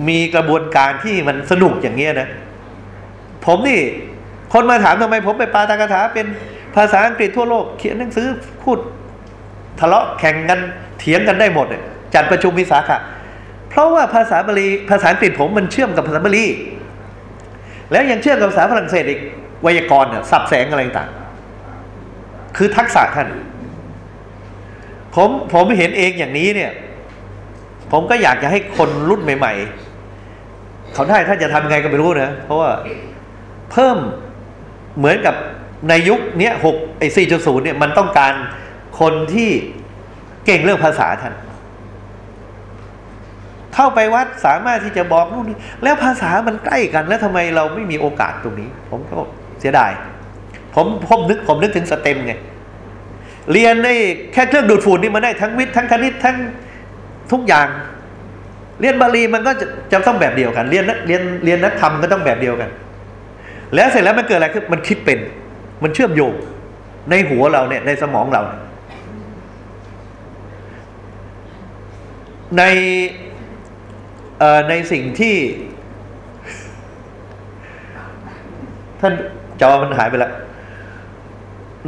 มีกระบวนการที่มันสนุกอย่างเงี้ยนะ ผมนี่ คนมาถามทำไมผมไปปาตากถาเป็นภาษาอังกฤษทั่วโลก เขียนหนังสือพูดทะเลาะแข่งกันเถียงกันได้หมดจัดประชุมวิสาขะเพราะว่าภาษาบาลีภาษาอังกฤษผมมันเชื่อมกับภาษาบาลีแล้วยังเชื่อมกับภาษาฝรั่งเศสอีกไวยากรณ์เนี่ยสับแสงอะไรต่างคือทักษะท่านผมผมเห็นเองอย่างนี้เนี่ย ผมก็อยากจะให้คนรุ่นใหม่ ๆ เขาได้ถ้าจะทำยังไงก็ไม่รู้นะ เพราะว่าเพิ่มเหมือนกับในยุคนี้หกไอ้สี่จุดศูนย์เนี่ยมันต้องการคนที่เก่งเรื่องภาษาท่าน เข้าไปวัดสามารถที่จะบอกนู่นนี่แล้วภาษามันใกล้กัน แล้วทำไมเราไม่มีโอกาสตรงนี้ ผมก็เสียดาย ผมผมนึกผมนึกถึงสเต็มไง เรียนในแค่เครื่องดูดฝุ่นนี่มันได้ทั้งวิทย์ทั้งคณิตทั้ง ทุกอย่าง เรียนบาลีมันก็จะจะต้องแบบเดียวกัน เรียนนักเรียนเรียนนักธรรมก็ต้องแบบเดียวกัน แล้วเสร็จแล้วมันเกิดอะไรขึ้นมันคิดเป็น มันเชื่อมโยงในหัวเราเนี่ย ในสมองเรา ในในสิ่งที่ ท่านจอมันหายไปแล้ว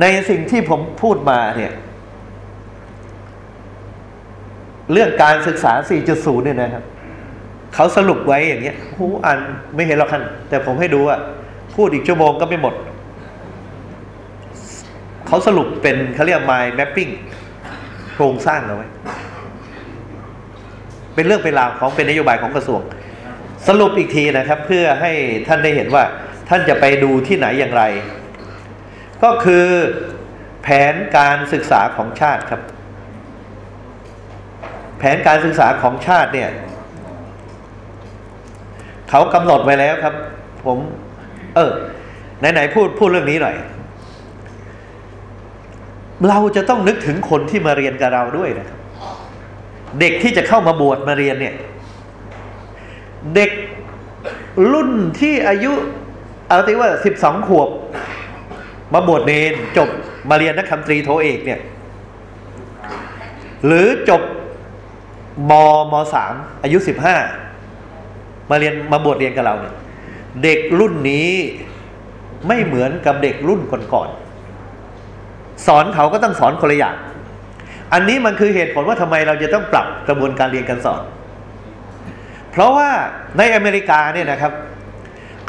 ในสิ่งที่ผมพูดมาเนี่ย เรื่องการศึกษา 4.0 เนี่ยนะครับ เขาสรุปไว้อย่างเงี้ยโอ้อ่านไม่เห็นหรอกท่านแต่ผมให้ดูว่าพูดอีกชั่วโมงก็ไม่หมด เขาสรุปเป็นเขาเรียก mind mapping โครงสร้างเอาไว้ เป็นเรื่องเป็นราวของเป็นนโยบายของกระทรวง สรุปอีกทีนะครับ เพื่อให้ท่านได้เห็นว่า ท่านจะไปดูที่ไหนอย่างไร ก็คือแผนการศึกษาของชาติครับ แผนการศึกษาของชาติเนี่ยเขากำหนดไว้แล้วครับ ผม เออไหนๆพูดพูดเรื่องนี้หน่อย เราจะต้องนึกถึงคนที่มาเรียนกับเราด้วยนะครับเด็กที่จะเข้ามาบวชมาเรียนเนี่ย เด็กรุ่นที่อายุ เอาติว่าสิบสองขวบ มาบวชเนนจบมาเรียนนักคำตรีโทเอกเนี่ย หรือจบ มมสามอายุสิบห้ามาเรียนมาบวชเรียนกับเราเนี่ย เด็กรุ่นนี้ไม่เหมือนกับเด็กรุ่นก่อนๆสอนเขาก็ต้องสอนคนละอย่างอันนี้มันคือเหตุผลว่าทำไมเราจะต้องปรับกระบวนการเรียนการสอน เพราะว่าในอเมริกาเนี่ยนะครับ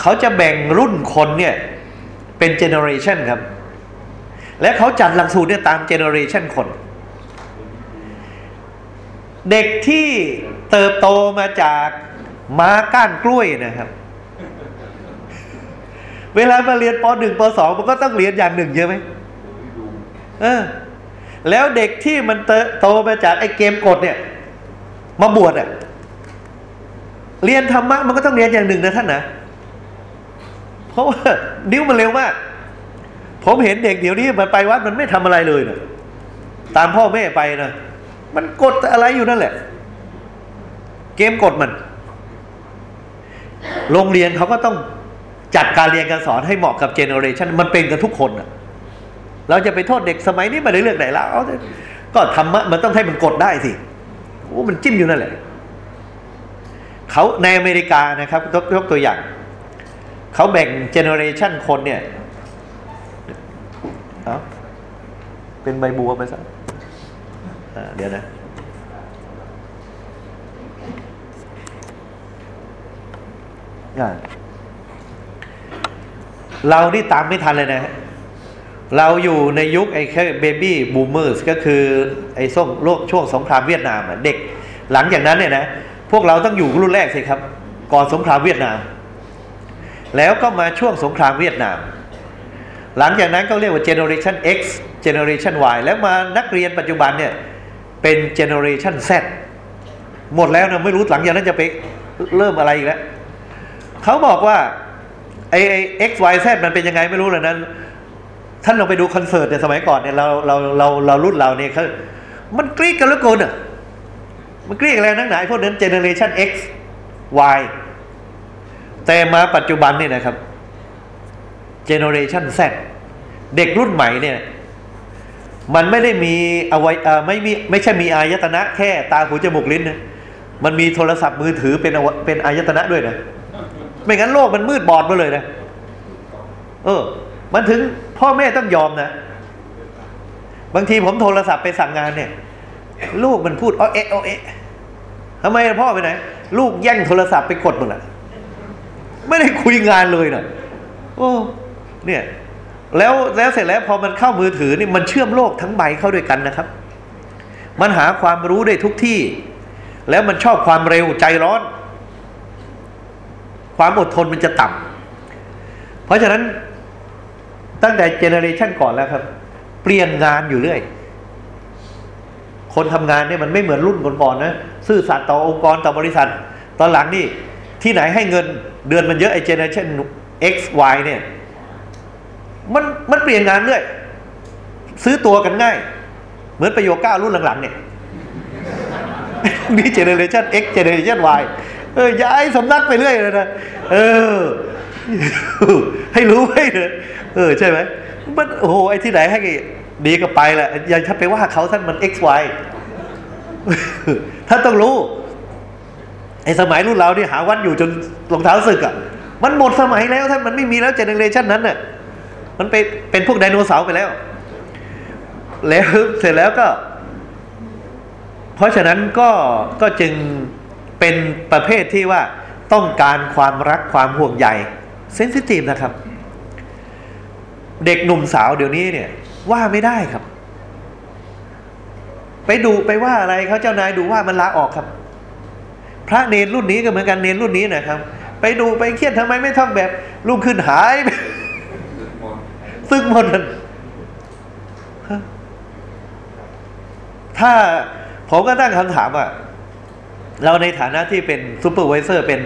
เขาจะแบ่งรุ่นคนเนี่ยเป็นเจเนอเรชันครับ และเขาจัดหลักสูตรเนี่ยตามเจเนอเรชันคน เด็กที่เติบโตมาจากม้าก้านกล้วยนะครับ เวลามาเรียนป .1 ป .2 มันก็ต้องเรียนอย่างหนึ่งใช่ไหมเออ แล้วเด็กที่มันเติบโตมาจากไอ้เกมกดเนี่ย มาบวชอะเรียนธรรมะมันก็ต้องเรียนอย่างหนึ่งนะท่านนะเพราะว่านิ้วมันเร็วมาก ผมเห็นเด็กเดี๋ยวนี้มันไปวัดมันไม่ทำอะไรเลยนะตามพ่อแม่ไปนะ มันกดอะไรอยู่นั่นแหละ เกมกดมัน โรงเรียนเขาก็ต้องจัดการเรียนการสอนให้เหมาะกับเจเนอเรชันมันเป็นกันทุกคนอะเราจะไปโทษเด็กสมัยนี้มาในเรื่องไหนแล้วก็ธรรมะมันต้องให้มันกดได้สิโอ้มันจิ้มอยู่นั่นแหละเขาในอเมริกานะครับยกยกตัวอย่างเขาแบ่งเจเนอเรชันคนเนี่ยเอเป็นใบบัวไปซะ เดี๋ยวนะเรานี่ตามไม่ทันเลยนะฮะเราอยู่ในยุคไอ้แค่ baby boomers ก็คือไอ้ช่วงโลกช่วงสงครามเวียดนามเด็ก หลังจากนั้นเนี่ยนะ พวกเราต้องอยู่รุ่นแรกสิครับ ก่อนสงครามเวียดนาม แล้วก็มาช่วงสงครามเวียดนาม หลังจากนั้นก็เรียกว่า generation X generation Y แล้วมานักเรียนปัจจุบันเนี่ย เป็น generation Z หมดแล้วนะไม่รู้หลังจากนั้นจะไปเริ่มอะไรอีกแล้วเขาบอกว่าไอ้ไอ้ X Y Z มันเป็นยังไงไม่รู้เลยนั้น ท่านลองไปดูคอนเสิร์ตเนี่ยสมัยก่อนเนี่ยเราเราเราเรารุ่นเราเนี่ยเขามันกรี๊ดกันเหลือเกินอะมันกรี๊ดกันแล้วนักหนาไอ้พวกนั้น generation X Y แต่มาปัจจุบันเนี่ยนะครับ generation Z เด็กรุ่นใหม่เนี่ย มันไม่ได้มีอวัยเอ่อไม่มีไม่ใช่มีอายตนะแค่ตาหูจมูกลิ้นนะมันมีโทรศัพท์มือถือเป็นอวเป็นอายตนะด้วยนะไม่งั้นโลกมันมืดบอดไปเลยนะเออ มันถึงพ่อแม่ต้องยอมนะบางทีผมโทรศัพท์ไปสั่งงานเนี่ย ลูกมันพูดอ้อเอะอ้อเอะทำไมพ่อไปไหน ลูกแย่งโทรศัพท์ไปกดหมดละไม่ได้คุยงานเลยนะโอ้เนี่ย แล้วแล้วเสร็จแล้วพอมันเข้ามือถือนี่มันเชื่อมโลกทั้งใบเข้าด้วยกันนะครับ มันหาความรู้ได้ทุกที่ แล้วมันชอบความเร็วใจร้อน ความอดทนมันจะต่ำเพราะฉะนั้นตั้งแต่เจเนอเรชันก่อนแล้วครับ เปลี่ยนงานอยู่เรื่อย คนทำงานเนี่ยมันไม่เหมือนรุ่นก่อนๆนะซื่อสัตย์ต่อองค์กรต่อบริษัท ตอนหลังนี่ที่ไหนให้เงินเดือนมันเยอะไอเจเนอเรชัน X Y เนี่ย มันมันเปลี่ยนงานเรื่อยซื้อตัวกันง่าย เหมือนประโยคเก้ารุ่นหลังๆเนี่ยนี่เจเนเรชัน X เจเนเรชัน Y เออย้ายสำนักไปเรื่อยเลยนะเออ ให้รู้ไว้เลยเออใช่ไหมมันโอ้โหไอ้ที่ไหนให้ดีก็ไปแหละอย่าถ้าไปว่าเขาท่านมัน X Y ท่านต้องรู้ไอ้สมัยรุ่นเราเนี่ยหาวัดอยู่จนรองเท้าสึกอะ มันหมดสมัยแล้วท่านมันไม่มีแล้วเจเนเรชันนั้นน่ะ มันเป็นเป็นพวกไดโนเสาร์ไปแล้ว แล้วเสร็จแล้วก็ เพราะฉะนั้นก็ก็จึงเป็นประเภทที่ว่าต้องการความรักความห่วงใยเซนซิทีฟนะครับ เด็กหนุ่มสาวเดี๋ยวนี้เนี่ย ว่าไม่ได้ครับ ไปดูไปว่าอะไรเขาเจ้านายดูว่ามันลาออกครับ พระเณรรุ่นนี้ก็เหมือนกันเณรรุ่นนี้นะครับ ไปดูไปเครียดทำไมไม่ท่องแบบลุกขึ้นหาย ซึ่งหมดนั่นฮะถ้าผมก็ตั้งคำถามว่าเราในฐานะที่เป็น supervisor เป็น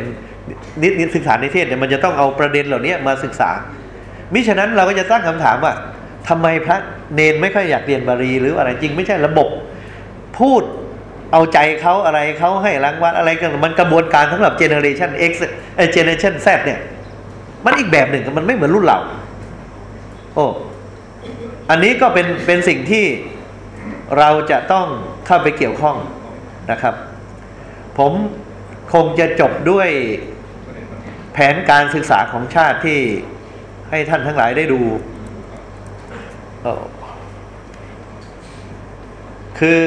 นินิศึกษานิเทศก์เนี่ยมันจะต้องเอาประเด็นเหล่านี้มาศึกษา มิฉะนั้นเราก็จะตั้งคำถามว่าทำไมพระเณรไม่ค่อยอยากเรียนบาลีหรืออะไรจริงไม่ใช่ระบบ พูดเอาใจเขาอะไรเขาให้รางวัลอะไรกันมันกระบวนการสำหรับเจเนอเรชัน X เอเจเนอเรชัน Z เนี่ย มันอีกแบบหนึ่งมันไม่เหมือนรุ่นเรา โอ้อันนี้ก็เป็นเป็นสิ่งที่เราจะต้องเข้าไปเกี่ยวข้องนะครับ ผมคงจะจบด้วยแผนการศึกษาของชาติที่ให้ท่านทั้งหลายได้ดู คือ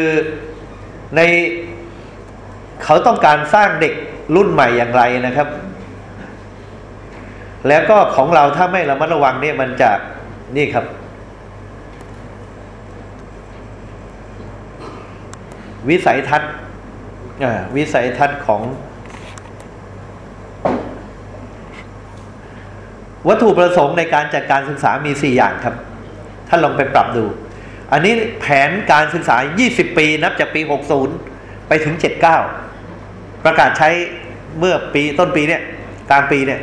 ในเขาต้องการสร้างเด็กรุ่นใหม่อย่างไรนะครับ แล้วก็ของเราถ้าไม่ระมัดระวังเนี่ยมันจะ นี่ครับ วิสัยทัศน์วิสัยทัศน์ของ วัตถุประสงค์ในการจัดการศึกษามี 4 อย่างครับ ท่านลองไปปรับดู อันนี้แผนการศึกษา 20 ปีนับจากปี 60 ไปถึง79 ประกาศใช้เมื่อปีต้นปีเนี่ย กลางปีเนี่ย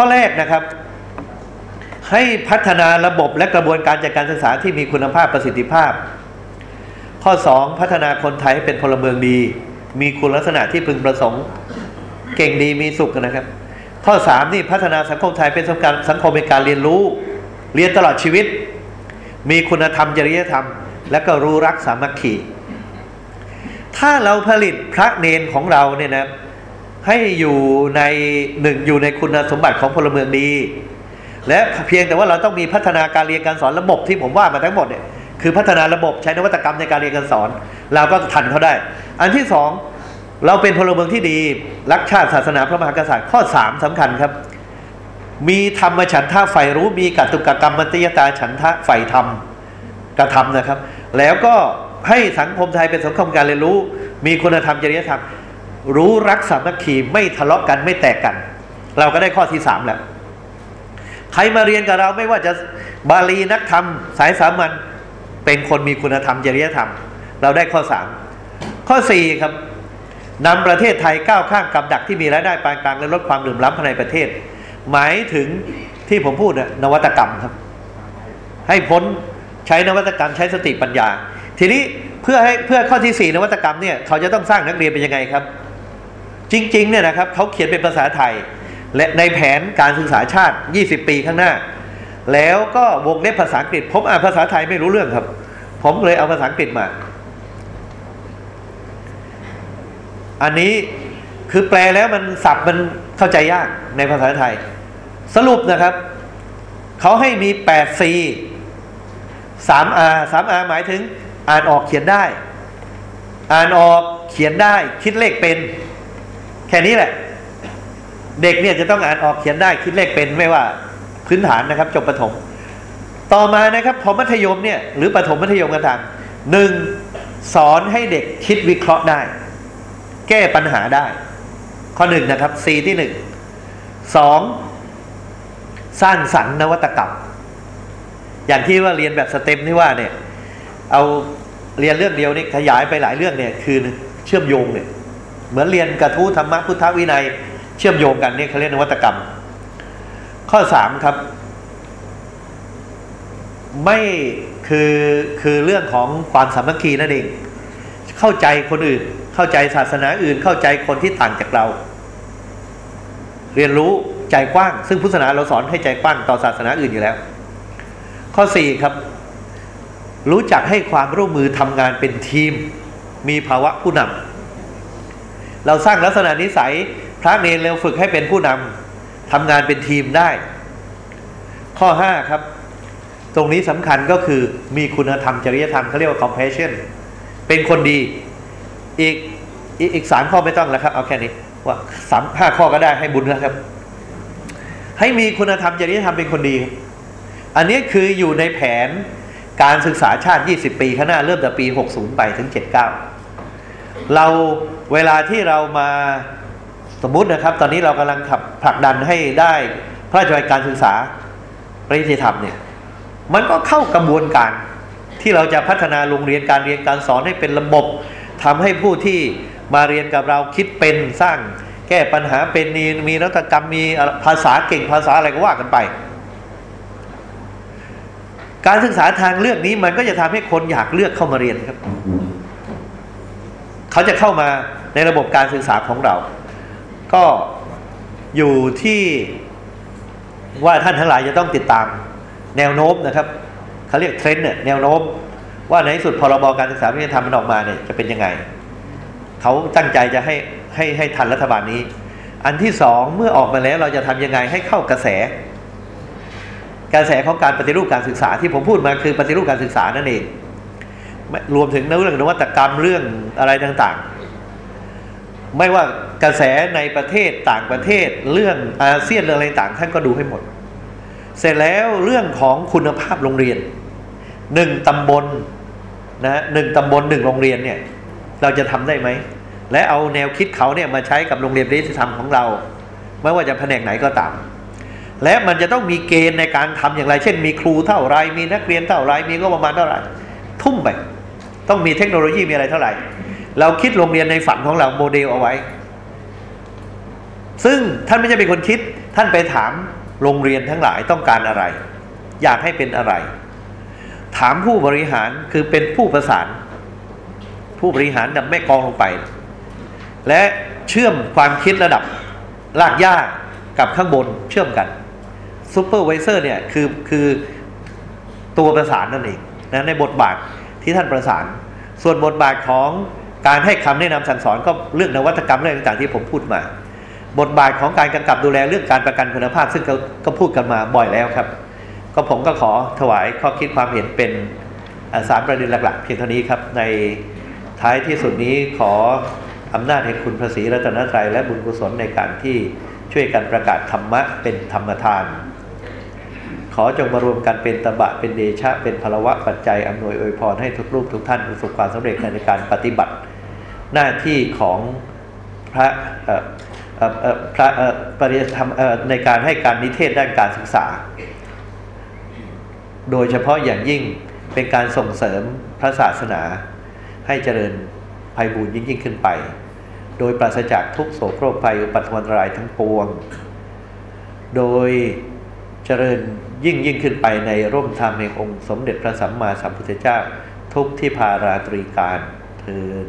ข้อแรกนะครับ ให้พัฒนาระบบและกระบวนการจัดการศึกษาที่มีคุณภาพประสิทธิภาพ ข้อ 2 พัฒนาคนไทยให้เป็นพลเมืองดี มีคุณลักษณะที่พึงประสงค์เก่งดีมีสุขนะครับ ข้อ 3 นี่พัฒนาสังคมไทยเป็นสังคมสังคมเป็นการเรียนรู้ เรียนตลอดชีวิต มีคุณธรรมจริยธรรม และก็รู้รักสามัคคีถ้าเราผลิตพระเนนของเราเนี่ยนะ ให้อยู่ในหนึ่งอยู่ในคุณสมบัติของพลเมืองดี และเพียงแต่ว่าเราต้องมีพัฒนาการเรียนการสอนระบบที่ผมว่ามาทั้งหมดเนี่ยคือพัฒนาระบบใช้นวัตกรรมในการเรียนการสอน เราก็ทันเขาได้ อันที่สองเราเป็นพลเมืองที่ดีรักชาติศาสนาพระมหากษัตริย์ข้อสามสำคัญครับ มีธรรมฉันทะใฝ่รู้มีกัตตุกกรรมมัตยตาฉันทะใฝ่ธรรมกระทำนะครับ แล้วก็ให้สังคมไทยเป็นสังคมการเรียนรู้ มีคุณธรรมจริยธรรม รู้รักสามัคคีไม่ทะเลาะกันไม่แตกกัน เราก็ได้ข้อที่สามแล้ว ใครมาเรียนกับเราไม่ว่าจะบาลีนักธรรม สายสามัญเป็นคนมีคุณธรรมจริยธรรม เราได้ข้อสามข้อสี่ครับนำประเทศไทยก้าวข้ามกับดักที่มีรายได้ปานกลางและลดความเหลื่อมล้ำภายในประเทศ หมายถึงที่ผมพูดนะนวัตกรรมครับ ให้พ้นใช้นวัตกรรมใช้สติปัญญา ทีนี้เพื่อให้เพื่อข้อที่สี่นวัตกรรมเนี่ยเขาจะต้องสร้างนักเรียนเป็นยังไงครับ จริงๆเนี่ยนะครับเขาเขียนเป็นภาษาไทย และในแผนการศึกษาชาติ 20 ปีข้างหน้า แล้วก็วงเล็บภาษาอังกฤษ ผมอ่านภาษาไทยไม่รู้เรื่องครับ ผมเลยเอาภาษาอังกฤษมา อันนี้คือแปลแล้วมันสับมันเข้าใจยากในภาษาไทย สรุปนะครับ เขาให้มี 8 C 3 R 3 R หมายถึงอ่านออกเขียนได้ อ่านออกเขียนได้คิดเลขเป็น แค่นี้แหละ เด็กเนี่ยจะต้องอ่านออกเขียนได้คิดเลขเป็นไม่ว่าพื้นฐานนะครับ จบประถม ต่อมานะครับพอมัธยมเนี่ยหรือประถมมัธยมกันทางหนึ่งสอนให้เด็กคิดวิเคราะห์ได้ แก้ปัญหาได้ ข้อหนึ่งนะครับ C ที่หนึ่งสองสร้างสรรค์นวัตกรรม อย่างที่ว่าเรียนแบบสเต็มที่ว่าเนี่ย เอาเรียนเรื่องเดียวนี่ขยายไปหลายเรื่องเนี่ย คือเชื่อมโยงเนี่ย เหมือนเรียนกระทู้ธรรมะพุทธวินัย เชื่อมโยงกันเนี่ยเขาเรียกนวัตกรรม ข้อสามครับ ไม่คือคือเรื่องของความสามัคคีนั่นเอง เข้าใจคนอื่น เข้าใจศาสนาอื่น เข้าใจคนที่ต่างจากเรา เรียนรู้ใจกว้าง ซึ่งพุทธศาสนาเราสอนให้ใจกว้างต่อศาสนาอื่นอยู่แล้ว ข้อสี่ครับ รู้จักให้ความร่วมมือทำงานเป็นทีม มีภาวะผู้นำ เราสร้างลักษณะนิสัยพระเนรเร็วฝึกให้เป็นผู้นำทำงานเป็นทีมได้ ข้อห้าครับ ตรงนี้สำคัญก็คือมีคุณธรรมจริยธรรมเขาเรียกว่า compassion เป็นคนดีอีกอีกสามข้อไม่ต้องแล้วครับ เอาแค่นี้ว่าสามห้าข้อก็ได้ให้บุญแล้วครับ ให้มีคุณธรรมจริยธรรมเป็นคนดี อันนี้คืออยู่ในแผนการศึกษาชาติ 20 ปีข้างหน้าเริ่มแต่ปี 60 ไปถึง 79 เราเวลาที่เรามาสมมุตินะครับ ตอนนี้เรากำลังขับผลักดันให้ได้พระราชบัญญัติการศึกษาปริยธรรมเนี่ยมันก็เข้ากระบวนการที่เราจะพัฒนาโรงเรียนการเรียนการสอนให้เป็นระบบทำให้ผู้ที่มาเรียนกับเราคิดเป็นสร้างแก้ปัญหาเป็นมีมีนวัตกรรมมีภาษาเก่งภาษาอะไรก็ว่ากันไป การศึกษาทางเลือกนี้มันก็จะทำให้คนอยากเลือกเข้ามาเรียนครับ เขาจะเข้ามาในระบบการศึกษาของเรา ก็อยู่ที่ว่าท่านทั้งหลายจะต้องติดตามแนวโน้มนะครับเขาเรียกเทรนด์เนี่ยแนวโน้ม ว่าในที่สุดพรบการศึกษาวิทยาธรรมมันออกมาเนี่ยจะเป็นยังไงเขาตั้งใจจะให้ให้ให้ทันรัฐบาลนี้ อันที่สองเมื่อออกมาแล้วเราจะทำยังไงให้เข้ากระแส กระแสของการปฏิรูปการศึกษาที่ผมพูดมาคือปฏิรูปการศึกษานั่นเอง รวมถึงเรื่องนวัตกรรมเรื่องอะไรต่างๆ ไม่ว่ากระแสในประเทศต่างประเทศเรื่องอาเซียนเรื่องอะไรต่างท่านก็ดูให้หมด เสร็จแล้วเรื่องของคุณภาพโรงเรียนหนึ่งตำบลนะหนึ่งตำบลหนึ่งโรงเรียนเนี่ยเราจะทำได้ไหม และเอาแนวคิดเขาเนี่ยมาใช้กับโรงเรียนวิทยาธรรมของเรา ไม่ว่าจะแผนกไหนก็ตาม และมันจะต้องมีเกณฑ์ในการทำอย่างไร เช่น มีครูเท่าไรมีนักเรียนเท่าไรมีก็ประมาณเท่าไรทุ่มไป ต้องมีเทคโนโลยีมีอะไรเท่าไหร่ เราคิดโรงเรียนในฝันของเราโมเดลเอาไว้ ซึ่งท่านไม่ใช่เป็นคนคิด ท่านไปถามโรงเรียนทั้งหลายต้องการอะไร อยากให้เป็นอะไร ถามผู้บริหารคือเป็นผู้ประสาน ผู้บริหารนำแม่กองลงไป และเชื่อมความคิดระดับรากหญ้ากับข้างบนเชื่อมกัน supervisor เนี่ยคือคือตัวประสานนั่นเองนะในบทบาท ที่ท่านประสาน ส่วนบทบาทของการให้คำแนะนำสั่งสอนก็เรื่องนวัตกรรมเรื่องต่างๆที่ผมพูดมา บทบาทของการกำกับดูแลเรื่องการประกันคุณภาพ ซึ่งก็พูดกันมาบ่อยแล้วครับ ก็ผมก็ขอถวายข้อคิดความเห็นเป็นสามประเด็นหลักๆ เพียงเท่านี้ครับในท้ายที่สุดนี้ขออำนาจแห่งคุณพระศรีรัตนตรัยและบุญกุศลในการที่ช่วยกันประกาศธรรมะเป็นธรรมทาน ขอจงมารวมกันเป็นตบะเป็นเดชะ เป็นพลวะปัจจัยอำนวยอวยพรให้ทุกรูปทุกท่านประสบความสำเร็จในการปฏิบัติ หน้าที่ของพระพระปริยธรรมในการให้การนิเทศด้านการศึกษา โดยเฉพาะอย่างยิ่งเป็นการส่งเสริมพระศาสนา ให้เจริญภัยบูรย์ยิ่งยิ่งขึ้นไป โดยปราศจากทุกโศกโรคภัยอุปัตวันรายทั้งปวง โดยเจริญ ยิ่งยิ่งขึ้นไปในร่มธรรมแห่งองค์สมเด็จพระสัมมาสัมพุทธเจ้าทุกที่พาราตรีการเทิน